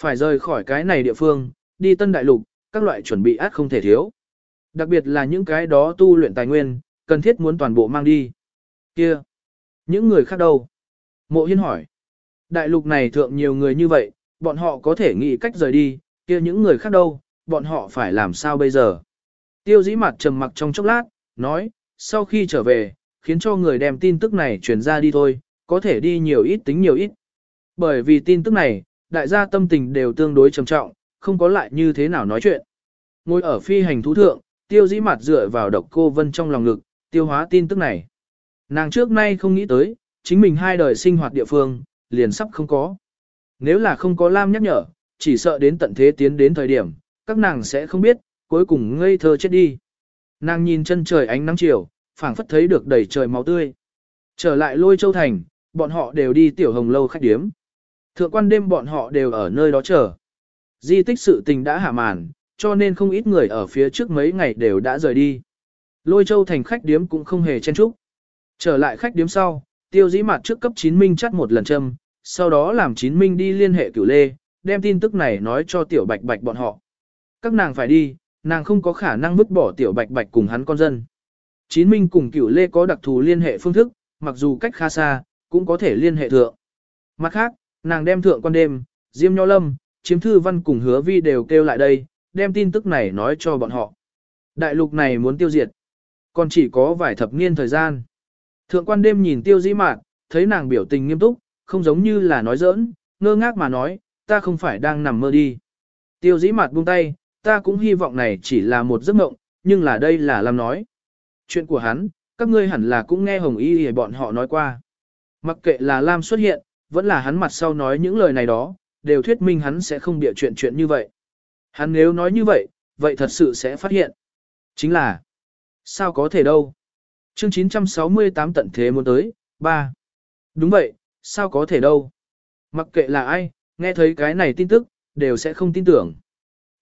S1: phải rời khỏi cái này địa phương, đi tân đại lục, các loại chuẩn bị át không thể thiếu. Đặc biệt là những cái đó tu luyện tài nguyên, cần thiết muốn toàn bộ mang đi. Kia, những người khác đâu? Mộ Hiên hỏi, đại lục này thượng nhiều người như vậy, bọn họ có thể nghĩ cách rời đi, kia những người khác đâu, bọn họ phải làm sao bây giờ? Tiêu dĩ mặt trầm mặc trong chốc lát, nói, sau khi trở về, khiến cho người đem tin tức này truyền ra đi thôi, có thể đi nhiều ít tính nhiều ít. Bởi vì tin tức này, đại gia tâm tình đều tương đối trầm trọng, không có lại như thế nào nói chuyện. Ngồi ở phi hành thú thượng, tiêu dĩ mặt dựa vào độc cô vân trong lòng ngực, tiêu hóa tin tức này. Nàng trước nay không nghĩ tới, chính mình hai đời sinh hoạt địa phương, liền sắp không có. Nếu là không có Lam nhắc nhở, chỉ sợ đến tận thế tiến đến thời điểm, các nàng sẽ không biết, cuối cùng ngây thơ chết đi. Nàng nhìn chân trời ánh nắng chiều, phảng phất thấy được đầy trời máu tươi. Trở lại lôi châu thành, bọn họ đều đi tiểu hồng lâu khách điếm. Thượng quan đêm bọn họ đều ở nơi đó chờ. Di tích sự tình đã hạ màn, cho nên không ít người ở phía trước mấy ngày đều đã rời đi. Lôi châu thành khách điếm cũng không hề chen chúc. Trở lại khách điếm sau, tiêu dĩ mặt trước cấp chín minh chắt một lần châm, sau đó làm chín minh đi liên hệ cửu lê, đem tin tức này nói cho tiểu bạch bạch bọn họ. Các nàng phải đi, nàng không có khả năng vứt bỏ tiểu bạch bạch cùng hắn con dân. Chín Minh cùng cửu lê có đặc thù liên hệ phương thức, mặc dù cách khá xa, cũng có thể liên hệ thượng. Mặt khác, nàng đem thượng quan đêm, Diêm Nho Lâm, chiếm thư văn cùng hứa vi đều kêu lại đây, đem tin tức này nói cho bọn họ. Đại lục này muốn tiêu diệt, còn chỉ có vài thập niên thời gian. Thượng quan đêm nhìn tiêu dĩ mạn, thấy nàng biểu tình nghiêm túc, không giống như là nói giỡn, ngơ ngác mà nói, ta không phải đang nằm mơ đi. Tiêu dĩ mạn buông tay, ta cũng hy vọng này chỉ là một giấc mộng, nhưng là đây là làm nói. Chuyện của hắn, các ngươi hẳn là cũng nghe Hồng Y để bọn họ nói qua. Mặc kệ là Lam xuất hiện, vẫn là hắn mặt sau nói những lời này đó, đều thuyết minh hắn sẽ không bịa chuyện chuyện như vậy. Hắn nếu nói như vậy, vậy thật sự sẽ phát hiện. Chính là, sao có thể đâu. Chương 968 tận thế muốn tới, 3. Đúng vậy, sao có thể đâu. Mặc kệ là ai, nghe thấy cái này tin tức, đều sẽ không tin tưởng.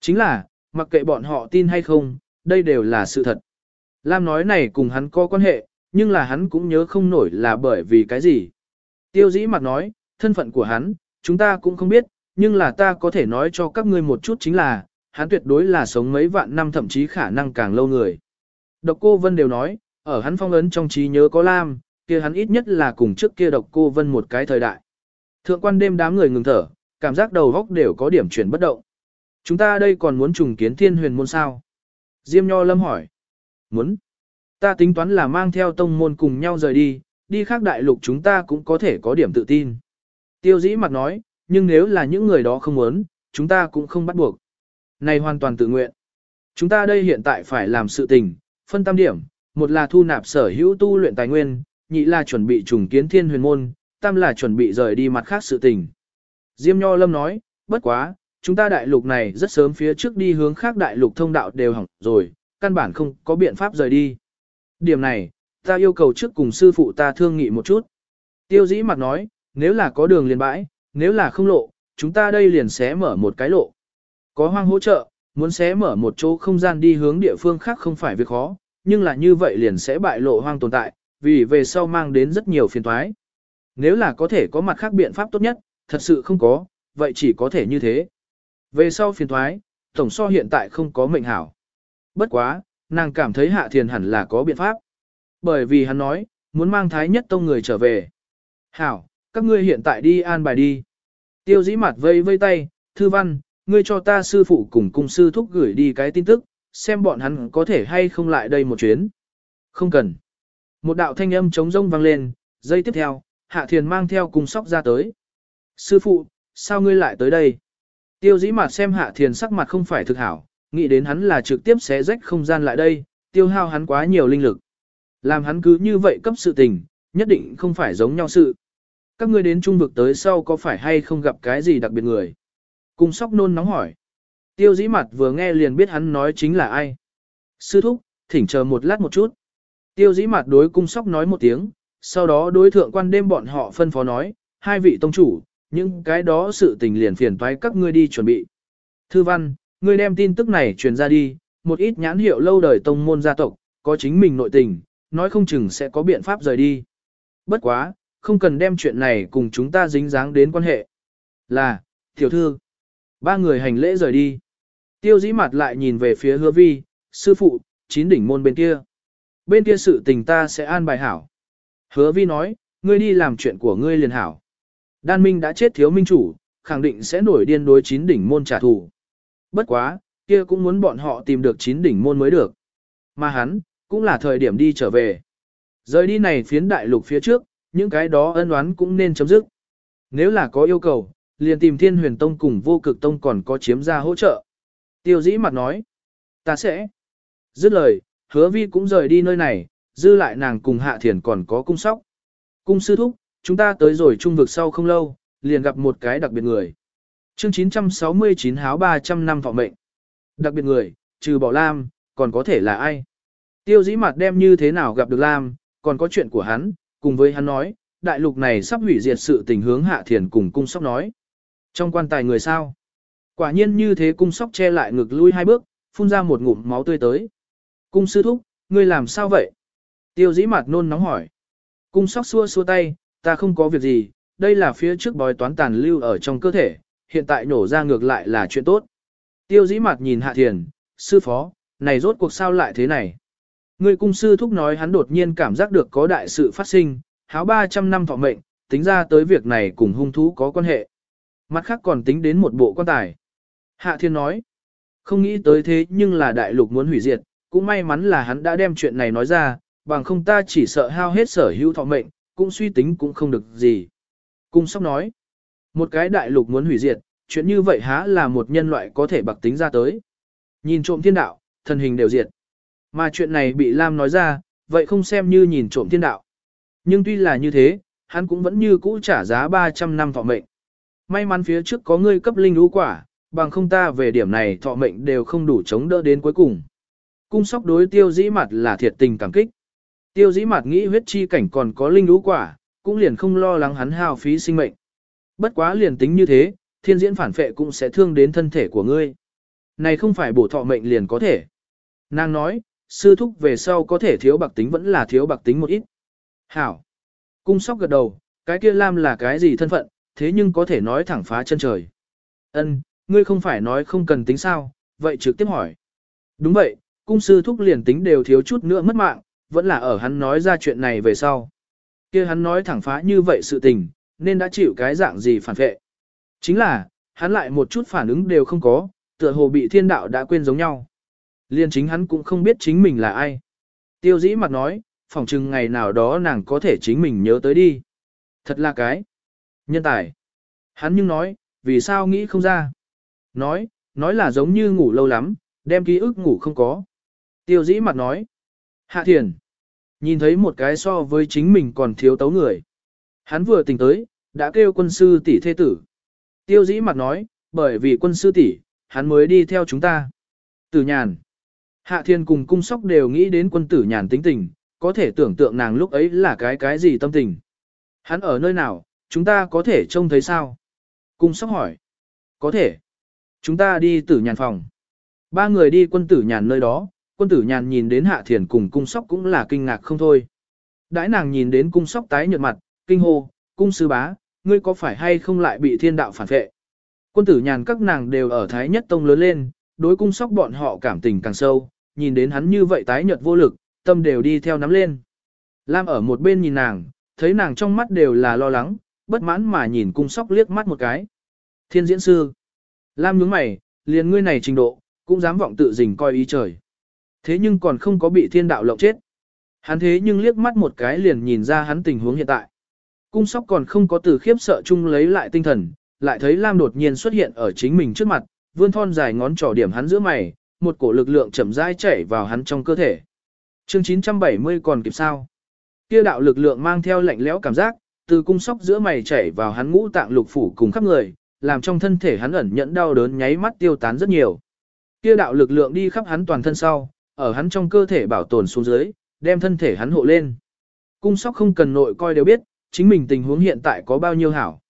S1: Chính là, mặc kệ bọn họ tin hay không, đây đều là sự thật. Lam nói này cùng hắn có quan hệ, nhưng là hắn cũng nhớ không nổi là bởi vì cái gì. Tiêu dĩ mặt nói, thân phận của hắn, chúng ta cũng không biết, nhưng là ta có thể nói cho các ngươi một chút chính là, hắn tuyệt đối là sống mấy vạn năm thậm chí khả năng càng lâu người. Độc cô Vân đều nói, ở hắn phong ấn trong trí nhớ có Lam, kia hắn ít nhất là cùng trước kia độc cô Vân một cái thời đại. Thượng quan đêm đám người ngừng thở, cảm giác đầu góc đều có điểm chuyển bất động. Chúng ta đây còn muốn trùng kiến thiên huyền môn sao? Diêm Nho Lâm hỏi. Muốn. Ta tính toán là mang theo tông môn cùng nhau rời đi, đi khác đại lục chúng ta cũng có thể có điểm tự tin. Tiêu dĩ mặt nói, nhưng nếu là những người đó không muốn, chúng ta cũng không bắt buộc. Này hoàn toàn tự nguyện. Chúng ta đây hiện tại phải làm sự tình, phân tam điểm, một là thu nạp sở hữu tu luyện tài nguyên, nhị là chuẩn bị trùng kiến thiên huyền môn, tam là chuẩn bị rời đi mặt khác sự tình. Diêm Nho Lâm nói, bất quá, chúng ta đại lục này rất sớm phía trước đi hướng khác đại lục thông đạo đều hỏng rồi, căn bản không có biện pháp rời đi. Điểm này, ta yêu cầu trước cùng sư phụ ta thương nghị một chút. Tiêu dĩ mặt nói, nếu là có đường liền bãi, nếu là không lộ, chúng ta đây liền sẽ mở một cái lộ. Có hoang hỗ trợ, muốn xé mở một chỗ không gian đi hướng địa phương khác không phải việc khó, nhưng là như vậy liền sẽ bại lộ hoang tồn tại, vì về sau mang đến rất nhiều phiền toái. Nếu là có thể có mặt khác biện pháp tốt nhất, thật sự không có, vậy chỉ có thể như thế. Về sau phiền toái, tổng so hiện tại không có mệnh hảo. Bất quá, nàng cảm thấy hạ thiền hẳn là có biện pháp. Bởi vì hắn nói, muốn mang thái nhất tông người trở về. Hảo, các ngươi hiện tại đi an bài đi. Tiêu dĩ mặt vây vây tay, thư văn, ngươi cho ta sư phụ cùng cung sư thúc gửi đi cái tin tức, xem bọn hắn có thể hay không lại đây một chuyến. Không cần. Một đạo thanh âm trống rông vang lên, giây tiếp theo, hạ thiền mang theo cùng sóc ra tới. Sư phụ, sao ngươi lại tới đây? Tiêu dĩ mặt xem hạ thiền sắc mặt không phải thực hảo, nghĩ đến hắn là trực tiếp xé rách không gian lại đây, tiêu hao hắn quá nhiều linh lực. Làm hắn cứ như vậy cấp sự tình, nhất định không phải giống nhau sự. Các ngươi đến trung vực tới sau có phải hay không gặp cái gì đặc biệt người? cùng sóc nôn nóng hỏi. Tiêu dĩ mặt vừa nghe liền biết hắn nói chính là ai. Sư thúc, thỉnh chờ một lát một chút. Tiêu dĩ mặt đối cung sóc nói một tiếng, sau đó đối thượng quan đêm bọn họ phân phó nói, hai vị tông chủ, những cái đó sự tình liền phiền toái các ngươi đi chuẩn bị. Thư văn, ngươi đem tin tức này truyền ra đi, một ít nhãn hiệu lâu đời tông môn gia tộc, có chính mình nội tình, nói không chừng sẽ có biện pháp rời đi. Bất quá, không cần đem chuyện này cùng chúng ta dính dáng đến quan hệ. Là, tiểu thư, ba người hành lễ rời đi. Tiêu dĩ mặt lại nhìn về phía hứa vi, sư phụ, chín đỉnh môn bên kia. Bên kia sự tình ta sẽ an bài hảo. Hứa vi nói, ngươi đi làm chuyện của ngươi liền hảo. Đan Minh đã chết thiếu minh chủ, khẳng định sẽ nổi điên đối chín đỉnh môn trả thù. Bất quá, kia cũng muốn bọn họ tìm được chín đỉnh môn mới được. Mà hắn, cũng là thời điểm đi trở về. Rời đi này phiến đại lục phía trước, những cái đó ân oán cũng nên chấm dứt. Nếu là có yêu cầu, liền tìm thiên huyền tông cùng vô cực tông còn có chiếm ra hỗ trợ. Tiêu dĩ mặt nói, ta sẽ. Dứt lời, hứa vi cũng rời đi nơi này, dư lại nàng cùng hạ thiền còn có cung sóc. Cung sư thúc, chúng ta tới rồi trung vực sau không lâu, liền gặp một cái đặc biệt người. Chương 969 háo 300 năm vọng mệnh. Đặc biệt người, trừ bỏ Lam, còn có thể là ai? Tiêu dĩ mặt đem như thế nào gặp được Lam, còn có chuyện của hắn, cùng với hắn nói, đại lục này sắp hủy diệt sự tình hướng hạ thiền cùng cung sóc nói. Trong quan tài người sao? Quả nhiên như thế cung sóc che lại ngực lui hai bước, phun ra một ngụm máu tươi tới. Cung sư thúc, ngươi làm sao vậy? Tiêu dĩ mặt nôn nóng hỏi. Cung sóc xua xua tay, ta không có việc gì, đây là phía trước bói toán tàn lưu ở trong cơ thể, hiện tại nổ ra ngược lại là chuyện tốt. Tiêu dĩ mặt nhìn hạ thiền, sư phó, này rốt cuộc sao lại thế này. Người cung sư thúc nói hắn đột nhiên cảm giác được có đại sự phát sinh, háo 300 năm thọ mệnh, tính ra tới việc này cùng hung thú có quan hệ. Mặt khác còn tính đến một bộ quan tài. Hạ thiên nói, không nghĩ tới thế nhưng là đại lục muốn hủy diệt, cũng may mắn là hắn đã đem chuyện này nói ra, bằng không ta chỉ sợ hao hết sở hữu thọ mệnh, cũng suy tính cũng không được gì. Cung sóc nói, một cái đại lục muốn hủy diệt, chuyện như vậy há là một nhân loại có thể bạc tính ra tới. Nhìn trộm thiên đạo, thần hình đều diệt. Mà chuyện này bị Lam nói ra, vậy không xem như nhìn trộm thiên đạo. Nhưng tuy là như thế, hắn cũng vẫn như cũ trả giá 300 năm thọ mệnh. May mắn phía trước có ngươi cấp linh lũ quả, bằng không ta về điểm này thọ mệnh đều không đủ chống đỡ đến cuối cùng. Cung sóc đối tiêu dĩ mặt là thiệt tình cảm kích. Tiêu dĩ mặt nghĩ huyết chi cảnh còn có linh lũ quả, cũng liền không lo lắng hắn hao phí sinh mệnh. Bất quá liền tính như thế, thiên diễn phản phệ cũng sẽ thương đến thân thể của ngươi. Này không phải bổ thọ mệnh liền có thể. Nàng nói, sư thúc về sau có thể thiếu bạc tính vẫn là thiếu bạc tính một ít. Hảo. Cung sóc gật đầu, cái kia Lam là cái gì thân phận, thế nhưng có thể nói thẳng phá chân trời. Ân, ngươi không phải nói không cần tính sao, vậy trực tiếp hỏi. Đúng vậy, cung sư thúc liền tính đều thiếu chút nữa mất mạng, vẫn là ở hắn nói ra chuyện này về sau. kia hắn nói thẳng phá như vậy sự tình, nên đã chịu cái dạng gì phản vệ. Chính là, hắn lại một chút phản ứng đều không có, tựa hồ bị thiên đạo đã quên giống nhau. Liên chính hắn cũng không biết chính mình là ai. Tiêu dĩ mặt nói, phỏng chừng ngày nào đó nàng có thể chính mình nhớ tới đi. Thật là cái. Nhân tài. Hắn nhưng nói, vì sao nghĩ không ra. Nói, nói là giống như ngủ lâu lắm, đem ký ức ngủ không có. Tiêu dĩ mặt nói. Hạ thiền. Nhìn thấy một cái so với chính mình còn thiếu tấu người. Hắn vừa tỉnh tới, đã kêu quân sư tỷ thê tử. Tiêu dĩ mặt nói, bởi vì quân sư tỷ, hắn mới đi theo chúng ta. Tử nhàn. Hạ thiên cùng cung sóc đều nghĩ đến quân tử nhàn tính tình, có thể tưởng tượng nàng lúc ấy là cái cái gì tâm tình. Hắn ở nơi nào, chúng ta có thể trông thấy sao? Cung sóc hỏi. Có thể. Chúng ta đi tử nhàn phòng. Ba người đi quân tử nhàn nơi đó, quân tử nhàn nhìn đến hạ thiền cùng cung sóc cũng là kinh ngạc không thôi. Đãi nàng nhìn đến cung sóc tái nhợt mặt, kinh hô, cung sư bá, ngươi có phải hay không lại bị thiên đạo phản vệ? Quân tử nhàn các nàng đều ở Thái Nhất Tông lớn lên, đối cung sóc bọn họ cảm tình càng sâu, nhìn đến hắn như vậy tái nhợt vô lực, tâm đều đi theo nắm lên. Lam ở một bên nhìn nàng, thấy nàng trong mắt đều là lo lắng, bất mãn mà nhìn cung sóc liếc mắt một cái. Thiên diễn sư. Lam nhướng mày, liền ngươi này trình độ, cũng dám vọng tự dình coi ý trời. Thế nhưng còn không có bị thiên đạo lộng chết. Hắn thế nhưng liếc mắt một cái liền nhìn ra hắn tình huống hiện tại. Cung sóc còn không có từ khiếp sợ chung lấy lại tinh thần, lại thấy Lam đột nhiên xuất hiện ở chính mình trước mặt, vươn thon dài ngón trỏ điểm hắn giữa mày, một cổ lực lượng chậm rãi chảy vào hắn trong cơ thể. Chương 970 còn kịp sao? Kia đạo lực lượng mang theo lạnh lẽo cảm giác, từ cung sóc giữa mày chảy vào hắn ngũ tạng lục phủ cùng khắp người, làm trong thân thể hắn ẩn nhẫn đau đớn nháy mắt tiêu tán rất nhiều. Kia đạo lực lượng đi khắp hắn toàn thân sau, ở hắn trong cơ thể bảo tồn xuống dưới, đem thân thể hắn hộ lên. Cung sóc không cần nội coi đều biết, chính mình tình huống hiện tại có bao nhiêu hảo.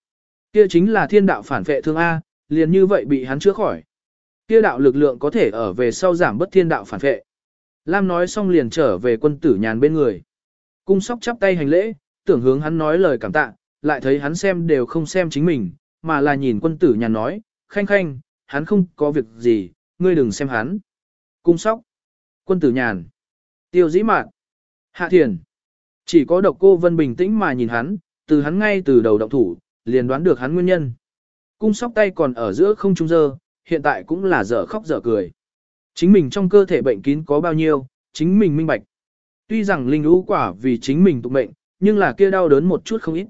S1: Kia chính là thiên đạo phản vệ thương A, liền như vậy bị hắn chữa khỏi. Kia đạo lực lượng có thể ở về sau giảm bất thiên đạo phản vệ. Lam nói xong liền trở về quân tử nhàn bên người. Cung sóc chắp tay hành lễ, tưởng hướng hắn nói lời cảm tạ, lại thấy hắn xem đều không xem chính mình, mà là nhìn quân tử nhàn nói, khanh khanh, hắn không có việc gì, ngươi đừng xem hắn. Cung sóc, quân tử nhàn, tiêu dĩ mạn, hạ thiền. Chỉ có độc cô Vân bình tĩnh mà nhìn hắn, từ hắn ngay từ đầu động thủ, liền đoán được hắn nguyên nhân. Cung sóc tay còn ở giữa không trung dơ, hiện tại cũng là dở khóc dở cười. Chính mình trong cơ thể bệnh kín có bao nhiêu, chính mình minh bạch. Tuy rằng linh lũ quả vì chính mình tục mệnh, nhưng là kia đau đớn một chút không ít.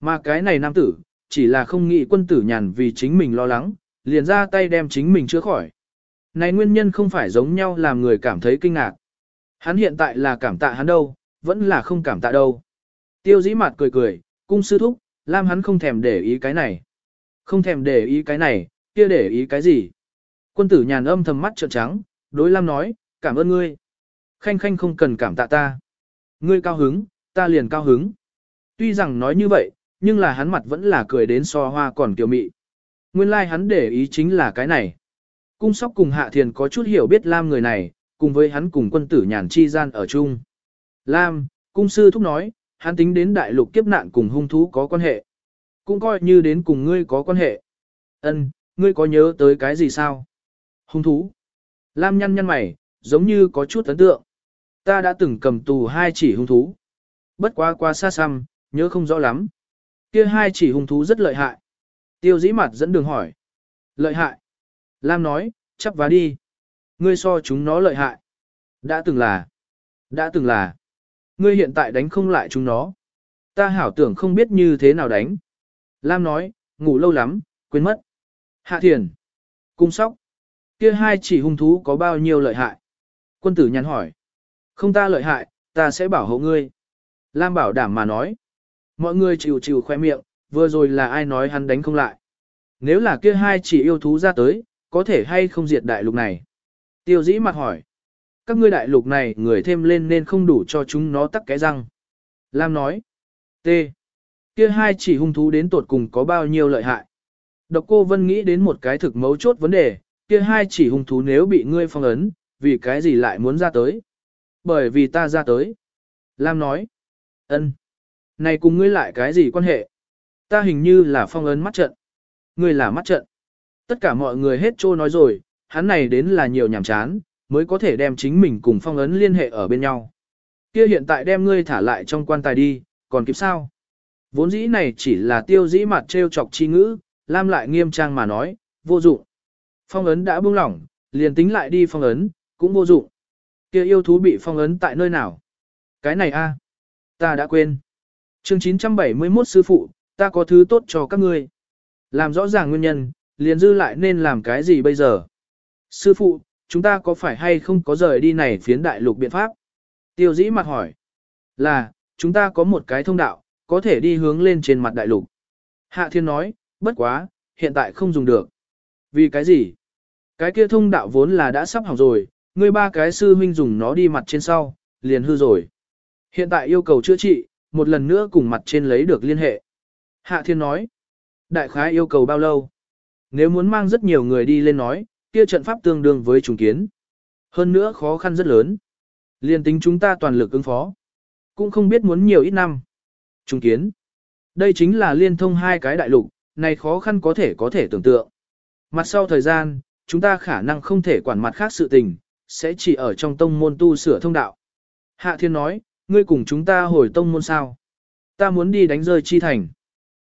S1: Mà cái này nam tử, chỉ là không nghĩ quân tử nhàn vì chính mình lo lắng, liền ra tay đem chính mình chữa khỏi. Này nguyên nhân không phải giống nhau làm người cảm thấy kinh ngạc. Hắn hiện tại là cảm tạ hắn đâu, vẫn là không cảm tạ đâu. Tiêu dĩ mặt cười cười, cung sư thúc, Lam hắn không thèm để ý cái này. Không thèm để ý cái này, kia để ý cái gì. Quân tử nhàn âm thầm mắt trợn trắng, đối Lam nói, cảm ơn ngươi. Khanh khanh không cần cảm tạ ta. Ngươi cao hứng, ta liền cao hứng. Tuy rằng nói như vậy, nhưng là hắn mặt vẫn là cười đến so hoa còn kiều mị. Nguyên lai like hắn để ý chính là cái này. Cung sóc cùng hạ thiền có chút hiểu biết Lam người này, cùng với hắn cùng quân tử nhàn chi gian ở chung. Lam, cung sư thúc nói, hắn tính đến đại lục kiếp nạn cùng hung thú có quan hệ. Cũng coi như đến cùng ngươi có quan hệ. Ân, ngươi có nhớ tới cái gì sao? Hung thú. Lam nhăn nhăn mày, giống như có chút ấn tượng. Ta đã từng cầm tù hai chỉ hung thú. Bất quá qua xa xăm, nhớ không rõ lắm. Kia hai chỉ hung thú rất lợi hại. Tiêu dĩ mặt dẫn đường hỏi. Lợi hại. Lam nói, chắp vá đi. Ngươi so chúng nó lợi hại. Đã từng là. Đã từng là. Ngươi hiện tại đánh không lại chúng nó. Ta hảo tưởng không biết như thế nào đánh. Lam nói, ngủ lâu lắm, quên mất. Hạ thiền. Cung sóc. Kia hai chỉ hung thú có bao nhiêu lợi hại? Quân tử nhắn hỏi. Không ta lợi hại, ta sẽ bảo hộ ngươi. Lam bảo đảm mà nói. Mọi người chịu chịu khoe miệng, vừa rồi là ai nói hắn đánh không lại. Nếu là kia hai chỉ yêu thú ra tới, có thể hay không diệt đại lục này? Tiêu dĩ mặt hỏi. Các ngươi đại lục này người thêm lên nên không đủ cho chúng nó tắc cái răng. Lam nói. T. Kia hai chỉ hung thú đến tột cùng có bao nhiêu lợi hại. Độc cô Vân nghĩ đến một cái thực mấu chốt vấn đề, kia hai chỉ hung thú nếu bị ngươi phong ấn, vì cái gì lại muốn ra tới? Bởi vì ta ra tới. Lam nói. ân, này cùng ngươi lại cái gì quan hệ? Ta hình như là phong ấn mắt trận. Ngươi là mắt trận. Tất cả mọi người hết trô nói rồi, hắn này đến là nhiều nhảm chán, mới có thể đem chính mình cùng phong ấn liên hệ ở bên nhau. Kia hiện tại đem ngươi thả lại trong quan tài đi, còn kịp sao? Vốn dĩ này chỉ là tiêu dĩ mặt trêu chọc chi ngữ, Lam lại nghiêm trang mà nói, vô dụng. Phong ấn đã buông lỏng, liền tính lại đi phong ấn, cũng vô dụng. Kia yêu thú bị phong ấn tại nơi nào? Cái này a, ta đã quên. Chương 971 sư phụ, ta có thứ tốt cho các ngươi. Làm rõ ràng nguyên nhân, liền dư lại nên làm cái gì bây giờ? Sư phụ, chúng ta có phải hay không có rời đi này phiến đại lục biện pháp? Tiêu dĩ mặt hỏi. Là, chúng ta có một cái thông đạo, có thể đi hướng lên trên mặt đại lục. Hạ thiên nói, bất quá, hiện tại không dùng được. Vì cái gì? Cái kia thông đạo vốn là đã sắp hỏng rồi, ngươi ba cái sư huynh dùng nó đi mặt trên sau, liền hư rồi. Hiện tại yêu cầu chữa trị, một lần nữa cùng mặt trên lấy được liên hệ. Hạ thiên nói, đại khái yêu cầu bao lâu? Nếu muốn mang rất nhiều người đi lên nói, kia trận pháp tương đương với trùng kiến. Hơn nữa khó khăn rất lớn. Liên tính chúng ta toàn lực ứng phó. Cũng không biết muốn nhiều ít năm. Trùng kiến. Đây chính là liên thông hai cái đại lục, này khó khăn có thể có thể tưởng tượng. Mặt sau thời gian, chúng ta khả năng không thể quản mặt khác sự tình, sẽ chỉ ở trong tông môn tu sửa thông đạo. Hạ Thiên nói, ngươi cùng chúng ta hồi tông môn sao? Ta muốn đi đánh rơi chi thành.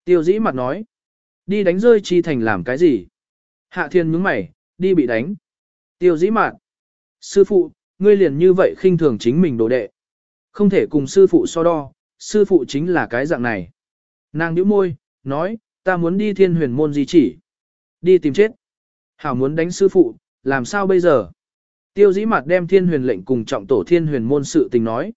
S1: Tiêu dĩ mặt nói, đi đánh rơi chi thành làm cái gì? Hạ Thiên nhướng mày, đi bị đánh. Tiêu dĩ mặt, sư phụ, ngươi liền như vậy khinh thường chính mình đồ đệ. Không thể cùng sư phụ so đo, sư phụ chính là cái dạng này. Nàng nhíu môi, nói, ta muốn đi thiên huyền môn di chỉ. Đi tìm chết. Hảo muốn đánh sư phụ, làm sao bây giờ? Tiêu dĩ mặt đem thiên huyền lệnh cùng trọng tổ thiên huyền môn sự tình nói.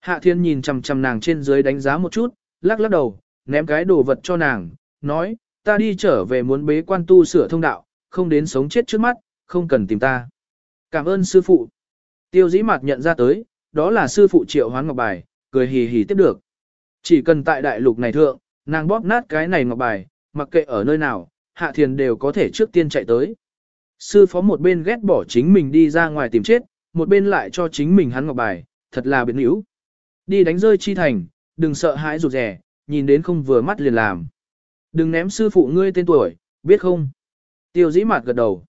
S1: Hạ thiên nhìn chằm chằm nàng trên dưới đánh giá một chút, lắc lắc đầu, ném cái đồ vật cho nàng, nói, ta đi trở về muốn bế quan tu sửa thông đạo, không đến sống chết trước mắt, không cần tìm ta. Cảm ơn sư phụ. Tiêu dĩ mặt nhận ra tới, đó là sư phụ triệu hoán ngọc bài, cười hì hì tiếp được. Chỉ cần tại đại lục này thượng, nàng bóp nát cái này ngọc bài, mặc kệ ở nơi nào, hạ thiền đều có thể trước tiên chạy tới. Sư phó một bên ghét bỏ chính mình đi ra ngoài tìm chết, một bên lại cho chính mình hắn ngọc bài, thật là biến yếu. Đi đánh rơi chi thành, đừng sợ hãi rụt rẻ, nhìn đến không vừa mắt liền làm. Đừng ném sư phụ ngươi tên tuổi, biết không? Tiêu dĩ mạt gật đầu.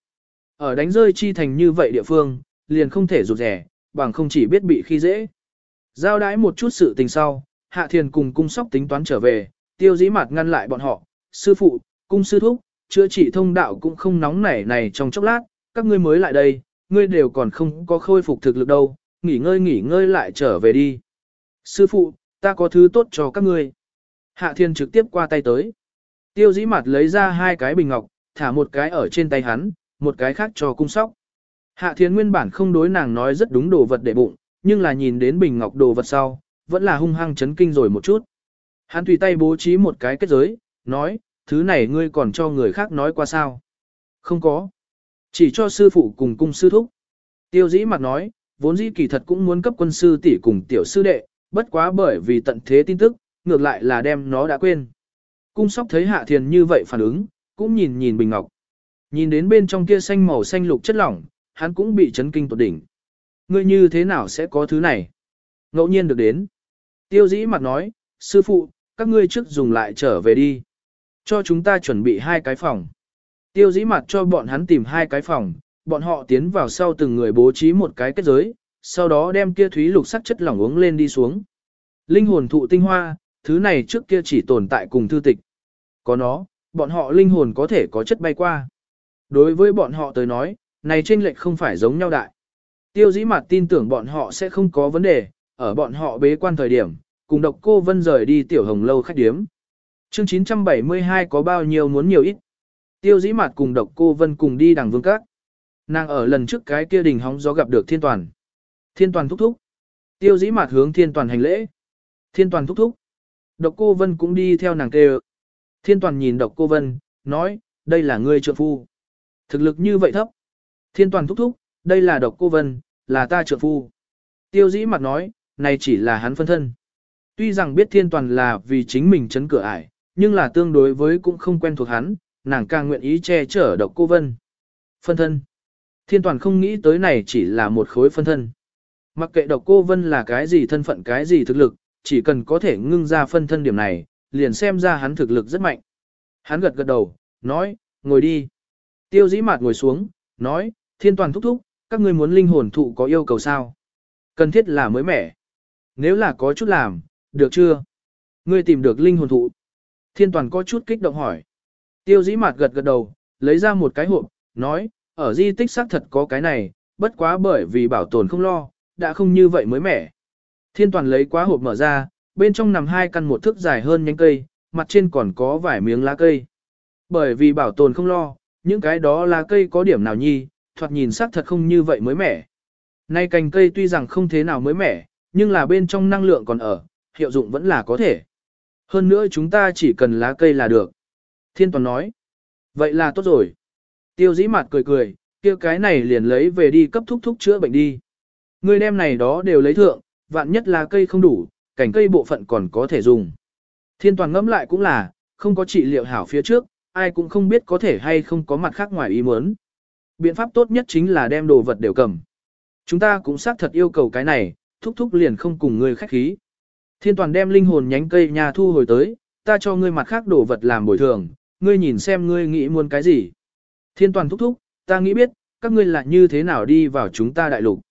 S1: Ở đánh rơi chi thành như vậy địa phương, liền không thể rụt rẻ, bằng không chỉ biết bị khi dễ. Giao đái một chút sự tình sau, Hạ Thiền cùng cung sóc tính toán trở về, tiêu dĩ Mạt ngăn lại bọn họ, sư phụ, cung sư thúc, chữa trị thông đạo cũng không nóng nảy này trong chốc lát, các ngươi mới lại đây, ngươi đều còn không có khôi phục thực lực đâu, nghỉ ngơi nghỉ ngơi lại trở về đi. Sư phụ, ta có thứ tốt cho các ngươi. Hạ Thiên trực tiếp qua tay tới. Tiêu dĩ mặt lấy ra hai cái bình ngọc, thả một cái ở trên tay hắn, một cái khác cho cung sóc. Hạ Thiên nguyên bản không đối nàng nói rất đúng đồ vật để bụng, nhưng là nhìn đến bình ngọc đồ vật sau, vẫn là hung hăng chấn kinh rồi một chút. Hắn tùy tay bố trí một cái kết giới, nói, thứ này ngươi còn cho người khác nói qua sao? Không có. Chỉ cho sư phụ cùng cung sư thúc. Tiêu dĩ mặt nói, vốn dĩ kỳ thật cũng muốn cấp quân sư tỷ cùng tiểu sư đệ, bất quá bởi vì tận thế tin tức, ngược lại là đem nó đã quên. Cung sóc thấy hạ thiền như vậy phản ứng, cũng nhìn nhìn bình ngọc. Nhìn đến bên trong kia xanh màu xanh lục chất lỏng, hắn cũng bị chấn kinh tột đỉnh. Ngươi như thế nào sẽ có thứ này? Ngẫu nhiên được đến. Tiêu dĩ mặt nói, sư phụ, các ngươi trước dùng lại trở về đi. Cho chúng ta chuẩn bị hai cái phòng. Tiêu dĩ mặt cho bọn hắn tìm hai cái phòng, bọn họ tiến vào sau từng người bố trí một cái kết giới, sau đó đem kia thúy lục sắc chất lỏng uống lên đi xuống. Linh hồn thụ tinh hoa, thứ này trước kia chỉ tồn tại cùng thư tịch. Có nó, bọn họ linh hồn có thể có chất bay qua. Đối với bọn họ tới nói, này chênh lệch không phải giống nhau đại. Tiêu dĩ mặt tin tưởng bọn họ sẽ không có vấn đề, ở bọn họ bế quan thời điểm, cùng độc cô vân rời đi tiểu hồng lâu khách điếm. Chương 972 có bao nhiêu muốn nhiều ít. Tiêu dĩ mặt cùng độc cô vân cùng đi đằng vương các. Nàng ở lần trước cái kia đình hóng gió gặp được thiên toàn. Thiên toàn thúc thúc. Tiêu dĩ mặt hướng thiên toàn hành lễ. Thiên toàn thúc thúc. Độc cô vân cũng đi theo nàng kêu. Thiên toàn nhìn độc cô vân, nói, đây là ngươi trượng phu. Thực lực như vậy thấp. Thiên toàn thúc thúc, đây là độc cô vân, là ta trượng phu. Tiêu dĩ mặt nói, này chỉ là hắn phân thân. Tuy rằng biết thiên toàn là vì chính mình chấn cửa ải, nhưng là tương đối với cũng không quen thuộc hắn, nàng càng nguyện ý che chở độc cô vân. Phân thân. Thiên toàn không nghĩ tới này chỉ là một khối phân thân. Mặc kệ độc cô vân là cái gì thân phận cái gì thực lực, chỉ cần có thể ngưng ra phân thân điểm này, liền xem ra hắn thực lực rất mạnh. Hắn gật gật đầu, nói, ngồi đi. Tiêu dĩ mạt ngồi xuống, nói, thiên toàn thúc thúc, các ngươi muốn linh hồn thụ có yêu cầu sao? Cần thiết là mới mẻ. Nếu là có chút làm, được chưa? Ngươi tìm được linh hồn thụ. Thiên toàn có chút kích động hỏi. Tiêu dĩ mạt gật gật đầu, lấy ra một cái hộp, nói, ở di tích xác thật có cái này, bất quá bởi vì bảo tồn không lo, đã không như vậy mới mẻ. Thiên toàn lấy quá hộp mở ra, bên trong nằm hai căn một thước dài hơn nhánh cây, mặt trên còn có vài miếng lá cây. Bởi vì bảo tồn không lo, những cái đó lá cây có điểm nào nhi, thoạt nhìn sắc thật không như vậy mới mẻ. Nay cành cây tuy rằng không thế nào mới mẻ, nhưng là bên trong năng lượng còn ở, hiệu dụng vẫn là có thể. Hơn nữa chúng ta chỉ cần lá cây là được. Thiên Toàn nói. Vậy là tốt rồi. Tiêu dĩ mặt cười cười, kia cái này liền lấy về đi cấp thúc thúc chữa bệnh đi. Người đem này đó đều lấy thượng, vạn nhất là cây không đủ, cảnh cây bộ phận còn có thể dùng. Thiên Toàn ngẫm lại cũng là, không có trị liệu hảo phía trước, ai cũng không biết có thể hay không có mặt khác ngoài ý muốn. Biện pháp tốt nhất chính là đem đồ vật đều cầm. Chúng ta cũng xác thật yêu cầu cái này, thúc thúc liền không cùng ngươi khách khí. Thiên toàn đem linh hồn nhánh cây nhà thu hồi tới, ta cho ngươi mặt khác đồ vật làm bồi thường, ngươi nhìn xem ngươi nghĩ muốn cái gì. Thiên toàn thúc thúc, ta nghĩ biết, các ngươi là như thế nào đi vào chúng ta đại lục.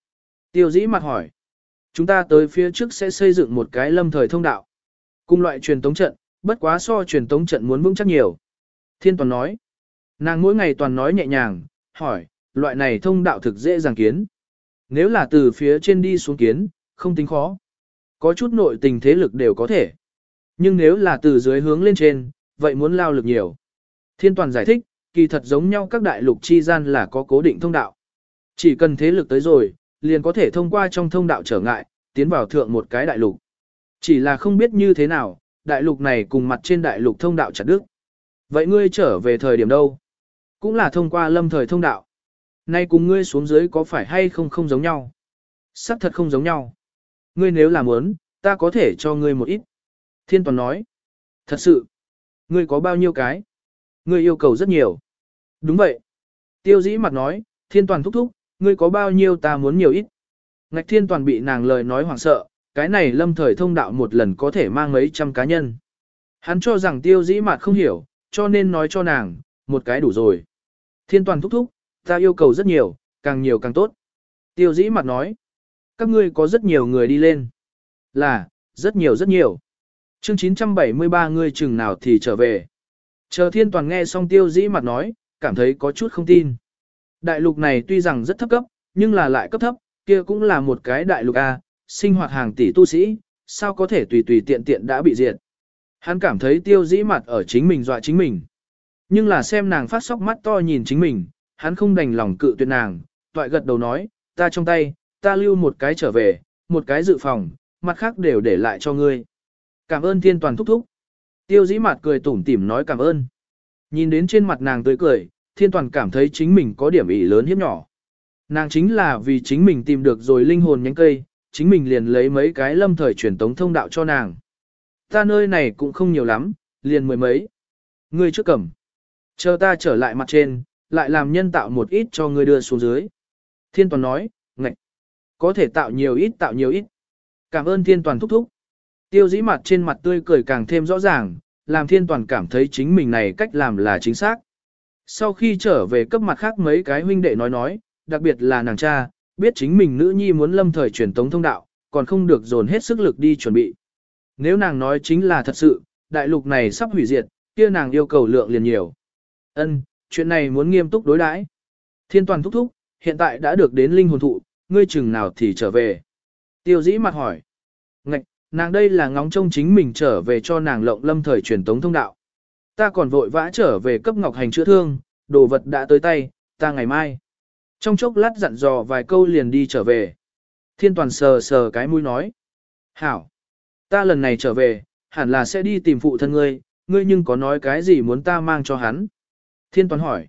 S1: Tiêu dĩ mặt hỏi. Chúng ta tới phía trước sẽ xây dựng một cái lâm thời thông đạo. Cùng loại truyền tống trận, bất quá so truyền tống trận muốn vững chắc nhiều. Thiên toàn nói. Nàng mỗi ngày toàn nói nhẹ nhàng, hỏi, loại này thông đạo thực dễ dàng kiến. Nếu là từ phía trên đi xuống kiến, không tính khó. Có chút nội tình thế lực đều có thể. Nhưng nếu là từ dưới hướng lên trên, vậy muốn lao lực nhiều. Thiên toàn giải thích, kỳ thật giống nhau các đại lục chi gian là có cố định thông đạo. Chỉ cần thế lực tới rồi, liền có thể thông qua trong thông đạo trở ngại, tiến vào thượng một cái đại lục. Chỉ là không biết như thế nào, đại lục này cùng mặt trên đại lục thông đạo chặt đức. Vậy ngươi trở về thời điểm đâu? Cũng là thông qua lâm thời thông đạo. Nay cùng ngươi xuống dưới có phải hay không không giống nhau? Sắc thật không giống nhau. Ngươi nếu làm muốn, ta có thể cho ngươi một ít. Thiên Toàn nói. Thật sự. Ngươi có bao nhiêu cái? Ngươi yêu cầu rất nhiều. Đúng vậy. Tiêu dĩ mặt nói, Thiên Toàn thúc thúc, ngươi có bao nhiêu ta muốn nhiều ít. Ngạch Thiên Toàn bị nàng lời nói hoảng sợ, cái này lâm thời thông đạo một lần có thể mang mấy trăm cá nhân. Hắn cho rằng tiêu dĩ mạt không hiểu, cho nên nói cho nàng, một cái đủ rồi. Thiên Toàn thúc thúc, ta yêu cầu rất nhiều, càng nhiều càng tốt. Tiêu dĩ mặt nói, các ngươi có rất nhiều người đi lên. Là, rất nhiều rất nhiều. Chương 973 ngươi chừng nào thì trở về. Chờ thiên toàn nghe xong tiêu dĩ mặt nói, cảm thấy có chút không tin. Đại lục này tuy rằng rất thấp cấp, nhưng là lại cấp thấp, kia cũng là một cái đại lục A, sinh hoạt hàng tỷ tu sĩ, sao có thể tùy tùy tiện tiện đã bị diệt. Hắn cảm thấy tiêu dĩ mặt ở chính mình dọa chính mình. Nhưng là xem nàng phát sóc mắt to nhìn chính mình, hắn không đành lòng cự tuyệt nàng, toại gật đầu nói, ta trong tay, ta lưu một cái trở về, một cái dự phòng, mặt khác đều để lại cho ngươi. Cảm ơn thiên toàn thúc thúc. Tiêu dĩ mặt cười tủm tỉm nói cảm ơn. Nhìn đến trên mặt nàng tươi cười, thiên toàn cảm thấy chính mình có điểm ý lớn hiếp nhỏ. Nàng chính là vì chính mình tìm được rồi linh hồn nhánh cây, chính mình liền lấy mấy cái lâm thời truyền tống thông đạo cho nàng. Ta nơi này cũng không nhiều lắm, liền mười mấy. Ngươi trước cầm. Chờ ta trở lại mặt trên, lại làm nhân tạo một ít cho ngươi đưa xuống dưới. Thiên toàn nói, ngạch. Có thể tạo nhiều ít tạo nhiều ít. Cảm ơn thiên toàn thúc thúc. Tiêu dĩ mặt trên mặt tươi cười càng thêm rõ ràng, làm thiên toàn cảm thấy chính mình này cách làm là chính xác. Sau khi trở về cấp mặt khác mấy cái huynh đệ nói nói, đặc biệt là nàng cha, biết chính mình nữ nhi muốn lâm thời truyền tống thông đạo, còn không được dồn hết sức lực đi chuẩn bị. Nếu nàng nói chính là thật sự, đại lục này sắp hủy diệt, kia nàng yêu cầu lượng liền nhiều. Ân, chuyện này muốn nghiêm túc đối đãi. Thiên toàn thúc thúc, hiện tại đã được đến linh hồn thụ, ngươi chừng nào thì trở về. Tiêu dĩ mặt hỏi. Ngạch, nàng đây là ngóng trông chính mình trở về cho nàng lộng lâm thời truyền tống thông đạo. Ta còn vội vã trở về cấp ngọc hành chữa thương, đồ vật đã tới tay, ta ngày mai. Trong chốc lát dặn dò vài câu liền đi trở về. Thiên toàn sờ sờ cái mũi nói. Hảo, ta lần này trở về, hẳn là sẽ đi tìm phụ thân ngươi, ngươi nhưng có nói cái gì muốn ta mang cho hắn. Thiên toàn hỏi.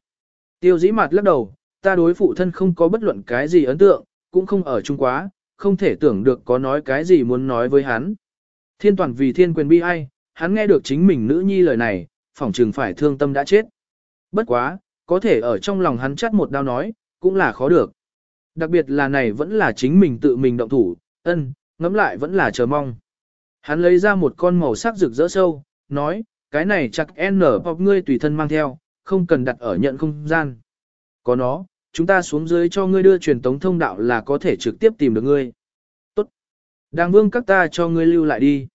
S1: Tiêu dĩ mặt lắc đầu, ta đối phụ thân không có bất luận cái gì ấn tượng, cũng không ở chung quá, không thể tưởng được có nói cái gì muốn nói với hắn. Thiên toàn vì thiên quyền bi ai, hắn nghe được chính mình nữ nhi lời này, phỏng chừng phải thương tâm đã chết. Bất quá, có thể ở trong lòng hắn chắt một đau nói, cũng là khó được. Đặc biệt là này vẫn là chính mình tự mình động thủ, ân, ngẫm lại vẫn là chờ mong. Hắn lấy ra một con màu sắc rực rỡ sâu, nói, cái này chắc N hoặc ngươi tùy thân mang theo, không cần đặt ở nhận không gian. Có nó, chúng ta xuống dưới cho ngươi đưa truyền tống thông đạo là có thể trực tiếp tìm được ngươi. Tốt. Đang vương các ta cho ngươi lưu lại đi.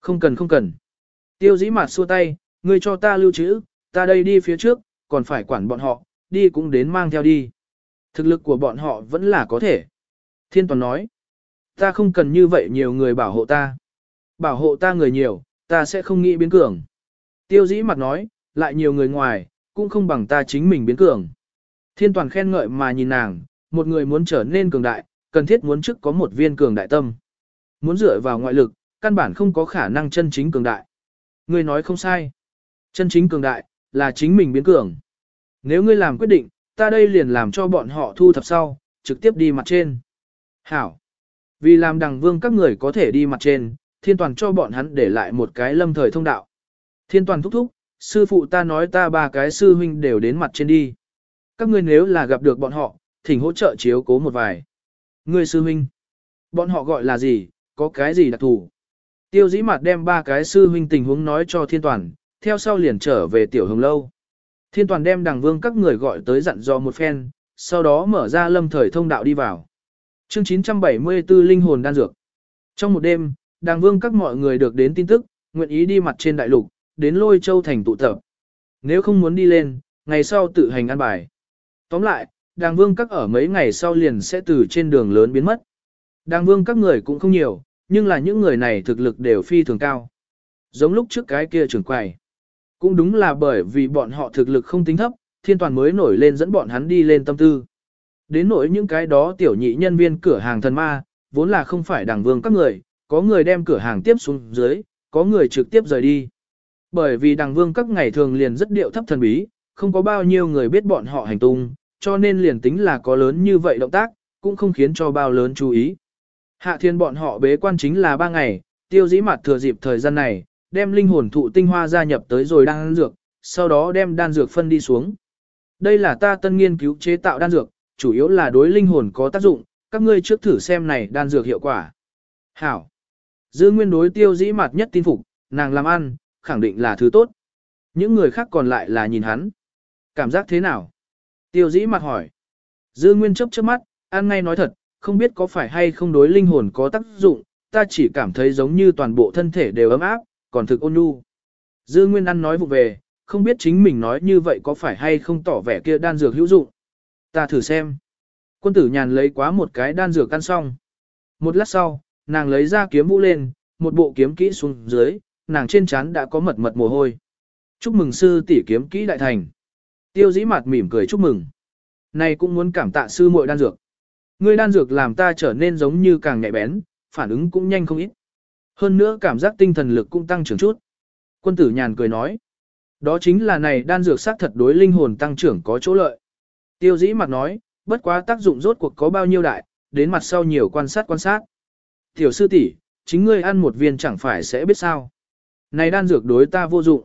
S1: Không cần không cần. Tiêu dĩ mặt xua tay, ngươi cho ta lưu trữ, ta đây đi phía trước, còn phải quản bọn họ, đi cũng đến mang theo đi. Thực lực của bọn họ vẫn là có thể. Thiên Toàn nói, ta không cần như vậy nhiều người bảo hộ ta. Bảo hộ ta người nhiều, ta sẽ không nghĩ biến cường. Tiêu dĩ mặt nói, lại nhiều người ngoài, cũng không bằng ta chính mình biến cường. Thiên Toàn khen ngợi mà nhìn nàng, một người muốn trở nên cường đại, cần thiết muốn trước có một viên cường đại tâm. Muốn dựa vào ngoại lực, căn bản không có khả năng chân chính cường đại. Ngươi nói không sai. Chân chính cường đại, là chính mình biến cường. Nếu ngươi làm quyết định, ta đây liền làm cho bọn họ thu thập sau, trực tiếp đi mặt trên. Hảo. Vì làm đằng vương các người có thể đi mặt trên, thiên toàn cho bọn hắn để lại một cái lâm thời thông đạo. Thiên toàn thúc thúc, sư phụ ta nói ta ba cái sư huynh đều đến mặt trên đi. Các ngươi nếu là gặp được bọn họ, thỉnh hỗ trợ chiếu cố một vài. Ngươi sư huynh. Bọn họ gọi là gì, có cái gì đặc thù. Tiêu dĩ mặt đem ba cái sư huynh tình huống nói cho thiên toàn, theo sau liền trở về tiểu hồng lâu. Thiên toàn đem đằng vương các người gọi tới dặn dò một phen, sau đó mở ra lâm thời thông đạo đi vào. Chương 974 Linh hồn đan dược. Trong một đêm, đàng vương các mọi người được đến tin tức, nguyện ý đi mặt trên đại lục, đến lôi châu thành tụ tập. Nếu không muốn đi lên, ngày sau tự hành ăn bài. Tóm lại, đàng vương các ở mấy ngày sau liền sẽ từ trên đường lớn biến mất. Đàng vương các người cũng không nhiều, nhưng là những người này thực lực đều phi thường cao. Giống lúc trước cái kia trưởng quầy. Cũng đúng là bởi vì bọn họ thực lực không tính thấp, thiên toàn mới nổi lên dẫn bọn hắn đi lên tâm tư. Đến nỗi những cái đó tiểu nhị nhân viên cửa hàng thần ma, vốn là không phải đảng vương các người, có người đem cửa hàng tiếp xuống dưới, có người trực tiếp rời đi. Bởi vì đảng vương các ngày thường liền rất điệu thấp thần bí, không có bao nhiêu người biết bọn họ hành tung, cho nên liền tính là có lớn như vậy động tác, cũng không khiến cho bao lớn chú ý. Hạ thiên bọn họ bế quan chính là ba ngày, tiêu dĩ mặt thừa dịp thời gian này, đem linh hồn thụ tinh hoa gia nhập tới rồi đan dược, sau đó đem đan dược phân đi xuống. Đây là ta tân nghiên cứu chế tạo đan dược, chủ yếu là đối linh hồn có tác dụng, các ngươi trước thử xem này đan dược hiệu quả. Hảo. Dư nguyên đối tiêu dĩ mặt nhất tin phục, nàng làm ăn, khẳng định là thứ tốt. Những người khác còn lại là nhìn hắn. Cảm giác thế nào? Tiêu dĩ mặt hỏi. Dư nguyên chấp chớp mắt, ăn ngay nói thật, không biết có phải hay không đối linh hồn có tác dụng, ta chỉ cảm thấy giống như toàn bộ thân thể đều ấm áp, còn thực ôn nhu. Dư Nguyên ăn nói vụ về, không biết chính mình nói như vậy có phải hay không tỏ vẻ kia đan dược hữu dụng. Ta thử xem. Quân tử nhàn lấy quá một cái đan dược ăn xong. Một lát sau, nàng lấy ra kiếm vũ lên, một bộ kiếm kỹ xuống dưới, nàng trên trán đã có mật mật mồ hôi. Chúc mừng sư tỷ kiếm kỹ đại thành. Tiêu dĩ mặt mỉm cười chúc mừng. Này cũng muốn cảm tạ sư muội đan dược. Ngươi đan dược làm ta trở nên giống như càng nhạy bén, phản ứng cũng nhanh không ít. Hơn nữa cảm giác tinh thần lực cũng tăng trưởng chút. Quân tử nhàn cười nói. Đó chính là này đan dược sắc thật đối linh hồn tăng trưởng có chỗ lợi. Tiêu dĩ mặt nói, bất quá tác dụng rốt cuộc có bao nhiêu đại, đến mặt sau nhiều quan sát quan sát. Tiểu sư tỷ, chính ngươi ăn một viên chẳng phải sẽ biết sao. Này đan dược đối ta vô dụng.